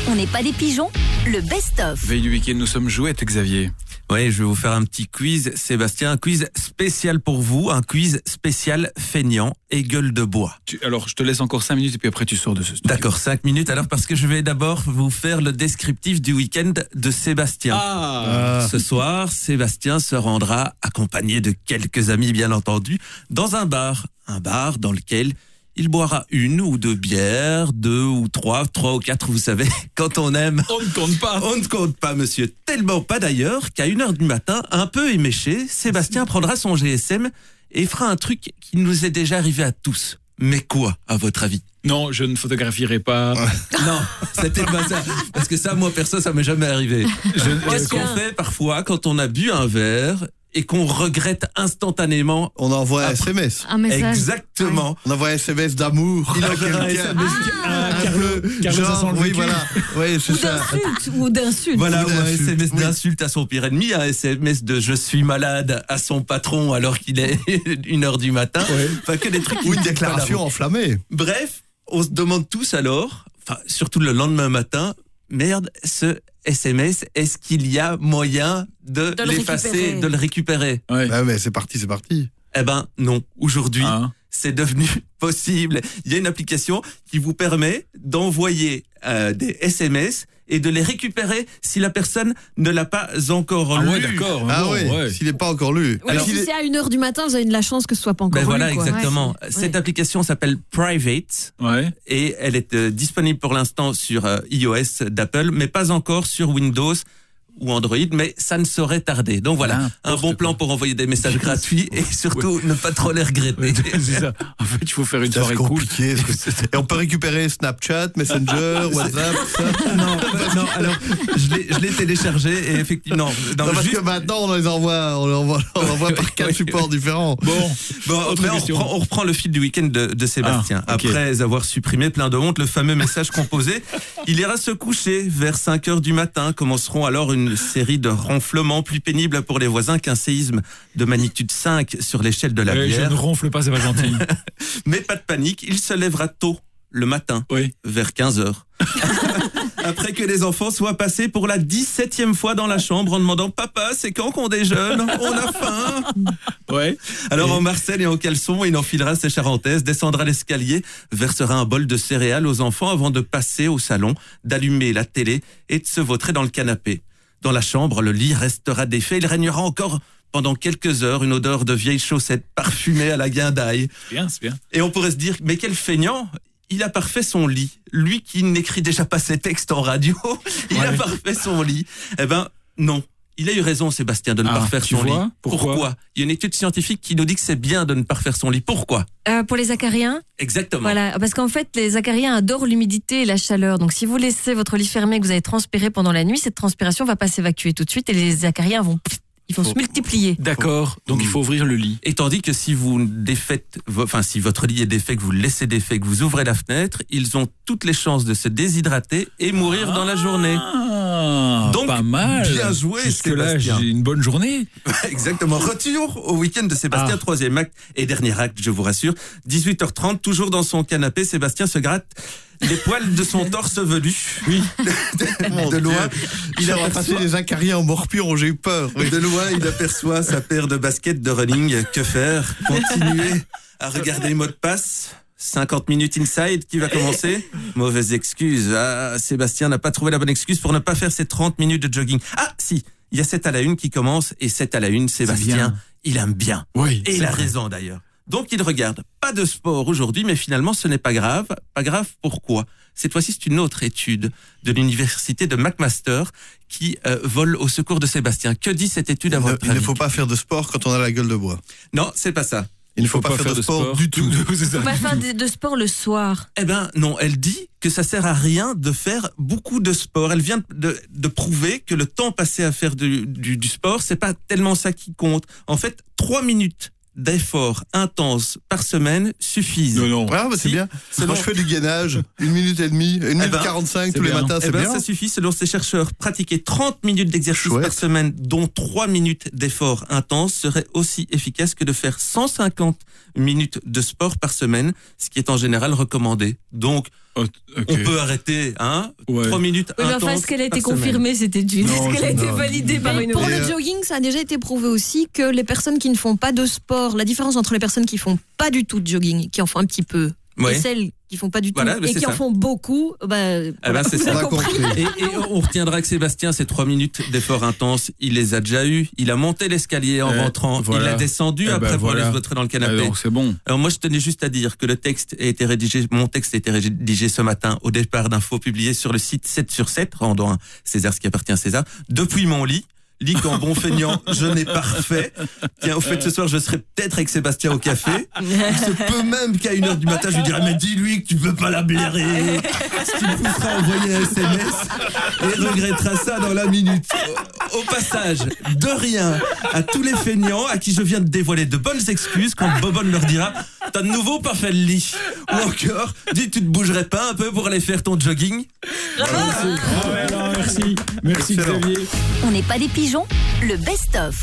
Speaker 8: On n'est pas des pigeons, le best-of.
Speaker 69: Veille du week-end, nous sommes jouettes, Xavier.
Speaker 9: Oui, je vais vous faire un petit quiz, Sébastien, un quiz spécial pour vous, un quiz spécial feignant et gueule de bois.
Speaker 69: Tu- alors, je te laisse encore 5 minutes et puis après tu sors de ce studio.
Speaker 9: D'accord, cinq minutes alors parce que je vais d'abord vous faire le descriptif du week-end de Sébastien.
Speaker 69: Ah.
Speaker 9: Ce soir, Sébastien se rendra accompagné de quelques amis bien entendu dans un bar, un bar dans lequel il boira une ou deux bières, deux ou trois, trois ou quatre, vous savez, quand on aime.
Speaker 69: On ne compte pas.
Speaker 9: On ne compte pas, monsieur. Tellement pas d'ailleurs qu'à une heure du matin, un peu éméché, Sébastien prendra son GSM et fera un truc qui nous est déjà arrivé à tous. Mais quoi, à votre avis?
Speaker 69: Non, je ne photographierai pas.
Speaker 9: Non, c'était pas ça. Parce que ça, moi, perso, ça m'est jamais arrivé. Qu'est-ce qu'on fait parfois quand on a bu un verre et qu'on regrette instantanément
Speaker 70: On envoie un SMS.
Speaker 3: Un message.
Speaker 9: Exactement.
Speaker 70: On envoie un SMS d'amour.
Speaker 9: Il enverra un. SMS
Speaker 70: Un
Speaker 2: Carlo-
Speaker 70: peu, genre, oui, voilà. Oui, c'est
Speaker 3: Ou
Speaker 70: ça.
Speaker 3: d'insultes. Ou d'insultes.
Speaker 9: Voilà,
Speaker 70: Ou
Speaker 9: un
Speaker 70: d'insulte,
Speaker 9: SMS
Speaker 70: oui.
Speaker 9: d'insulte à son pire ennemi, un SMS de je suis malade à son patron alors qu'il est une heure du matin. Enfin, que des trucs
Speaker 70: Ou une déclaration enflammée.
Speaker 9: Bref, on se demande tous alors, enfin, surtout le lendemain matin, merde, ce SMS, est-ce qu'il y a moyen de,
Speaker 3: De le
Speaker 9: l'effacer, de le récupérer?
Speaker 69: Ouais.
Speaker 70: Ah, mais c'est parti, c'est parti.
Speaker 9: Eh ben non, aujourd'hui,
Speaker 69: Hein?
Speaker 9: C'est devenu possible. Il y a une application qui vous permet d'envoyer euh, des SMS et de les récupérer si la personne ne l'a pas encore
Speaker 69: Ah
Speaker 9: lu.
Speaker 69: ouais, d'accord.
Speaker 70: Ah
Speaker 69: bon,
Speaker 70: oui,
Speaker 69: ouais.
Speaker 70: s'il n'est pas encore lu.
Speaker 3: Oui,
Speaker 9: Alors,
Speaker 3: si c'est à 1h du matin, vous avez de la chance que ce soit pas encore
Speaker 9: Ben
Speaker 3: lu,
Speaker 9: voilà,
Speaker 3: quoi.
Speaker 9: exactement.
Speaker 3: Ouais.
Speaker 9: Cette
Speaker 3: Ouais.
Speaker 9: application s'appelle Private
Speaker 69: Ouais.
Speaker 9: et elle est euh, disponible pour l'instant sur euh, iOS d'Apple, mais pas encore sur Windows ou Android, mais ça ne saurait tarder. Donc voilà, un bon plan
Speaker 69: quoi.
Speaker 9: pour envoyer des messages gratuits et surtout ne pas trop les regretter.
Speaker 69: c'est ça. En fait, il faut faire une soirée cool.
Speaker 70: compliqué. Et on peut récupérer Snapchat, Messenger, WhatsApp, tout ça.
Speaker 9: non, non, alors je l'ai- je l'ai téléchargé et effectivement, non,
Speaker 70: Non, parce
Speaker 9: juste-
Speaker 70: que maintenant, on les envoie, on les envoie, on les envoie par quatre supports différents.
Speaker 69: Bon,
Speaker 9: Bon,
Speaker 69: Autre
Speaker 9: mais on, reprend, on reprend le fil du week-end de, de Sébastien.
Speaker 69: Ah.
Speaker 9: Après avoir supprimé plein de honte, le fameux message composé, il ira se coucher vers 5 heures du matin. Commenceront alors une série de ronflements plus pénibles pour les voisins qu'un séisme de magnitude 5 sur l'échelle de la
Speaker 2: je
Speaker 9: bière.
Speaker 2: ne ronfle pas, c'est pas gentil.
Speaker 9: Mais pas de panique, il se lèvera tôt le matin, vers 15 heures. Après que les enfants soient passés pour la 17e fois dans la chambre en demandant Papa, c'est quand qu'on déjeune? On a faim
Speaker 69: Ouais.
Speaker 9: Alors en Marcel et en caleçon, il enfilera ses charentaises, descendra l'escalier, versera un bol de céréales aux enfants avant de passer au salon, d'allumer la télé et de se vautrer dans le canapé. Dans la chambre, le lit restera défait, il régnera encore pendant quelques heures une odeur de vieilles chaussettes parfumées à la guindaille.
Speaker 69: Bien, c'est bien.
Speaker 9: Et on pourrait se dire, mais quel feignant il a parfait son lit. Lui qui n'écrit déjà pas ses textes en radio, il a parfait son lit. Eh ben, non. Il a eu raison, Sébastien, de ne
Speaker 69: Ah,
Speaker 9: pas refaire son
Speaker 69: vois
Speaker 9: lit.
Speaker 69: Pourquoi
Speaker 9: Il y a une étude scientifique qui nous dit que c'est bien de ne pas refaire son lit. Pourquoi
Speaker 3: Euh, pour les acariens
Speaker 9: Exactement.
Speaker 3: Voilà, parce qu'en fait, les acariens adorent l'humidité et la chaleur. Donc, si vous laissez votre lit fermé, que vous avez transpiré pendant la nuit, cette transpiration va pas s'évacuer tout de suite et les acariens vont, ils vont se multiplier.
Speaker 69: D'accord. Donc il faut ouvrir le lit.
Speaker 9: Et tandis que si vous défaites, enfin si votre lit est défait, que vous le laissez défait, que vous ouvrez la fenêtre, ils ont toutes les chances de se déshydrater et mourir dans la journée.
Speaker 69: Ah,
Speaker 9: Donc,
Speaker 69: pas mal.
Speaker 9: bien joué,
Speaker 69: Jusque-là,
Speaker 9: Sébastien.
Speaker 69: j'ai une bonne journée.
Speaker 9: Exactement. Retour au week-end de Sébastien,
Speaker 69: Ah.
Speaker 9: troisième acte et dernier acte, je vous rassure. 18h30, toujours dans son canapé, Sébastien se gratte les poils de son torse velu.
Speaker 71: Oui.
Speaker 9: de loin, il
Speaker 71: a passé les acariens en morpion, j'ai eu peur. Oui.
Speaker 9: de loin, il aperçoit sa paire de baskets de running. Que faire? Continuer à regarder le mot de passe 50 minutes inside qui va commencer Mauvaise excuse. Ah, Sébastien n'a pas trouvé la bonne excuse pour ne pas faire ses 30 minutes de jogging. Ah, si il y a 7 à la une qui commence et 7 à la une, Sébastien, il aime bien.
Speaker 69: Oui.
Speaker 9: Et il a raison d'ailleurs. Donc il regarde. Pas de sport aujourd'hui, mais finalement ce n'est pas grave. Pas grave pourquoi? Cette fois-ci c'est une autre étude de l'université de McMaster qui euh, vole au secours de Sébastien. Que dit cette étude à
Speaker 71: Il ne-
Speaker 9: votre
Speaker 71: il ne faut pas faire de sport quand on a la gueule de bois.
Speaker 9: Non, c'est pas ça.
Speaker 71: Il ne faut, pas, faire, de sport, du tout.
Speaker 3: Faut pas faire de, de sport le soir.
Speaker 9: Eh ben non, elle dit que ça sert à rien de faire beaucoup de sport. Elle vient de, de prouver que le temps passé à faire du, du, du sport, c'est pas tellement ça qui compte. En fait, trois minutes d'effort intense par semaine suffisent.
Speaker 69: Non, non.
Speaker 71: Ah, bah, c'est
Speaker 9: Si,
Speaker 71: bien.
Speaker 9: selon-
Speaker 71: Moi, je fais du gainage, une minute et demie, une minute
Speaker 9: ben,
Speaker 71: 45
Speaker 69: c'est
Speaker 71: tous les
Speaker 69: bien.
Speaker 71: matins,
Speaker 9: Eh
Speaker 71: c'est
Speaker 9: ben,
Speaker 71: bien.
Speaker 9: ça suffit, selon ces chercheurs. Pratiquer 30 minutes d'exercice
Speaker 71: Chouette.
Speaker 9: par semaine, dont 3 minutes d'effort intense, serait aussi efficace que de faire 150 minutes de sport par semaine, ce qui est en général recommandé. Donc,
Speaker 69: Oh,
Speaker 9: on peut arrêter, hein,
Speaker 69: Ouais.
Speaker 9: 3 minutes
Speaker 3: Oui, mais enfin, est-ce qu'elle a été confirmée cette étude
Speaker 69: Non,
Speaker 3: Est-ce qu'elle a été validée par une
Speaker 72: Pour le jogging, ça a déjà été prouvé aussi que les personnes qui ne font pas de sport, la différence entre les personnes qui font pas du tout de jogging, qui en font un petit peu,
Speaker 9: Ouais.
Speaker 72: et celles qui font pas du tout
Speaker 9: Voilà, mais
Speaker 72: et qui en font beaucoup, bah,
Speaker 9: Eh ben, c'est
Speaker 72: vous
Speaker 9: ça.
Speaker 72: avez
Speaker 71: On a
Speaker 72: compris.
Speaker 71: compris.
Speaker 9: Et, et on retiendra que Sébastien, ces trois minutes d'effort intense, il les a déjà eu. Il a monté l'escalier en
Speaker 69: Eh,
Speaker 9: rentrant.
Speaker 69: voilà.
Speaker 9: Il a descendu
Speaker 69: Eh ben,
Speaker 9: après pour
Speaker 69: voilà.
Speaker 9: aller se dans le
Speaker 69: Ah,
Speaker 9: canapé.
Speaker 69: donc c'est bon.
Speaker 9: Alors moi, je tenais juste à dire que le texte a été rédigé, mon texte a été rédigé ce matin au départ d'infos publiées sur le site 7 sur 7, rendant à César ce qui appartient à César, depuis mon lit. Lit qu'en bon feignant, je n'ai pas refait. Tiens, au fait, ce soir, je serai peut-être avec Sébastien au café. Il se peut même qu'à une heure du matin, je lui dirai, mais dis-lui que tu peux pas la blairer. Ce qui me poussera à envoyer un SMS et regrettera ça dans la minute. Au, passage, de rien à tous les feignants à qui je viens de dévoiler de bonnes excuses quand Bobon leur dira, t'as de nouveau pas fait le lit. Ou encore, dis, tu te bougerais pas un peu pour aller faire ton jogging?
Speaker 69: Ah merci. Merci
Speaker 71: Excellent.
Speaker 69: Xavier.
Speaker 8: On n'est pas des pigeons Le best-of.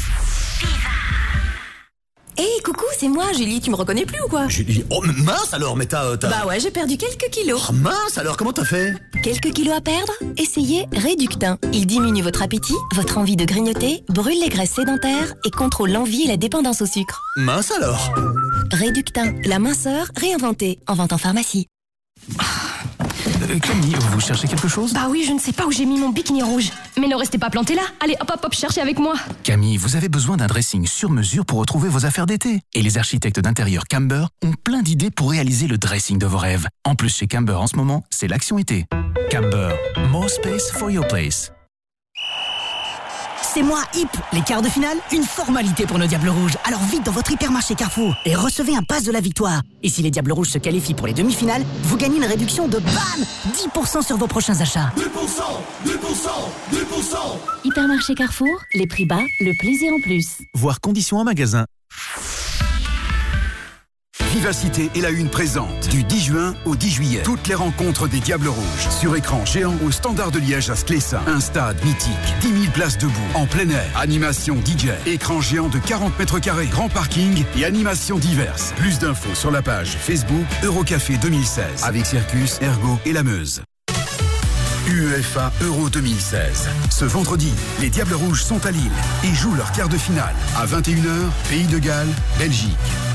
Speaker 59: Hé, coucou, c'est moi, Julie, tu me reconnais plus ou quoi
Speaker 5: Julie, oh mince alors, mais t'as... t'as-
Speaker 59: Bah ouais, j'ai perdu quelques kilos.
Speaker 5: Oh, mince alors, comment t'as fait
Speaker 59: Quelques kilos à perdre Essayez Réductin. Il diminue votre appétit, votre envie de grignoter, brûle les graisses sédentaires et contrôle l'envie et la dépendance au sucre.
Speaker 5: Mince alors
Speaker 59: Réductin, la minceur réinventée, en vente en pharmacie.
Speaker 16: Euh, Camille, vous cherchez quelque chose?
Speaker 68: Bah oui, je ne sais pas où j'ai mis mon bikini rouge. Mais ne restez pas planté là. Allez, hop, hop, hop, cherchez avec moi.
Speaker 16: Camille, vous avez besoin d'un dressing sur mesure pour retrouver vos affaires d'été. Et les architectes d'intérieur Camber ont plein d'idées pour réaliser le dressing de vos rêves. En plus, chez Camber en ce moment, c'est l'action été. Camber, more space for your place.
Speaker 5: C'est moi, Hip Les quarts de finale, une formalité pour nos Diables Rouges. Alors vite dans votre hypermarché Carrefour et recevez un pass de la victoire. Et si les Diables Rouges se qualifient pour les demi-finales, vous gagnez une réduction de BAM 10% sur vos prochains achats.
Speaker 8: Hypermarché Carrefour, les prix bas, le plaisir en plus.
Speaker 16: Voir conditions en magasin.
Speaker 20: Vivacité et la Une présente du 10 juin au 10 juillet. Toutes les rencontres des Diables Rouges. Sur écran géant au Standard de Liège à Sclessin. Un stade mythique. 10 000 places debout. En plein air. Animation DJ. Écran géant de 40 mètres carrés. Grand parking et animations diverses. Plus d'infos sur la page Facebook Eurocafé 2016. Avec Circus, Ergo et la Meuse. UEFA Euro 2016. Ce vendredi, les Diables Rouges sont à Lille et jouent leur quart de finale. À 21h, Pays de Galles, Belgique.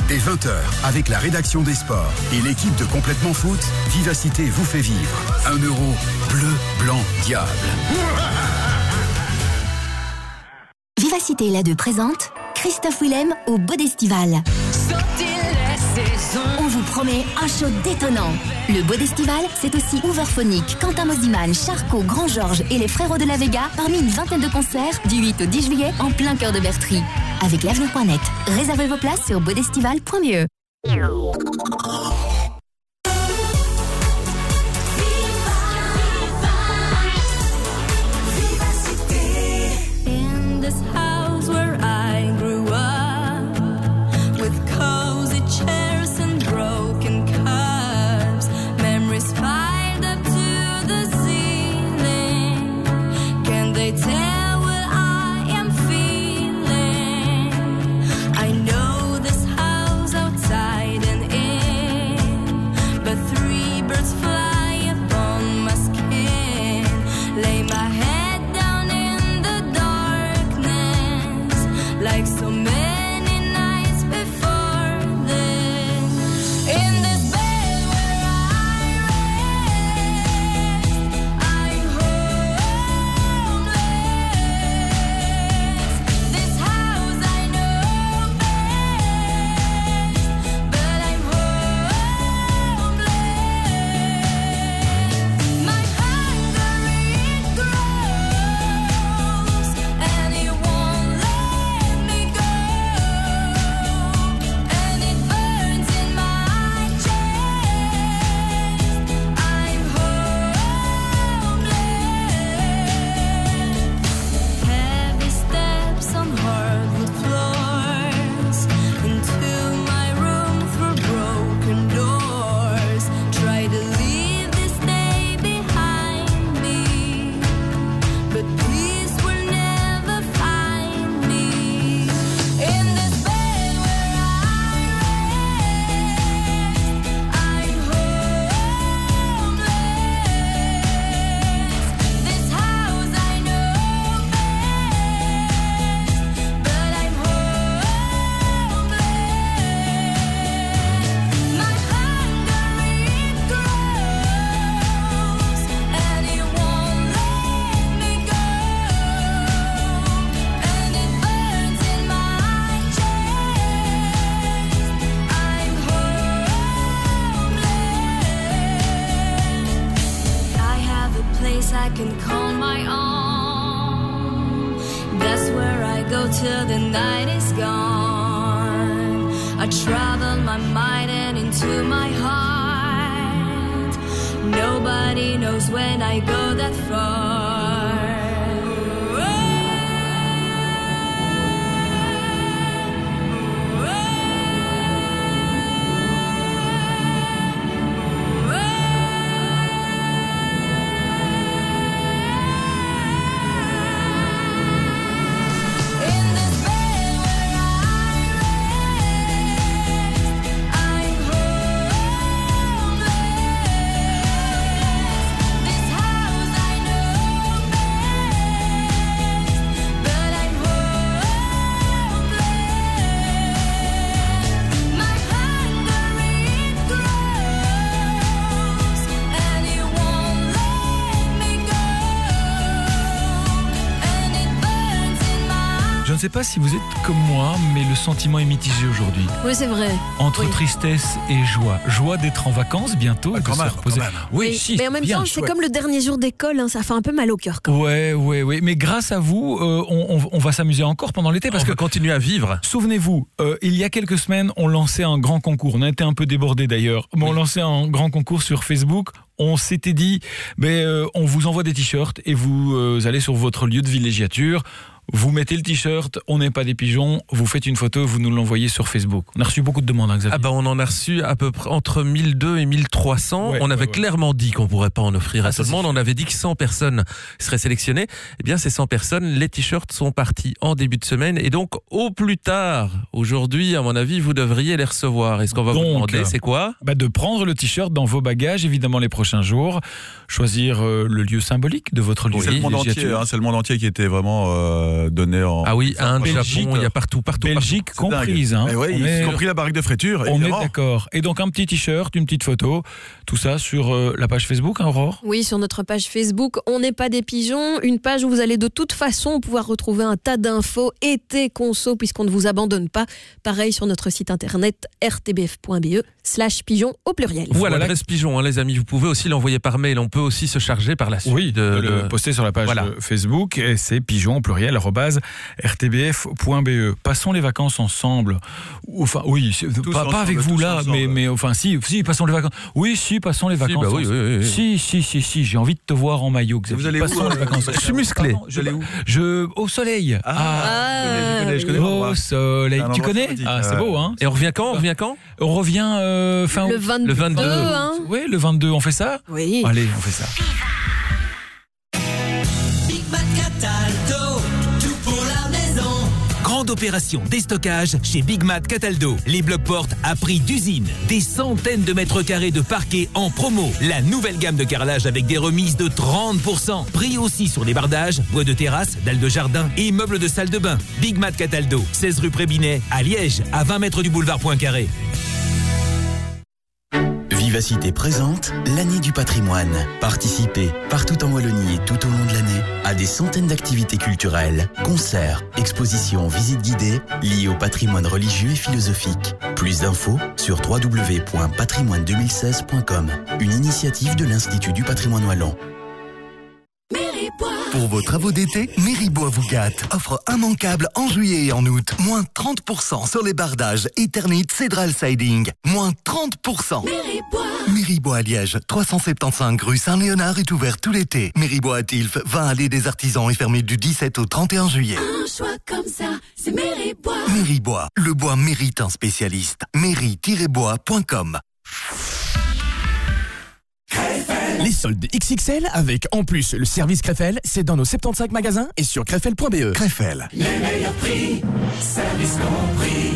Speaker 20: Dès 20h, avec la rédaction des sports et l'équipe de Complètement Foot, Vivacité vous fait vivre. Un euro bleu, blanc, diable.
Speaker 8: Vivacité et la 2 présente Christophe Willem au Bodestival. On vous promet un show détonnant. Le Bodestival, c'est aussi Overphonic, Quentin Mosiman, Charcot, Grand Georges et les Frérots de la Vega parmi une vingtaine de concerts du 8 au 10 juillet en plein cœur de Bertry. Avec l'avenir.net, réservez vos places sur bodestival.be.
Speaker 2: sais pas si vous êtes comme moi, mais le sentiment est mitigé aujourd'hui.
Speaker 10: Oui, c'est vrai.
Speaker 2: Entre
Speaker 10: Oui.
Speaker 2: tristesse et joie. Joie d'être en vacances bientôt et de se reposer. Oui, si,
Speaker 10: mais en même
Speaker 2: bien,
Speaker 10: temps, c'est comme le dernier jour d'école, hein, ça fait un peu mal au cœur. quand même.
Speaker 2: Ouais, ouais, ouais. Mais grâce à vous, euh, on, on- on va s'amuser encore pendant l'été parce
Speaker 9: On
Speaker 2: que
Speaker 9: va continuer à vivre.
Speaker 2: Souvenez-vous, euh, il y a quelques semaines, on lançait un grand concours. On a été un peu débordé d'ailleurs. Mais on lançait un grand concours sur Facebook. On s'était dit, ben, euh, on vous envoie des t-shirts et vous euh, allez sur votre lieu de villégiature. Vous mettez le t-shirt, on n'est pas des pigeons, vous faites une photo, vous nous l'envoyez sur Facebook. On a reçu beaucoup de demandes, hein, Xavier.
Speaker 9: Ah bah on en a reçu à peu près entre 1002 et 1300.
Speaker 2: Ouais,
Speaker 9: on avait
Speaker 2: ouais, ouais.
Speaker 9: clairement dit qu'on pourrait pas en offrir
Speaker 2: Ah,
Speaker 9: à
Speaker 2: ça,
Speaker 9: tout le monde. On avait dit que 100 personnes seraient sélectionnées. Eh bien, ces 100 personnes, les t-shirts sont partis en début de semaine et donc au plus tard, aujourd'hui, à mon avis, vous devriez les recevoir. Et ce qu'on va vous demander, c'est quoi?
Speaker 2: bah, De prendre le t-shirt dans vos bagages, évidemment, les prochains jours. Choisir euh, le lieu symbolique de votre lieu
Speaker 6: C'est le monde entier, hein, c'est le monde entier qui était vraiment euh, donné en.
Speaker 9: Ah oui, Inde,
Speaker 2: Belgique,
Speaker 9: Japon, il y a partout, partout,
Speaker 2: Belgique
Speaker 6: partout.
Speaker 2: Comprise. Hein.
Speaker 6: Mais ouais,
Speaker 2: On
Speaker 6: y
Speaker 2: est-
Speaker 6: compris la barrique de friture.
Speaker 2: On est d'accord. Et donc un petit t-shirt, une petite photo, tout ça sur euh, la page Facebook, hein, Aurore?
Speaker 10: Oui, sur notre page Facebook, on n'est pas des pigeons, une page où vous allez de toute façon pouvoir retrouver un tas d'infos été conso puisqu'on ne vous abandonne pas. Pareil sur notre site internet rtbf.be slash pigeon au pluriel.
Speaker 9: Ou à l'adresse pigeon, hein, les amis. Vous pouvez aussi l'envoyer par mail. On peut aussi se charger par la suite.
Speaker 2: Oui,
Speaker 9: de,
Speaker 2: de le
Speaker 9: de-
Speaker 2: poster sur la page
Speaker 9: Voilà.
Speaker 2: euh, Facebook et c'est pigeon au pluriel rtbf.be. Passons les vacances ensemble. Enfin, oui,
Speaker 6: Tous
Speaker 2: pas, pas
Speaker 6: ensemble,
Speaker 2: avec vous là,
Speaker 6: ensemble.
Speaker 2: mais, mais enfin, si, si, passons les vacances. Oui, si, passons les
Speaker 9: Si,
Speaker 2: vacances.
Speaker 9: bah oui,
Speaker 2: ensemble.
Speaker 9: oui, oui, oui.
Speaker 2: Si, si, si, si, j'ai envie de te voir en maillot. Xavier.
Speaker 6: Vous allez où,
Speaker 2: Passons les
Speaker 6: euh,
Speaker 2: vacances.
Speaker 6: je suis musclé.
Speaker 2: Pardon, je,
Speaker 6: où
Speaker 2: je, au soleil.
Speaker 6: Ah, je connais, je connais, je connais
Speaker 2: au soleil. Tu connais? Ah, c'est beau, hein
Speaker 9: Et on revient quand? On revient quand?
Speaker 2: On revient euh, fin
Speaker 10: Le
Speaker 2: août.
Speaker 10: 22,
Speaker 9: Le 22.
Speaker 10: hein.
Speaker 2: Oui, le 22, on fait ça
Speaker 10: Oui.
Speaker 2: Allez, on fait ça.
Speaker 73: Big Mac Cataldo, tout pour la maison.
Speaker 23: Grande opération déstockage chez Big Mat Cataldo. Les blocs portes à prix d'usine. Des centaines de mètres carrés de parquet en promo. La nouvelle gamme de carrelage avec des remises de 30%. Prix aussi sur les bardages, bois de terrasse, dalles de jardin et meubles de salle de bain. Big Mat Cataldo, 16 rue Prébinet, à Liège, à 20 mètres du boulevard Poincaré.
Speaker 74: Vivacité présente l'année du patrimoine. Participez partout en Wallonie et tout au long de l'année à des centaines d'activités culturelles, concerts, expositions, visites guidées liées au patrimoine religieux et philosophique. Plus d'infos sur www.patrimoine2016.com. Une initiative de l'Institut du patrimoine wallon.
Speaker 75: Pour vos travaux d'été, Méribois vous gâte. Offre immanquable en juillet et en août. Moins 30% sur les bardages Eternit Cédral Siding. Moins 30%. Méribois à Liège, 375 rue Saint-Léonard est ouvert tout l'été. Méribois à Tilf, 20 allées des artisans est fermé du 17 au 31 juillet.
Speaker 73: Un choix comme ça, c'est Méribois.
Speaker 75: Méribois, le bois mérite un spécialiste. Mairie-bois.com
Speaker 42: Les soldes XXL avec en plus le service Crefel, c'est dans nos 75 magasins et sur crefel.be.
Speaker 75: Crefel.
Speaker 73: Les meilleurs prix, service compris.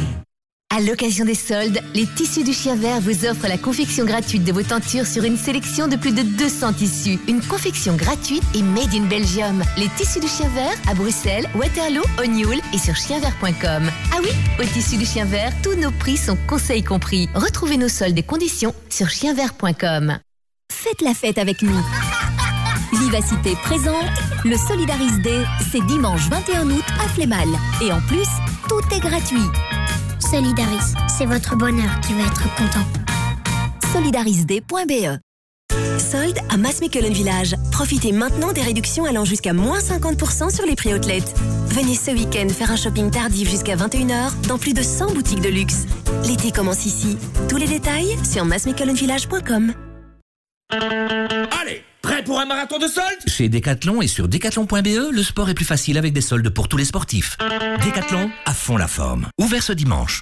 Speaker 8: À l'occasion des soldes, les tissus du chien vert vous offrent la confection gratuite de vos tentures sur une sélection de plus de 200 tissus. Une confection gratuite et made in Belgium. Les tissus du chien vert à Bruxelles, Waterloo, O'Neill et sur chienvert.com. Ah oui, au tissu du chien vert, tous nos prix sont conseils compris. Retrouvez nos soldes et conditions sur chienvert.com. Faites la fête avec nous. Vivacité présente, le Solidaris Day, c'est dimanche 21 août à Flémal. Et en plus, tout est gratuit.
Speaker 76: Solidaris, c'est votre bonheur qui va être content.
Speaker 8: Solidarisday.be Solde à Massmechelen Village. Profitez maintenant des réductions allant jusqu'à moins 50% sur les prix outlet. Venez ce week-end faire un shopping tardif jusqu'à 21h dans plus de 100 boutiques de luxe. L'été commence ici. Tous les détails sur massmechelenvillage.com.
Speaker 5: Allez, prêt pour un marathon de soldes? Chez Decathlon et sur decathlon.be, le sport est plus facile avec des soldes pour tous les sportifs. Decathlon, à fond la forme. Ouvert ce dimanche.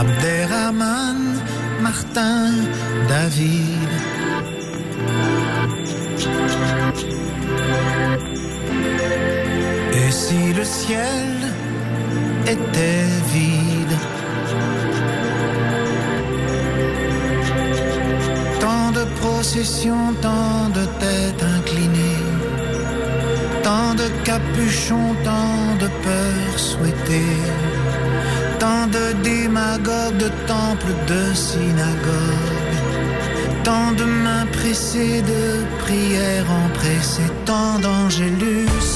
Speaker 26: Abderrahman, Martin, David. Et si le ciel était vide? Tant de processions, tant de têtes inclinées, tant de capuchons, tant de peurs souhaitées. Tant de démagogues, de temples, de synagogues. Tant de mains pressées, de prières empressées. Tant d'angélus.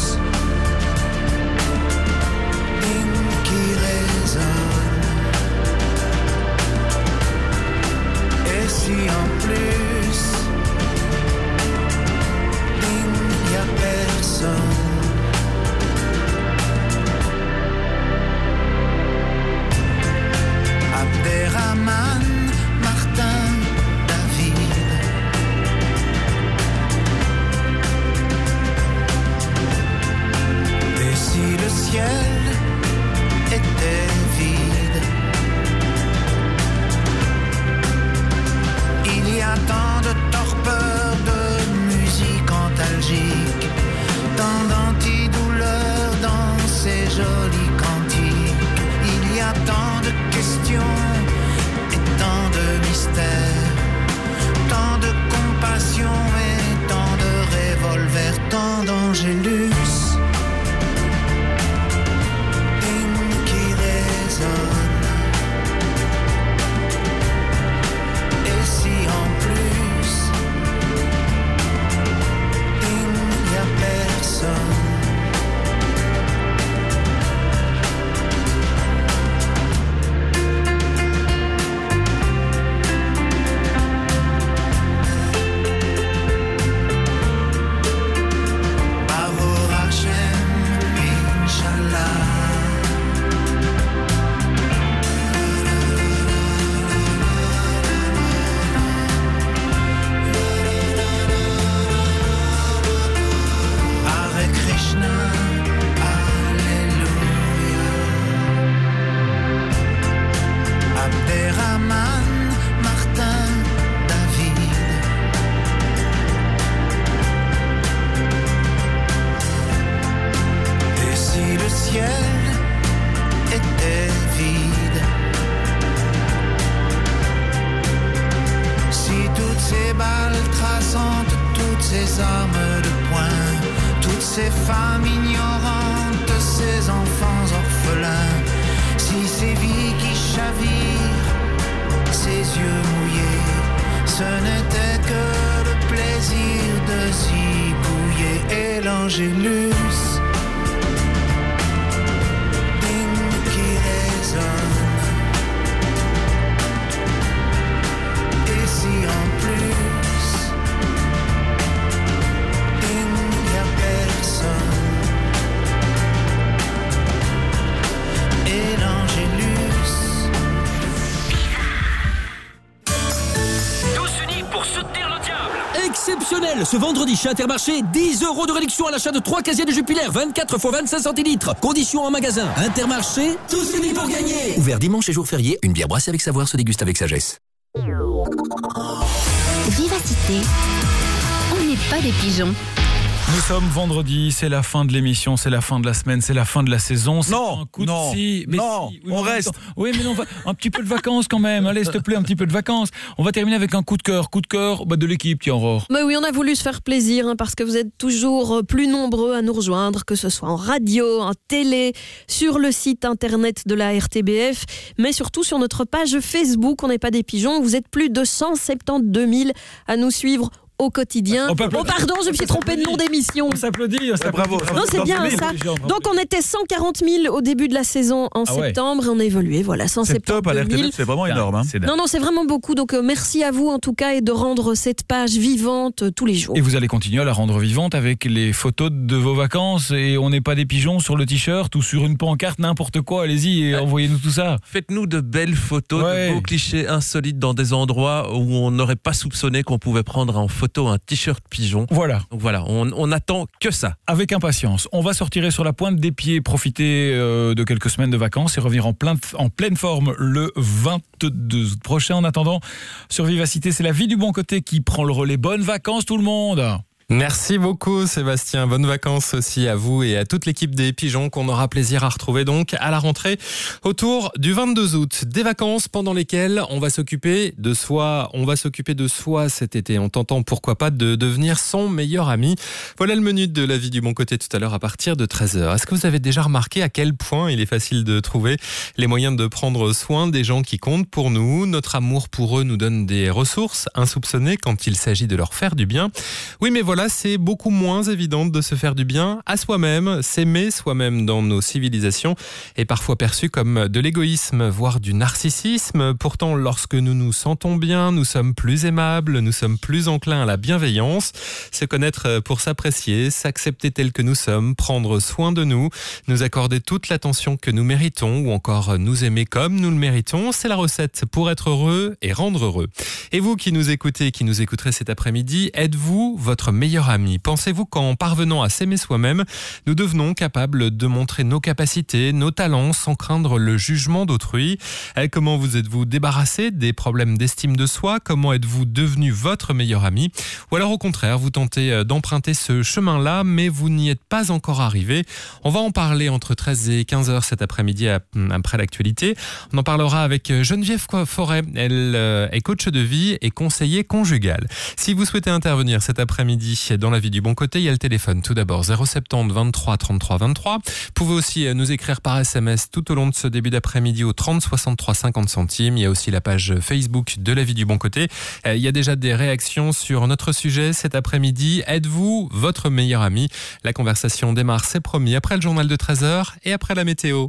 Speaker 5: Chez Intermarché, 10 euros de réduction à l'achat de 3 casiers de Jupiler, 24 x 25 centilitres. Conditions en magasin. Intermarché, tous unis pour gagner Ouvert dimanche et jour férié, une bière brassée avec savoir se déguste avec sagesse.
Speaker 2: Vivacité, on n'est pas des pigeons. Nous sommes vendredi, c'est la fin de l'émission, c'est la fin de la semaine, c'est la fin de la saison.
Speaker 77: Non,
Speaker 2: un coup de-
Speaker 77: non,
Speaker 2: si, mais
Speaker 77: non,
Speaker 2: si, oui,
Speaker 77: on
Speaker 2: mais
Speaker 77: reste.
Speaker 2: Oui, mais non, va- un petit peu de vacances quand même. Allez, s'il te plaît, un petit peu de vacances. On va terminer avec un coup de cœur. Coup de cœur bah, de l'équipe, tiens, Aurore.
Speaker 10: Mais oui, on a voulu se faire plaisir hein, parce que vous êtes toujours euh, plus nombreux à nous rejoindre, que ce soit en radio, en télé, sur le site internet de la RTBF, mais surtout sur notre page Facebook. On n'est pas des pigeons. Vous êtes plus de 172 000 à nous suivre au quotidien.
Speaker 2: On peut
Speaker 10: Oh pardon, je me suis trompée de nom d'émission.
Speaker 2: On s'applaudit. on s'applaudit.
Speaker 77: bravo.
Speaker 10: Non, c'est bien
Speaker 77: 172 000,
Speaker 10: ça. Donc on était 140 000 au début de la saison en
Speaker 2: Ah ouais.
Speaker 10: septembre et on a évolué. Voilà,
Speaker 77: C'est
Speaker 10: 172
Speaker 77: top à
Speaker 10: 000.
Speaker 77: l'RTB, c'est vraiment énorme. hein.
Speaker 10: Non, non, c'est vraiment beaucoup. Donc euh, merci à vous en tout cas et de rendre cette page vivante euh, tous les jours.
Speaker 2: Et vous allez continuer à la rendre vivante avec les photos de vos vacances et on n'est pas des pigeons sur le t-shirt ou sur une pancarte, n'importe quoi. Allez-y et envoyez-nous tout ça.
Speaker 9: Faites-nous de belles photos,
Speaker 2: Ouais.
Speaker 9: de beaux clichés insolites dans des endroits où on n'aurait pas soupçonné qu'on pouvait prendre en photo un t-shirt pigeon.
Speaker 2: Voilà.
Speaker 9: Donc voilà, on, on attend que ça.
Speaker 2: Avec impatience. On va sortir sur la pointe des pieds, profiter euh, de quelques semaines de vacances et revenir en, plein, en pleine forme le 22 août prochain. En attendant, sur Vivacité, c'est la vie du bon côté qui prend le relais. Bonnes vacances tout le monde
Speaker 78: Merci beaucoup Sébastien, bonnes vacances aussi à vous et à toute l'équipe des Pigeons qu'on aura plaisir à retrouver donc à la rentrée autour du 22 août. Des vacances pendant lesquelles on va s'occuper de soi, on va s'occuper de soi cet été en tentant pourquoi pas de devenir son meilleur ami. Voilà le menu de la vie du bon côté tout à l'heure à partir de 13h. Est-ce que vous avez déjà remarqué à quel point il est facile de trouver les moyens de prendre soin des gens qui comptent pour nous? Notre amour pour eux nous donne des ressources insoupçonnées quand il s'agit de leur faire du bien. Oui, mais voilà, c'est beaucoup moins évident de se faire du bien à soi-même. S'aimer soi-même dans nos civilisations est parfois perçu comme de l'égoïsme, voire du narcissisme. Pourtant, lorsque nous nous sentons bien, nous sommes plus aimables, nous sommes plus enclins à la bienveillance. Se connaître pour s'apprécier, s'accepter tel que nous sommes, prendre soin de nous, nous accorder toute l'attention que nous méritons ou encore nous aimer comme nous le méritons, c'est la recette pour être heureux et rendre heureux. Et vous qui nous écoutez, qui nous écouterez cet après-midi, êtes-vous votre meilleur ami Pensez-vous qu'en parvenant à s'aimer soi-même, nous devenons capables de montrer nos capacités, nos talents, sans craindre le jugement d'autrui? Eh, Comment vous êtes-vous débarrassé des problèmes d'estime de soi? Comment êtes-vous devenu votre meilleur ami? Ou alors au contraire, vous tentez euh, d'emprunter ce chemin-là, mais vous n'y êtes pas encore arrivé? On va en parler entre 13 et 15 heures cet après-midi ap- après l'actualité. On en parlera avec euh, Geneviève Forêt. Elle euh, est coach de vie et conseiller conjugal. Si vous souhaitez intervenir cet après-midi dans la vie du bon côté, il y a le téléphone tout d'abord 070 23 33 23. Vous pouvez aussi euh, nous écrire par SMS tout au long de ce début d'après-midi au 30 63 50 centimes. Il y a aussi la page Facebook de la vie du bon côté. Euh, Il y a déjà des réactions sur notre sujet cet après-midi. Êtes-vous votre meilleur ami? La conversation démarre, c'est promis, après le journal de 13h et après la météo.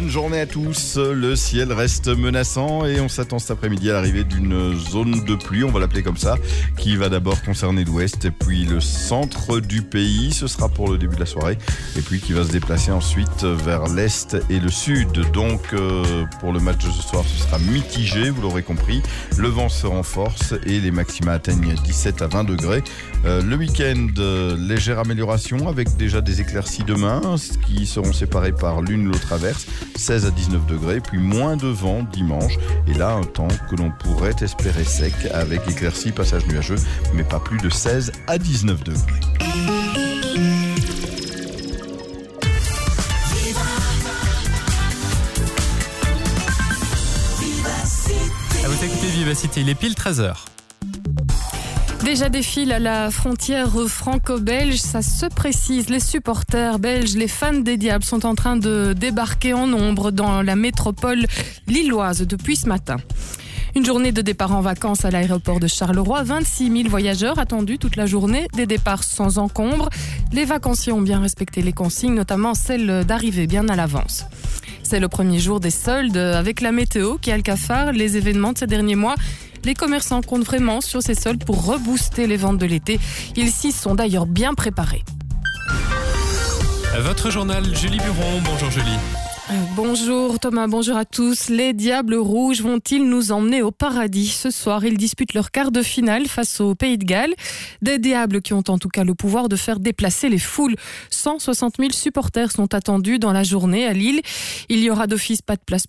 Speaker 6: Bonne journée à tous. Le ciel reste menaçant et on s'attend cet après-midi à l'arrivée d'une zone de pluie, on va l'appeler comme ça, qui va d'abord concerner l'ouest et puis le centre du pays. Ce sera pour le début de la soirée et puis qui va se déplacer ensuite vers l'est et le sud. Donc euh, pour le match de ce soir, ce sera mitigé, vous l'aurez compris. Le vent se renforce et les maxima atteignent 17 à 20 degrés. Euh, le week-end, euh, légère amélioration avec déjà des éclaircies demain qui seront séparées par l'une ou l'autre averse. 16 à 19 degrés, puis moins de vent dimanche. Et là, un temps que l'on pourrait espérer sec avec éclaircies, passage nuageux, mais pas plus de 16 à 19 degrés.
Speaker 78: Vous écoutez Vivacité, il est pile 13h.
Speaker 67: Déjà des fils à la frontière franco-belge, ça se précise. Les supporters belges, les fans des Diables sont en train de débarquer en nombre dans la métropole lilloise depuis ce matin. Une journée de départ en vacances à l'aéroport de Charleroi, 26 000 voyageurs attendus toute la journée, des départs sans encombre. Les vacanciers ont bien respecté les consignes, notamment celle d'arriver bien à l'avance. C'est le premier jour des soldes avec la météo qui a le les événements de ces derniers mois. Les commerçants comptent vraiment sur ces soldes pour rebooster les ventes de l'été. Ils s'y sont d'ailleurs bien préparés.
Speaker 78: Votre journal, Julie Buron. Bonjour Julie.
Speaker 67: Bonjour Thomas, bonjour à tous. Les Diables Rouges vont-ils nous emmener au paradis Ce soir, ils disputent leur quart de finale face au Pays de Galles. Des Diables qui ont en tout cas le pouvoir de faire déplacer les foules. 160 000 supporters sont attendus dans la journée à Lille. Il y aura d'office pas de place pour